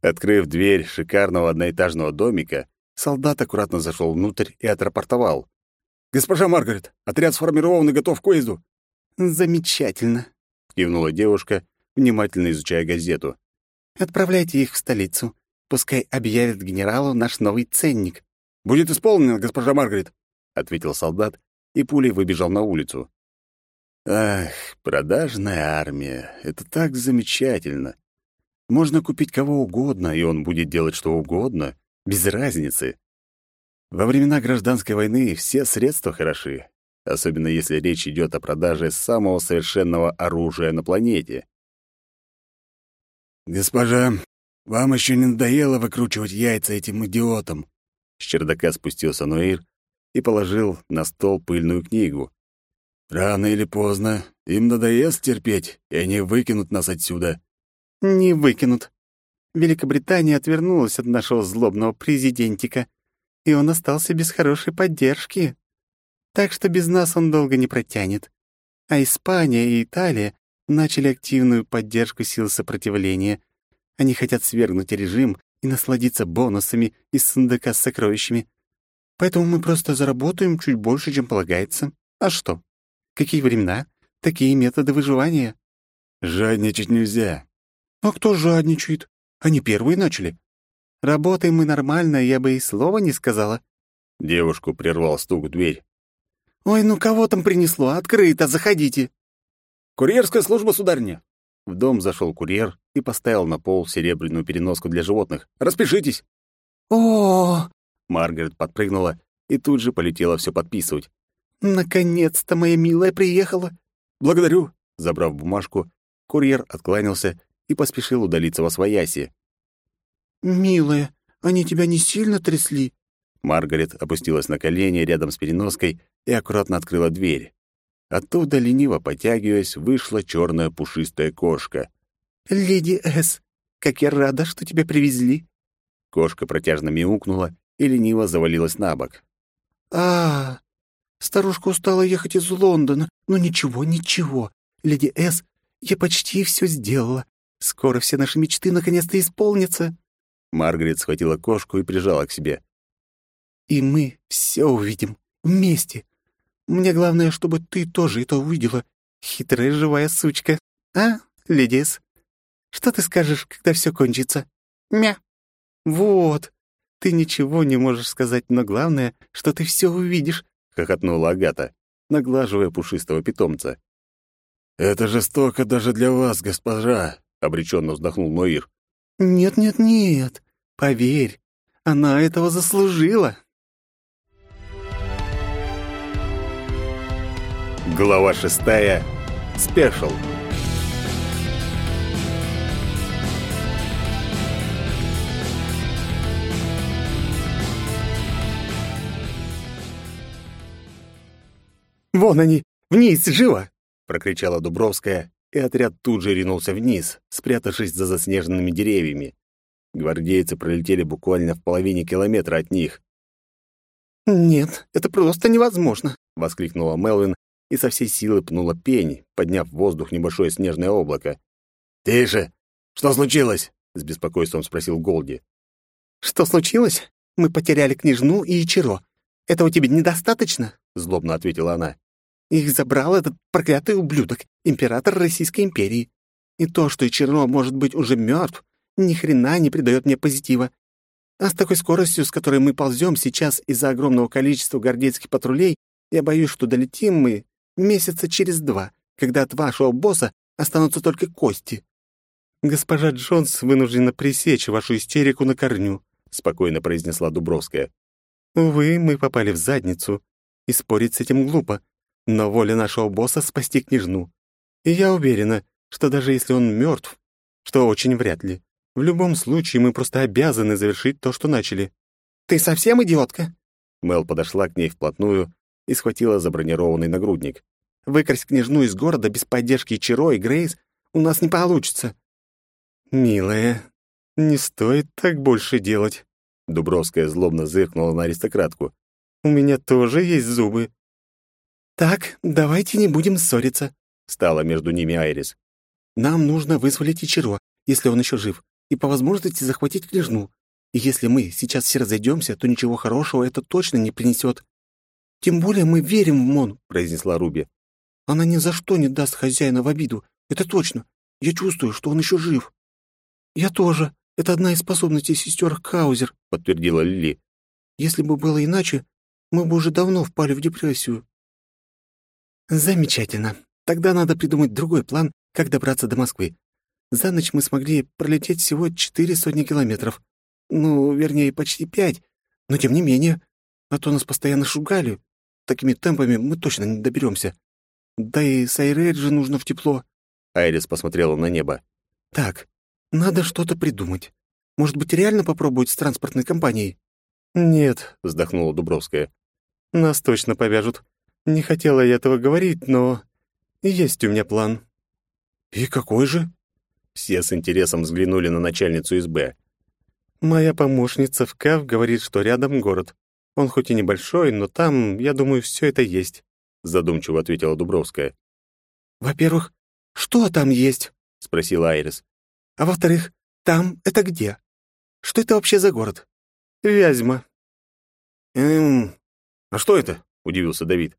Открыв дверь шикарного одноэтажного домика, солдат аккуратно зашел внутрь и отрапортовал. «Госпожа Маргарет, отряд сформирован и готов к уезду». «Замечательно», — кивнула девушка, внимательно изучая газету. «Отправляйте их в столицу. Пускай объявят генералу наш новый ценник». «Будет исполнено, госпожа Маргарет», — ответил солдат и пулей выбежал на улицу. «Ах, продажная армия — это так замечательно. Можно купить кого угодно, и он будет делать что угодно, без разницы. Во времена гражданской войны все средства хороши, особенно если речь идет о продаже самого совершенного оружия на планете. «Госпожа, вам еще не надоело выкручивать яйца этим идиотам?» С чердака спустился Нуир и положил на стол пыльную книгу. «Рано или поздно им надоест терпеть, и они выкинут нас отсюда». Не выкинут. Великобритания отвернулась от нашего злобного президентика, и он остался без хорошей поддержки. Так что без нас он долго не протянет. А Испания и Италия начали активную поддержку сил сопротивления. Они хотят свергнуть режим и насладиться бонусами из сундука с сокровищами. Поэтому мы просто заработаем чуть больше, чем полагается. А что? Какие времена, такие методы выживания. Жадничать нельзя. «А кто жадничает? Они первые начали». «Работаем мы нормально, я бы и слова не сказала».
Девушку прервал стук в дверь.
«Ой, ну кого там принесло? Открыто, заходите». «Курьерская служба, сударыня». В дом зашел курьер и поставил на пол серебряную переноску для животных. «Распишитесь». О, Маргарет подпрыгнула и тут же полетела все подписывать. «Наконец-то моя милая приехала!» «Благодарю!» Забрав бумажку, курьер откланялся и поспешил удалиться во свояси. «Милая, они тебя не сильно трясли?» Маргарет опустилась на колени рядом с переноской и аккуратно открыла дверь. Оттуда, лениво потягиваясь, вышла черная пушистая кошка. «Леди С, как я рада, что тебя привезли!» Кошка протяжно мяукнула и лениво завалилась на бок. а, -а, -а Старушка устала ехать из Лондона. Но ничего, ничего. Леди С, я почти все сделала. Скоро все наши мечты наконец-то исполнятся. Маргарет схватила кошку и прижала к себе. И мы все увидим вместе. Мне главное, чтобы ты тоже это увидела, хитрая живая сучка. А, ледис? Что ты скажешь, когда все кончится? Мя. Вот. Ты ничего не можешь сказать, но главное, что ты все увидишь, хохотнула Агата, наглаживая пушистого питомца. Это жестоко даже для вас, госпожа, —— обреченно вздохнул Ноир. «Нет-нет-нет, поверь, она этого заслужила!» Глава шестая. Спешл. «Вон они! Вниз, живо!»
— прокричала Дубровская и отряд тут же ринулся вниз, спрятавшись за заснеженными деревьями. Гвардейцы пролетели буквально в половине километра от них.
«Нет, это просто невозможно!»
— воскликнула Мелвин и со всей силы пнула пень, подняв в воздух небольшое снежное облако. «Тише! Что случилось?» — с беспокойством спросил Голди.
«Что случилось? Мы потеряли княжну и Ичиро. Этого тебе недостаточно?» — злобно ответила она. «Их забрал этот проклятый ублюдок, император Российской империи. И то, что Ичиро может быть уже мертв, ни хрена не придает мне позитива. А с такой скоростью, с которой мы ползем сейчас из-за огромного количества гвардейских патрулей, я боюсь, что долетим мы месяца через два, когда от вашего босса останутся только кости.
Госпожа Джонс вынуждена пресечь вашу истерику на корню, спокойно произнесла Дубровская. Увы, мы попали в задницу, и спорить с этим глупо, но воля нашего босса спасти княжну. И я уверена, что даже если он мертв, что очень вряд ли, в любом случае мы просто обязаны завершить то, что начали.
Ты совсем идиотка?
Мел подошла к ней вплотную и схватила за бронированный нагрудник.
Выкрасть княжну из города без поддержки Чиро и Грейс у нас не получится.
«Милая, не стоит так больше делать», —
Дубровская злобно зыркнула на аристократку.
«У меня тоже есть зубы».
«Так, давайте не будем ссориться», — стала между ними Айрис. «Нам нужно вызволить Ичиро, если он еще жив, и по возможности захватить княжну. И если мы сейчас все разойдемся, то ничего хорошего это точно не принесет. Тем более мы верим в Мон», — произнесла Руби. «Она ни за что не даст хозяина в обиду, это точно. Я чувствую, что он еще жив». «Я тоже. Это одна из способностей сестер Каузер», — подтвердила Лили. «Если бы было иначе, мы бы уже давно впали в депрессию». «Замечательно. Тогда надо придумать другой план, как добраться до Москвы. За ночь мы смогли пролететь всего четыре сотни километров. Ну, вернее, почти пять. Но тем не менее. А то нас постоянно шугали. Такими темпами мы точно не доберемся. Да и с Айрейджи нужно в тепло».
Айрис посмотрела на небо.
«Так, надо что-то придумать. Может быть, реально попробовать с транспортной компанией?
Нет, вздохнула Дубровская. Нас точно повяжут. Не хотела я этого говорить, но есть у меня план.
И какой же?
Все с интересом взглянули на начальницу СБ.
Моя помощница в КАВ говорит, что рядом город. Он хоть и небольшой, но там, я думаю, все это есть, задумчиво ответила Дубровская.
Во-первых, что там есть? спросила Айрис. А во-вторых, там это где? Что это вообще за город?
Вязьма.
Эм, а что это? удивился Давид.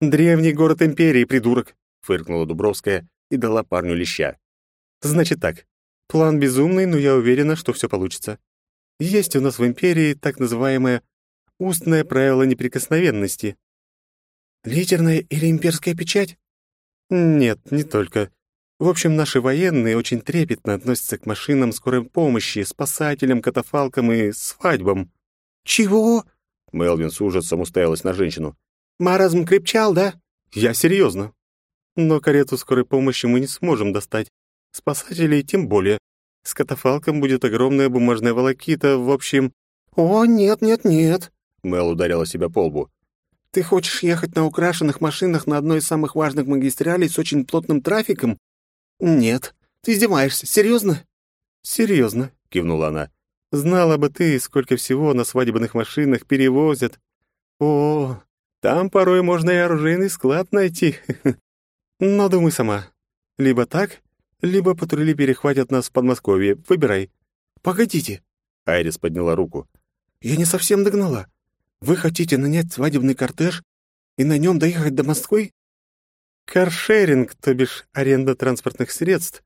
Древний город империи, придурок, фыркнула Дубровская и дала парню леща. Значит так. План безумный, но я уверена, что все получится. Есть у нас в империи так называемое устное правило неприкосновенности.
Литерная или имперская печать?
Нет, не только. В общем, наши военные очень трепетно относятся к машинам скорой помощи, спасателям, катафалкам и свадьбам.
«Чего?»
Мелвин с ужасом уставилась на женщину.
«Маразм крепчал, да?»
«Я серьезно. Но карету скорой помощи мы не сможем достать. Спасателей тем более. С катафалком будет огромная бумажная волокита, в общем...»
«О, нет, нет, нет!»
Мел ударила себя по лбу.
«Ты хочешь ехать на украшенных машинах на одной из самых важных магистралей с очень плотным трафиком? «Нет. Ты издеваешься. Серьезно?»
«Серьезно», — кивнула она. «Знала бы ты, сколько всего на свадебных машинах перевозят. О, там порой можно и оружейный склад найти. Но думай сама. Либо так, либо патрули перехватят нас в Подмосковье. Выбирай».
«Погодите».
Айрис подняла руку.
«Я не совсем догнала. Вы хотите нанять свадебный кортеж и на нем доехать до Москвы?
Каршеринг, то бишь аренда транспортных средств,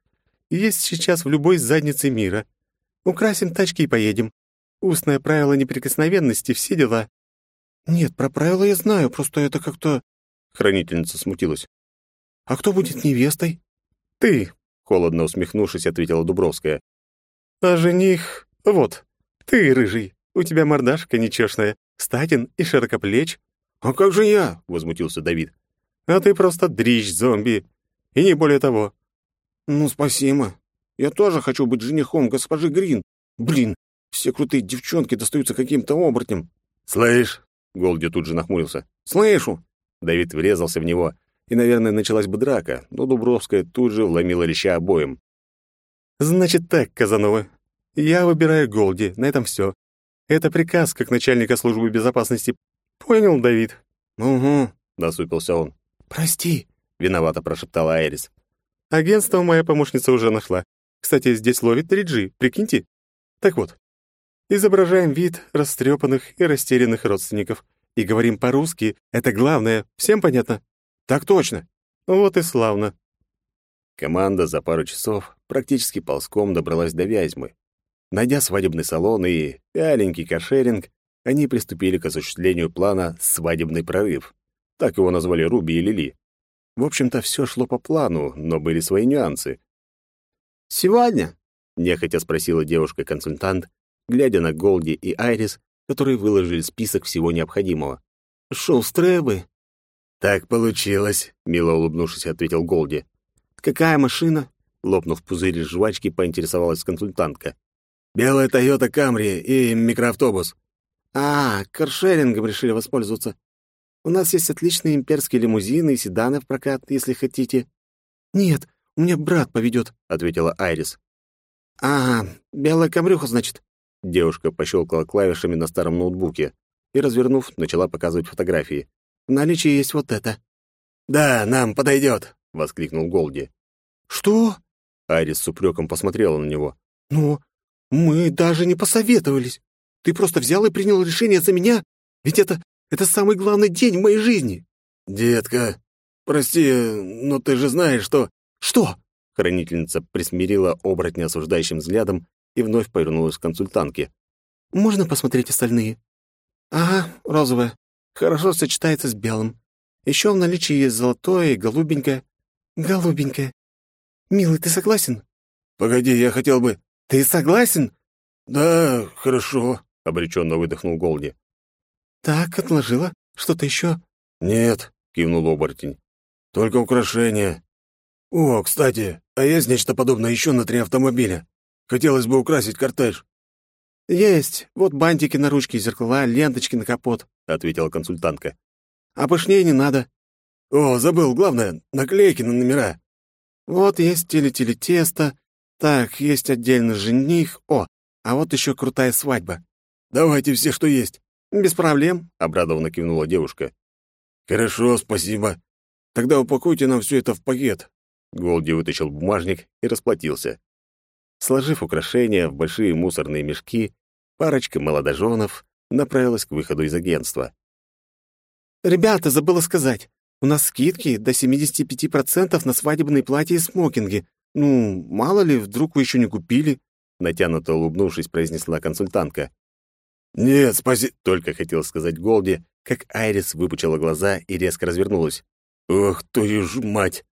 есть сейчас в любой заднице мира. Украсим тачки и поедем. Устное правило неприкосновенности, все дела.
Нет, про правила я знаю, просто это как-то...
Хранительница смутилась.
А кто будет невестой?
Ты,
холодно усмехнувшись, ответила Дубровская.
А жених... Вот, ты, рыжий, у тебя мордашка нечёшная, статин и широкоплеч.
А как же я? возмутился Давид
а ты просто дрищ-зомби. И не более того».
«Ну, спасибо. Я тоже хочу быть женихом госпожи Грин. Блин, все крутые девчонки достаются каким-то оборотням».
«Слышь?» — Голди тут же нахмурился.
«Слышу.
Давид врезался в него, и, наверное, началась бы драка, но Дубровская тут же вломила леща обоим.
«Значит так, Казанова, я выбираю Голди, на этом все. Это приказ как начальника службы безопасности. Понял, Давид?»
«Угу», — насупился он.
«Прости», —
виновато прошептала Айрис.
«Агентство моя помощница уже нашла. Кстати, здесь ловит 3G, прикиньте. Так вот, изображаем вид растрепанных и растерянных родственников и говорим по-русски. Это главное. Всем понятно?»
«Так точно».
«Вот и славно».
Команда за пару часов практически ползком добралась до Вязьмы. Найдя свадебный салон и вяленький кошеринг, они приступили к осуществлению плана «Свадебный прорыв». Так его назвали Руби и Лили. В общем-то, все шло по плану, но были свои нюансы.
«Сегодня?»
— нехотя спросила девушка-консультант, глядя на Голди и Айрис, которые выложили список всего необходимого.
«Шустрые вы».
«Так получилось», — мило улыбнувшись, ответил Голди.
«Какая машина?»
— лопнув пузырь жвачки, поинтересовалась консультантка.
«Белая Тойота Камри и микроавтобус». «А, каршерингом решили воспользоваться. У нас есть отличные имперские лимузины и седаны в прокат, если хотите». «Нет, у меня брат поведет», — ответила Айрис. «Ага, белая камрюха, значит».
Девушка пощелкала клавишами на старом ноутбуке и, развернув, начала показывать фотографии.
«В наличии есть вот это».
«Да, нам подойдет», — воскликнул Голди.
«Что?»
Айрис с упреком посмотрела на него.
«Ну, мы даже не посоветовались. Ты просто взял и принял решение за меня? Ведь это... это самый главный день в моей жизни».
«Детка, прости, но ты же знаешь, что...»
«Что?»
Хранительница присмирила оборотня осуждающим взглядом и вновь повернулась к консультантке.
«Можно посмотреть остальные?» «Ага, розовая. Хорошо сочетается с белым. Еще в наличии есть золотое и голубенькое». «Голубенькое. Милый, ты согласен?»
«Погоди, я хотел бы...»
«Ты согласен?»
«Да, хорошо», — обреченно выдохнул Голди.
«Так, отложила. Что-то еще?»
«Нет», — кивнул оборотень. «Только украшения. О, кстати, а есть нечто подобное еще на три автомобиля? Хотелось бы украсить кортеж».
«Есть. Вот бантики на ручки, зеркала, ленточки на капот», — ответила консультантка. «А пышнее не надо».
«О, забыл, главное, наклейки на номера».
«Вот есть теле-теле тесто. Так, есть отдельно жених. О, а вот еще крутая свадьба».
«Давайте все, что есть».
«Без проблем», —
обрадованно кивнула девушка. «Хорошо, спасибо. Тогда упакуйте нам все это в пакет». Голди вытащил бумажник и расплатился. Сложив украшения в большие мусорные мешки, парочка молодоженов направилась к выходу из агентства.
«Ребята, забыла сказать. У нас скидки до 75% на свадебные платья и смокинги. Ну, мало ли, вдруг вы еще не купили?»
Натянуто улыбнувшись, произнесла консультантка. «Нет, спаси...» — только хотел сказать Голди, как Айрис выпучила глаза и резко развернулась. «Ох, твою ж мать!»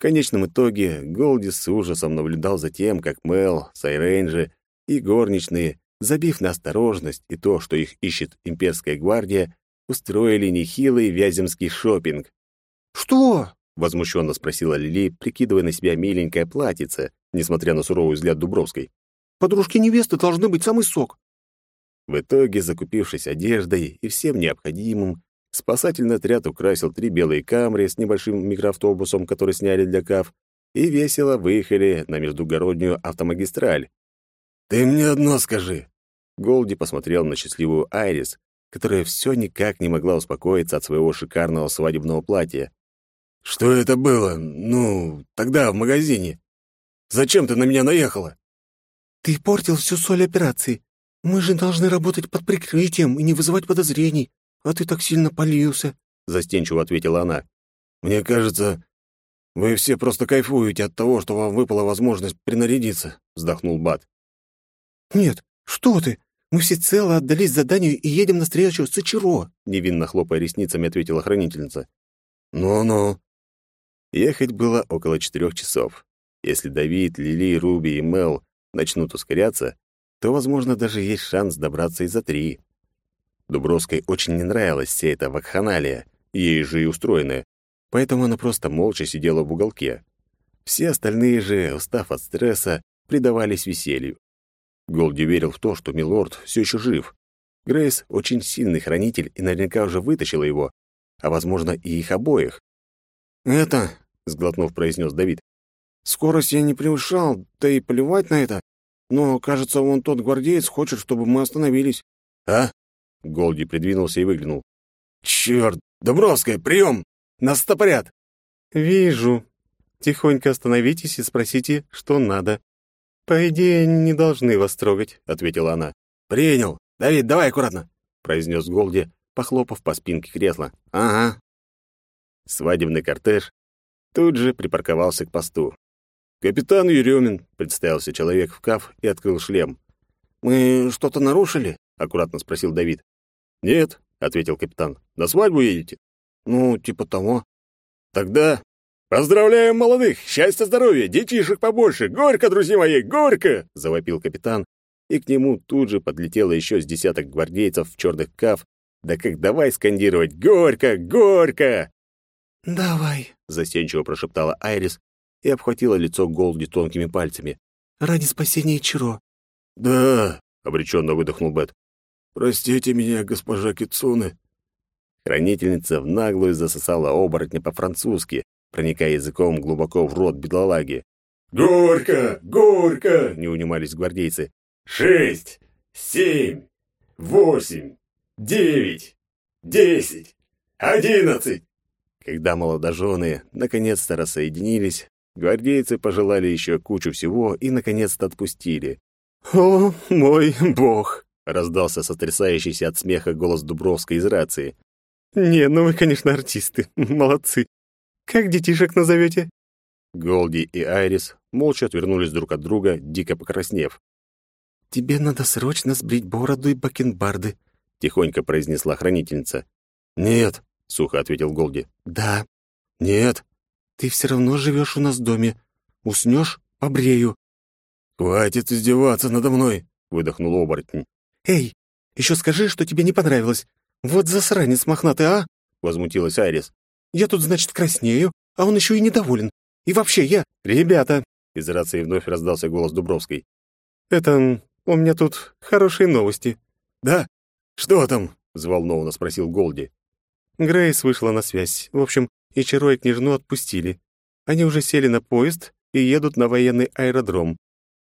В конечном итоге Голди с ужасом наблюдал за тем, как Мел, Сайрейнджи и горничные, забив на осторожность и то, что их ищет имперская гвардия, устроили нехилый вяземский шопинг.
«Что?»
— возмущенно спросила Лили, прикидывая на себя миленькое платьице, несмотря на суровый взгляд Дубровской.
«Подружки невесты должны быть самый сок».
В итоге, закупившись одеждой и всем необходимым, Спасательный отряд украсил три белые камры с небольшим микроавтобусом, который сняли для КАФ, и весело выехали на междугороднюю автомагистраль. «Ты мне одно скажи!» Голди посмотрел на счастливую Айрис, которая все никак не могла успокоиться от своего шикарного свадебного платья. «Что это было? Ну, тогда в магазине. Зачем ты на меня наехала?»
«Ты портил всю соль операции. Мы же должны работать под прикрытием и не вызывать подозрений. «А ты так сильно полился», — застенчиво ответила она.
«Мне кажется, вы все просто кайфуете от того, что вам выпала возможность принарядиться», — вздохнул Бат.
«Нет, что ты? Мы все цело отдались заданию и едем на встречу с Ичиро», — невинно хлопая ресницами ответила хранительница.
«Ну-ну». Ехать было около четырех часов. Если Давид, Лили, Руби и Мел начнут ускоряться, то, возможно, даже есть шанс добраться и за три. Дубровской очень не нравилась вся эта вакханалия, ей же и устроенная, поэтому она просто молча сидела в уголке. Все остальные же, устав от стресса, предавались веселью. Голди верил в то, что Милорд все еще жив. Грейс — очень сильный хранитель и наверняка уже вытащила его, а, возможно, и их обоих.
«Это», — сглотнув, произнес Давид, — «скорость я не превышал, да и плевать на это. Но, кажется, вон тот гвардеец хочет, чтобы мы остановились».
«А?» — Голди придвинулся и выглянул.
«Чёрт! Дубровская, прием! Нас стопорят!»
«Вижу. Тихонько остановитесь и спросите, что надо. По идее, они не должны вас трогать», — ответила она.
«Принял. Давид, давай аккуратно», —
произнес Голди, похлопав по спинке кресла.
«Ага».
Свадебный кортеж тут же припарковался к посту. «Капитан Еремин», — представился человек в каф и открыл шлем.
«Мы что-то нарушили?»
— аккуратно спросил Давид. «Нет», — ответил капитан. «На свадьбу едете?»
«Ну, типа того».
«Тогда поздравляем молодых! Счастья, здоровья! Детишек побольше! Горько, друзья мои, горько!» — завопил капитан, и к нему тут же подлетело еще с десяток гвардейцев в черных каф. Да как давай скандировать «Горько! Горько!»
«Давай», —
застенчиво прошептала Айрис и обхватила лицо Голди тонкими пальцами.
«Ради спасения Чиро».
«Да», — обреченно выдохнул Бет.
«Простите меня, госпожа Кицуны».
Хранительница в наглую засосала оборотня по-французски, проникая языком глубоко в рот бедолаги.
«Горько! Горько!»
— не унимались гвардейцы.
«Шесть! Семь! Восемь! Девять! Десять! Одиннадцать!»
Когда молодожены наконец-то рассоединились, гвардейцы пожелали еще кучу всего и наконец-то отпустили.
«О, мой бог!»
— раздался сотрясающийся от смеха голос Дубровской из рации.
«Не, ну вы, конечно, артисты. Молодцы. Как детишек назовете?»
Голди и Айрис молча отвернулись друг от друга, дико покраснев.
«Тебе надо срочно сбрить бороду и бакенбарды», —
тихонько произнесла хранительница.
«Нет»,
сухо ответил Голди.
Да.
Нет.
Ты все равно живешь у нас в доме. Уснешь — побрею.
Хватит издеваться надо мной,
выдохнул оборотень.
Эй, еще скажи, что тебе не понравилось. Вот засранец мохнатый, а?
возмутилась Айрис.
Я тут, значит, краснею, а он еще и недоволен. И вообще я...
Ребята,
из рации вновь раздался голос Дубровской.
Это у меня тут хорошие новости.
Да? Что там?
взволнованно спросил Голди.
Грейс вышла на связь. В общем, и Чаро и княжну отпустили. Они уже сели на поезд и едут на военный аэродром.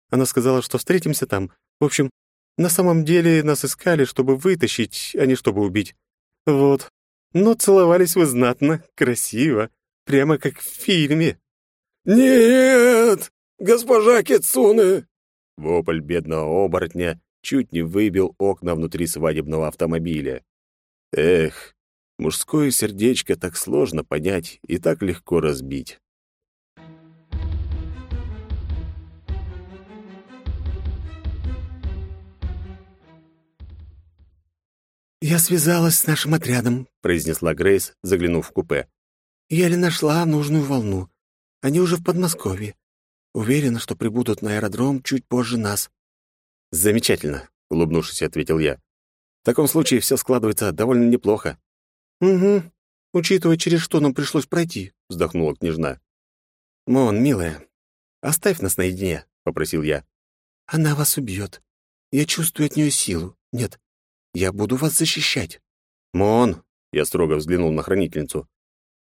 Она сказала, что встретимся там. В общем, на самом деле нас искали, чтобы вытащить, а не чтобы убить. Вот. Но целовались вы знатно, красиво, прямо как в фильме.
«Нет! Госпожа Кицуны!»
Вопль бедного оборотня чуть не выбил окна внутри свадебного автомобиля. Эх, Мужское сердечко так сложно понять и так легко разбить.
«Я связалась с нашим отрядом», — произнесла Грейс, заглянув в купе. «Еле нашла нужную волну. Они уже в Подмосковье. Уверена, что прибудут на аэродром чуть позже нас».
«Замечательно», — улыбнувшись, ответил я. «В таком случае все складывается довольно неплохо.
«Угу, учитывая, через что нам пришлось пройти», — вздохнула княжна.
«Мон, милая, оставь нас наедине», — попросил я.
«Она вас убьет. Я чувствую от нее силу. Нет, я буду вас защищать».
«Мон», — я строго взглянул на хранительницу.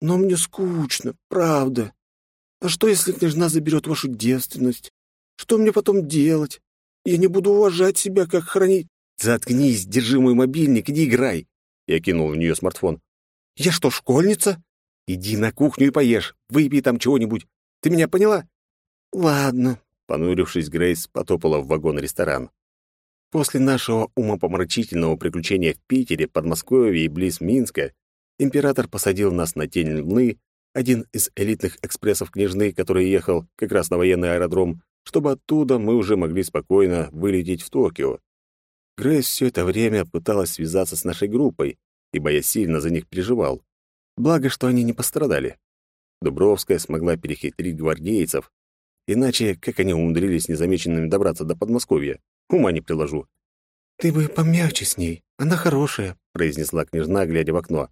«Но мне скучно, правда. А что, если княжна заберет вашу девственность? Что мне потом делать? Я не буду уважать себя, как хранить...»
«Заткнись, держи мой мобильник, иди играй», я кинул в нее смартфон.
«Я что, школьница?»
«Иди на кухню и поешь. Выпей там чего-нибудь. Ты меня поняла?»
«Ладно», —
понурившись, Грейс потопала в вагон-ресторан. После нашего умопомрачительного приключения в Питере, Подмосковье и близ Минска император посадил нас на тень Луны, один из элитных экспрессов княжны, который ехал как раз на военный аэродром, чтобы оттуда мы уже могли спокойно вылететь в Токио. Грейс все это время пыталась связаться с нашей группой, ибо я сильно за них переживал. Благо, что они не пострадали. Дубровская смогла перехитрить гвардейцев. Иначе, как они умудрились незамеченными добраться до Подмосковья? Ума не приложу.
«Ты бы помягче с ней. Она хорошая», —
произнесла княжна, глядя в окно.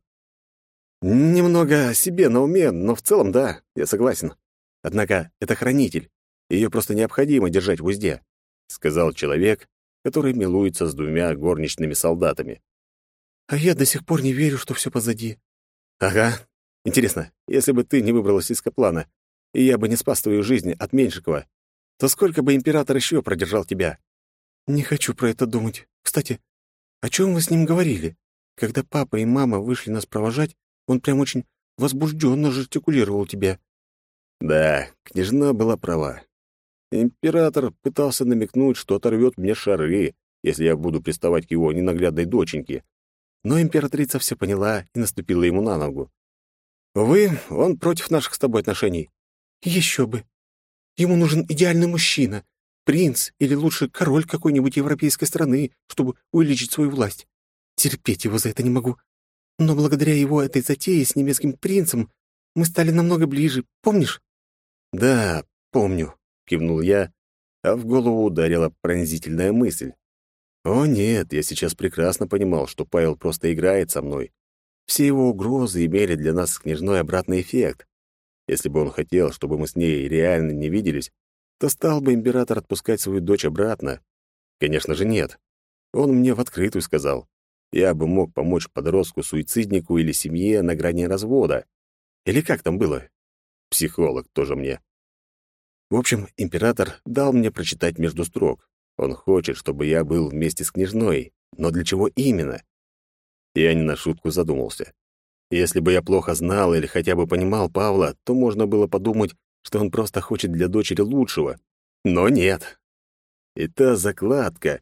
«Немного о себе на уме, но в целом да, я согласен. Однако это хранитель. Ее просто необходимо держать в узде», — сказал человек, который милуется с двумя горничными солдатами.
«А я до сих пор не верю, что все позади.
Ага. Интересно, если бы ты не выбралась из Каплана, и я бы не спас твою жизнь от Меньшикова, то сколько бы император еще продержал тебя?
Не хочу про это думать. Кстати, о чем вы с ним говорили? Когда папа и мама вышли нас провожать, он прям очень возбужденно жестикулировал тебя.
Да, княжна была права. Император пытался намекнуть, что оторвет мне шары, если я буду приставать к его ненаглядной доченьке. Но императрица все поняла и наступила ему на ногу. Увы, он против наших с тобой отношений.
Еще бы. Ему нужен идеальный мужчина, принц или лучше король какой-нибудь европейской страны, чтобы увеличить свою власть. Терпеть его за это не могу. Но благодаря его этой затее с немецким принцем мы стали намного ближе, помнишь?
Да, помню, кивнул я, а в голову ударила пронзительная мысль. О нет, я сейчас прекрасно понимал, что Павел просто играет со мной. Все его угрозы имели для нас с княжной обратный эффект. Если бы он хотел, чтобы мы с ней реально не виделись, то стал бы император отпускать свою дочь обратно. Конечно же, нет. Он мне в открытую сказал. Я бы мог помочь подростку-суициднику или семье на грани развода. Или как там было? Психолог тоже мне. В общем, император дал мне прочитать между строк. Он хочет, чтобы я был вместе с княжной. Но для чего именно? Я не на шутку задумался. Если бы я плохо знал или хотя бы понимал Павла, то можно было подумать, что он просто хочет для дочери лучшего. Но нет. И та закладка.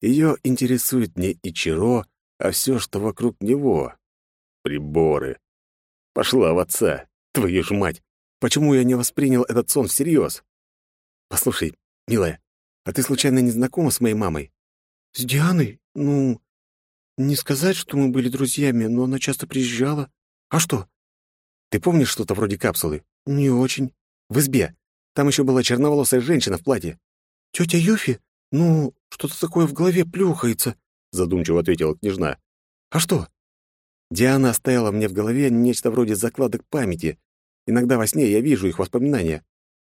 Ее интересует не Ичиро, а все, что вокруг него. Приборы. Пошла в отца. Твою ж мать. Почему я не воспринял этот сон всерьез? Послушай, милая, а ты случайно не знакома с моей мамой?
С Дианой? Ну, не сказать, что мы были друзьями, но она часто приезжала. А что?
Ты помнишь что-то вроде капсулы?
Не очень.
В избе. Там еще была черноволосая женщина в платье.
Тетя Юфи? Ну, что-то такое в голове плюхается,
задумчиво ответила княжна.
А что?
Диана оставила мне в голове нечто вроде закладок памяти. Иногда во сне я вижу их воспоминания.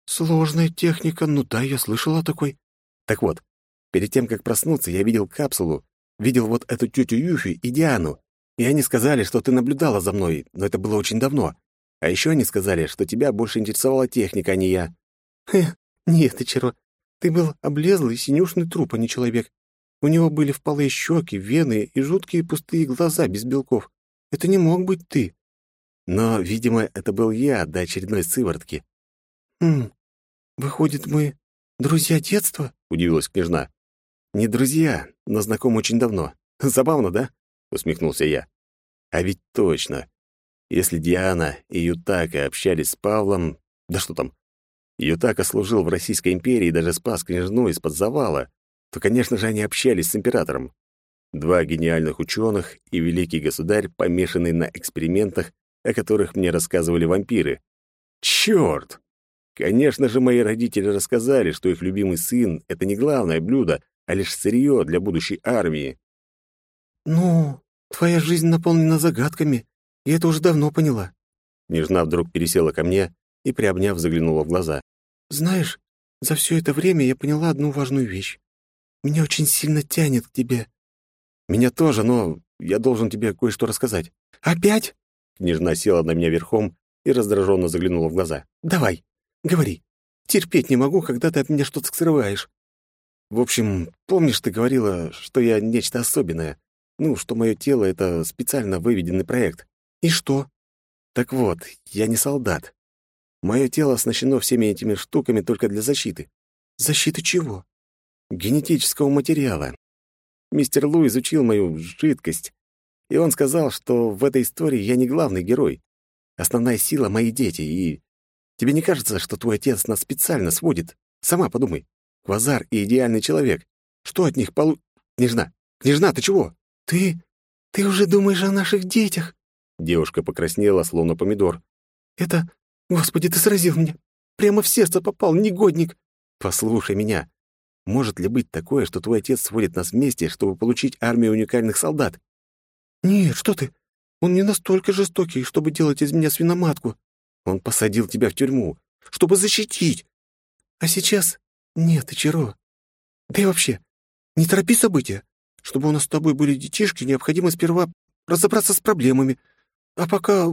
Сложная техника, ну да, я слышала о такой.
Так вот, перед тем, как проснуться, я видел капсулу, видел вот эту тетю Юфи и Диану, и они сказали, что ты наблюдала за мной, но это было очень давно. А еще они сказали, что тебя больше интересовала техника, а не я.
Хе, нет, Ичиро, ты был облезлый синюшный труп, а не человек. У него были впалые щеки, вены и жуткие пустые глаза без белков. Это не мог быть ты.
Но, видимо, это был я до очередной сыворотки.
«Хм, выходит, мы друзья детства?»
— удивилась княжна. Не друзья, но знакомы очень давно. Забавно, да? усмехнулся я. А ведь точно. Если Диана и Ютака общались с Павлом, да что там? Ютака служил в Российской империи и даже спас княжну из-под завала, то, конечно же, они общались с императором. Два гениальных ученых и великий государь, помешанный на экспериментах, о которых мне рассказывали вампиры. Чёрт! Конечно же, мои родители рассказали, что их любимый сын — это не главное блюдо, а лишь сырье для будущей армии.
«Ну, твоя жизнь наполнена загадками, и это уже давно поняла».
Нежна вдруг пересела ко мне и, приобняв, заглянула в глаза.
«Знаешь, за все это время я поняла одну важную вещь. Меня очень сильно тянет к тебе».
«Меня тоже, но я должен тебе кое-что рассказать».
«Опять?»
Княжна села на меня верхом и раздраженно заглянула в глаза.
«Давай, говори. Терпеть не могу, когда ты от меня что-то скрываешь».
В общем, помнишь, ты говорила, что я нечто особенное? Ну, что мое тело — это специально выведенный проект.
И что?
Так вот, я не солдат. Мое тело оснащено всеми этими штуками только для защиты.
Защиты чего?
Генетического материала. Мистер Лу изучил мою жидкость, и он сказал, что в этой истории я не главный герой. Основная сила — мои дети, и... Тебе не кажется, что твой отец нас специально сводит? Сама подумай. Квазар и идеальный человек. Что от них полу... Княжна! Княжна, ты чего?
Ты... ты уже думаешь о наших детях?
Девушка покраснела, словно помидор.
Это... Господи, ты сразил меня. Прямо в сердце попал, негодник.
Послушай меня. Может ли быть такое, что твой отец сводит нас вместе, чтобы получить армию уникальных солдат?
Нет, что ты? Он не настолько жестокий, чтобы делать из меня свиноматку.
Он посадил тебя в тюрьму, чтобы защитить.
А сейчас «Нет, Ичиро. Да и вообще, не торопи события. Чтобы у нас с тобой были детишки, необходимо сперва разобраться с проблемами.
А пока...»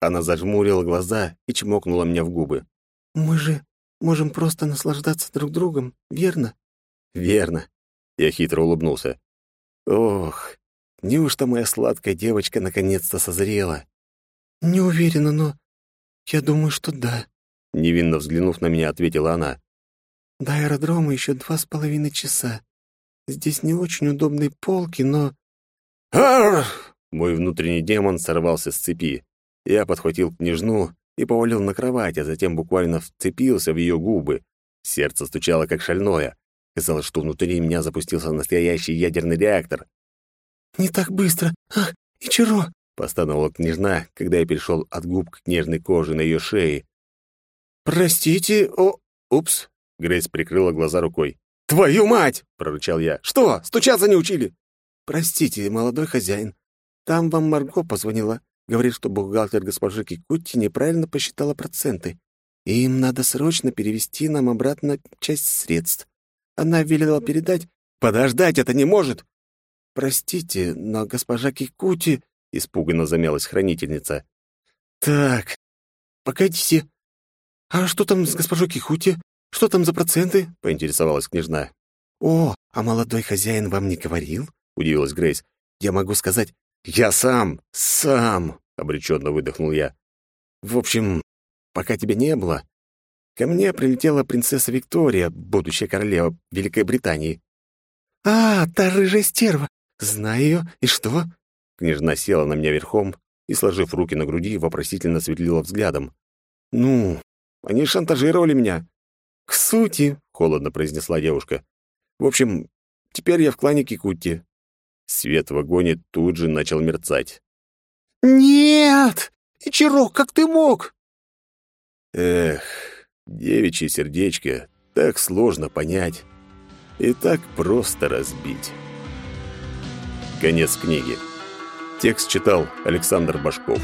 Она зажмурила глаза и чмокнула меня в губы.
«Мы же можем просто наслаждаться друг другом, верно?»
«Верно». Я хитро улыбнулся. «Ох, неужто моя сладкая девочка наконец-то созрела?»
«Не уверена, но я думаю, что да», —
невинно взглянув на меня, ответила она.
«До аэродрома еще два с половиной часа. Здесь не очень удобные полки, но...»
«Арр!» Мой внутренний демон сорвался с цепи. Я подхватил княжну и повалил на кровать, а затем буквально вцепился в ее губы. Сердце стучало, как шальное. Казалось, что внутри меня запустился настоящий ядерный реактор.
«Не так быстро! Ах, Ичиро!»
— постановила княжна, когда я перешел от губ к нежной коже на ее шее.
«Простите, о... Упс!»
— Грейс прикрыла глаза рукой.
«Твою мать!»
— прорычал я.
«Что, стучаться не учили?» «Простите, молодой хозяин. Там вам Марго позвонила. Говорит, что бухгалтер госпожи Кикутти неправильно посчитала проценты. И им надо срочно перевести нам обратно часть средств. Она велела передать...
Подождать это не может!
Простите, но госпожа Кикути...
Испуганно замялась хранительница.
Так, погодите. А что там с госпожой Кикути? Что там за проценты? Поинтересовалась княжна. О, а молодой хозяин вам не говорил? Удивилась Грейс. Я могу сказать, «Я сам, сам!» — обреченно выдохнул я. «В общем, пока тебя не было, ко мне прилетела принцесса Виктория, будущая королева Великой Британии». «А, та рыжая стерва! Знаю ее, и что?»
Княжна села на меня верхом и, сложив руки на груди, вопросительно светлила взглядом.
«Ну, они шантажировали меня».
«К сути», — холодно произнесла девушка. «В общем, теперь я в клане Кикутти. Свет в вагоне тут же начал мерцать.
«Нет! Ичиро, как ты мог?»
Эх, девичье сердечко так сложно понять и так просто разбить. Конец книги. Текст читал Александр Башков.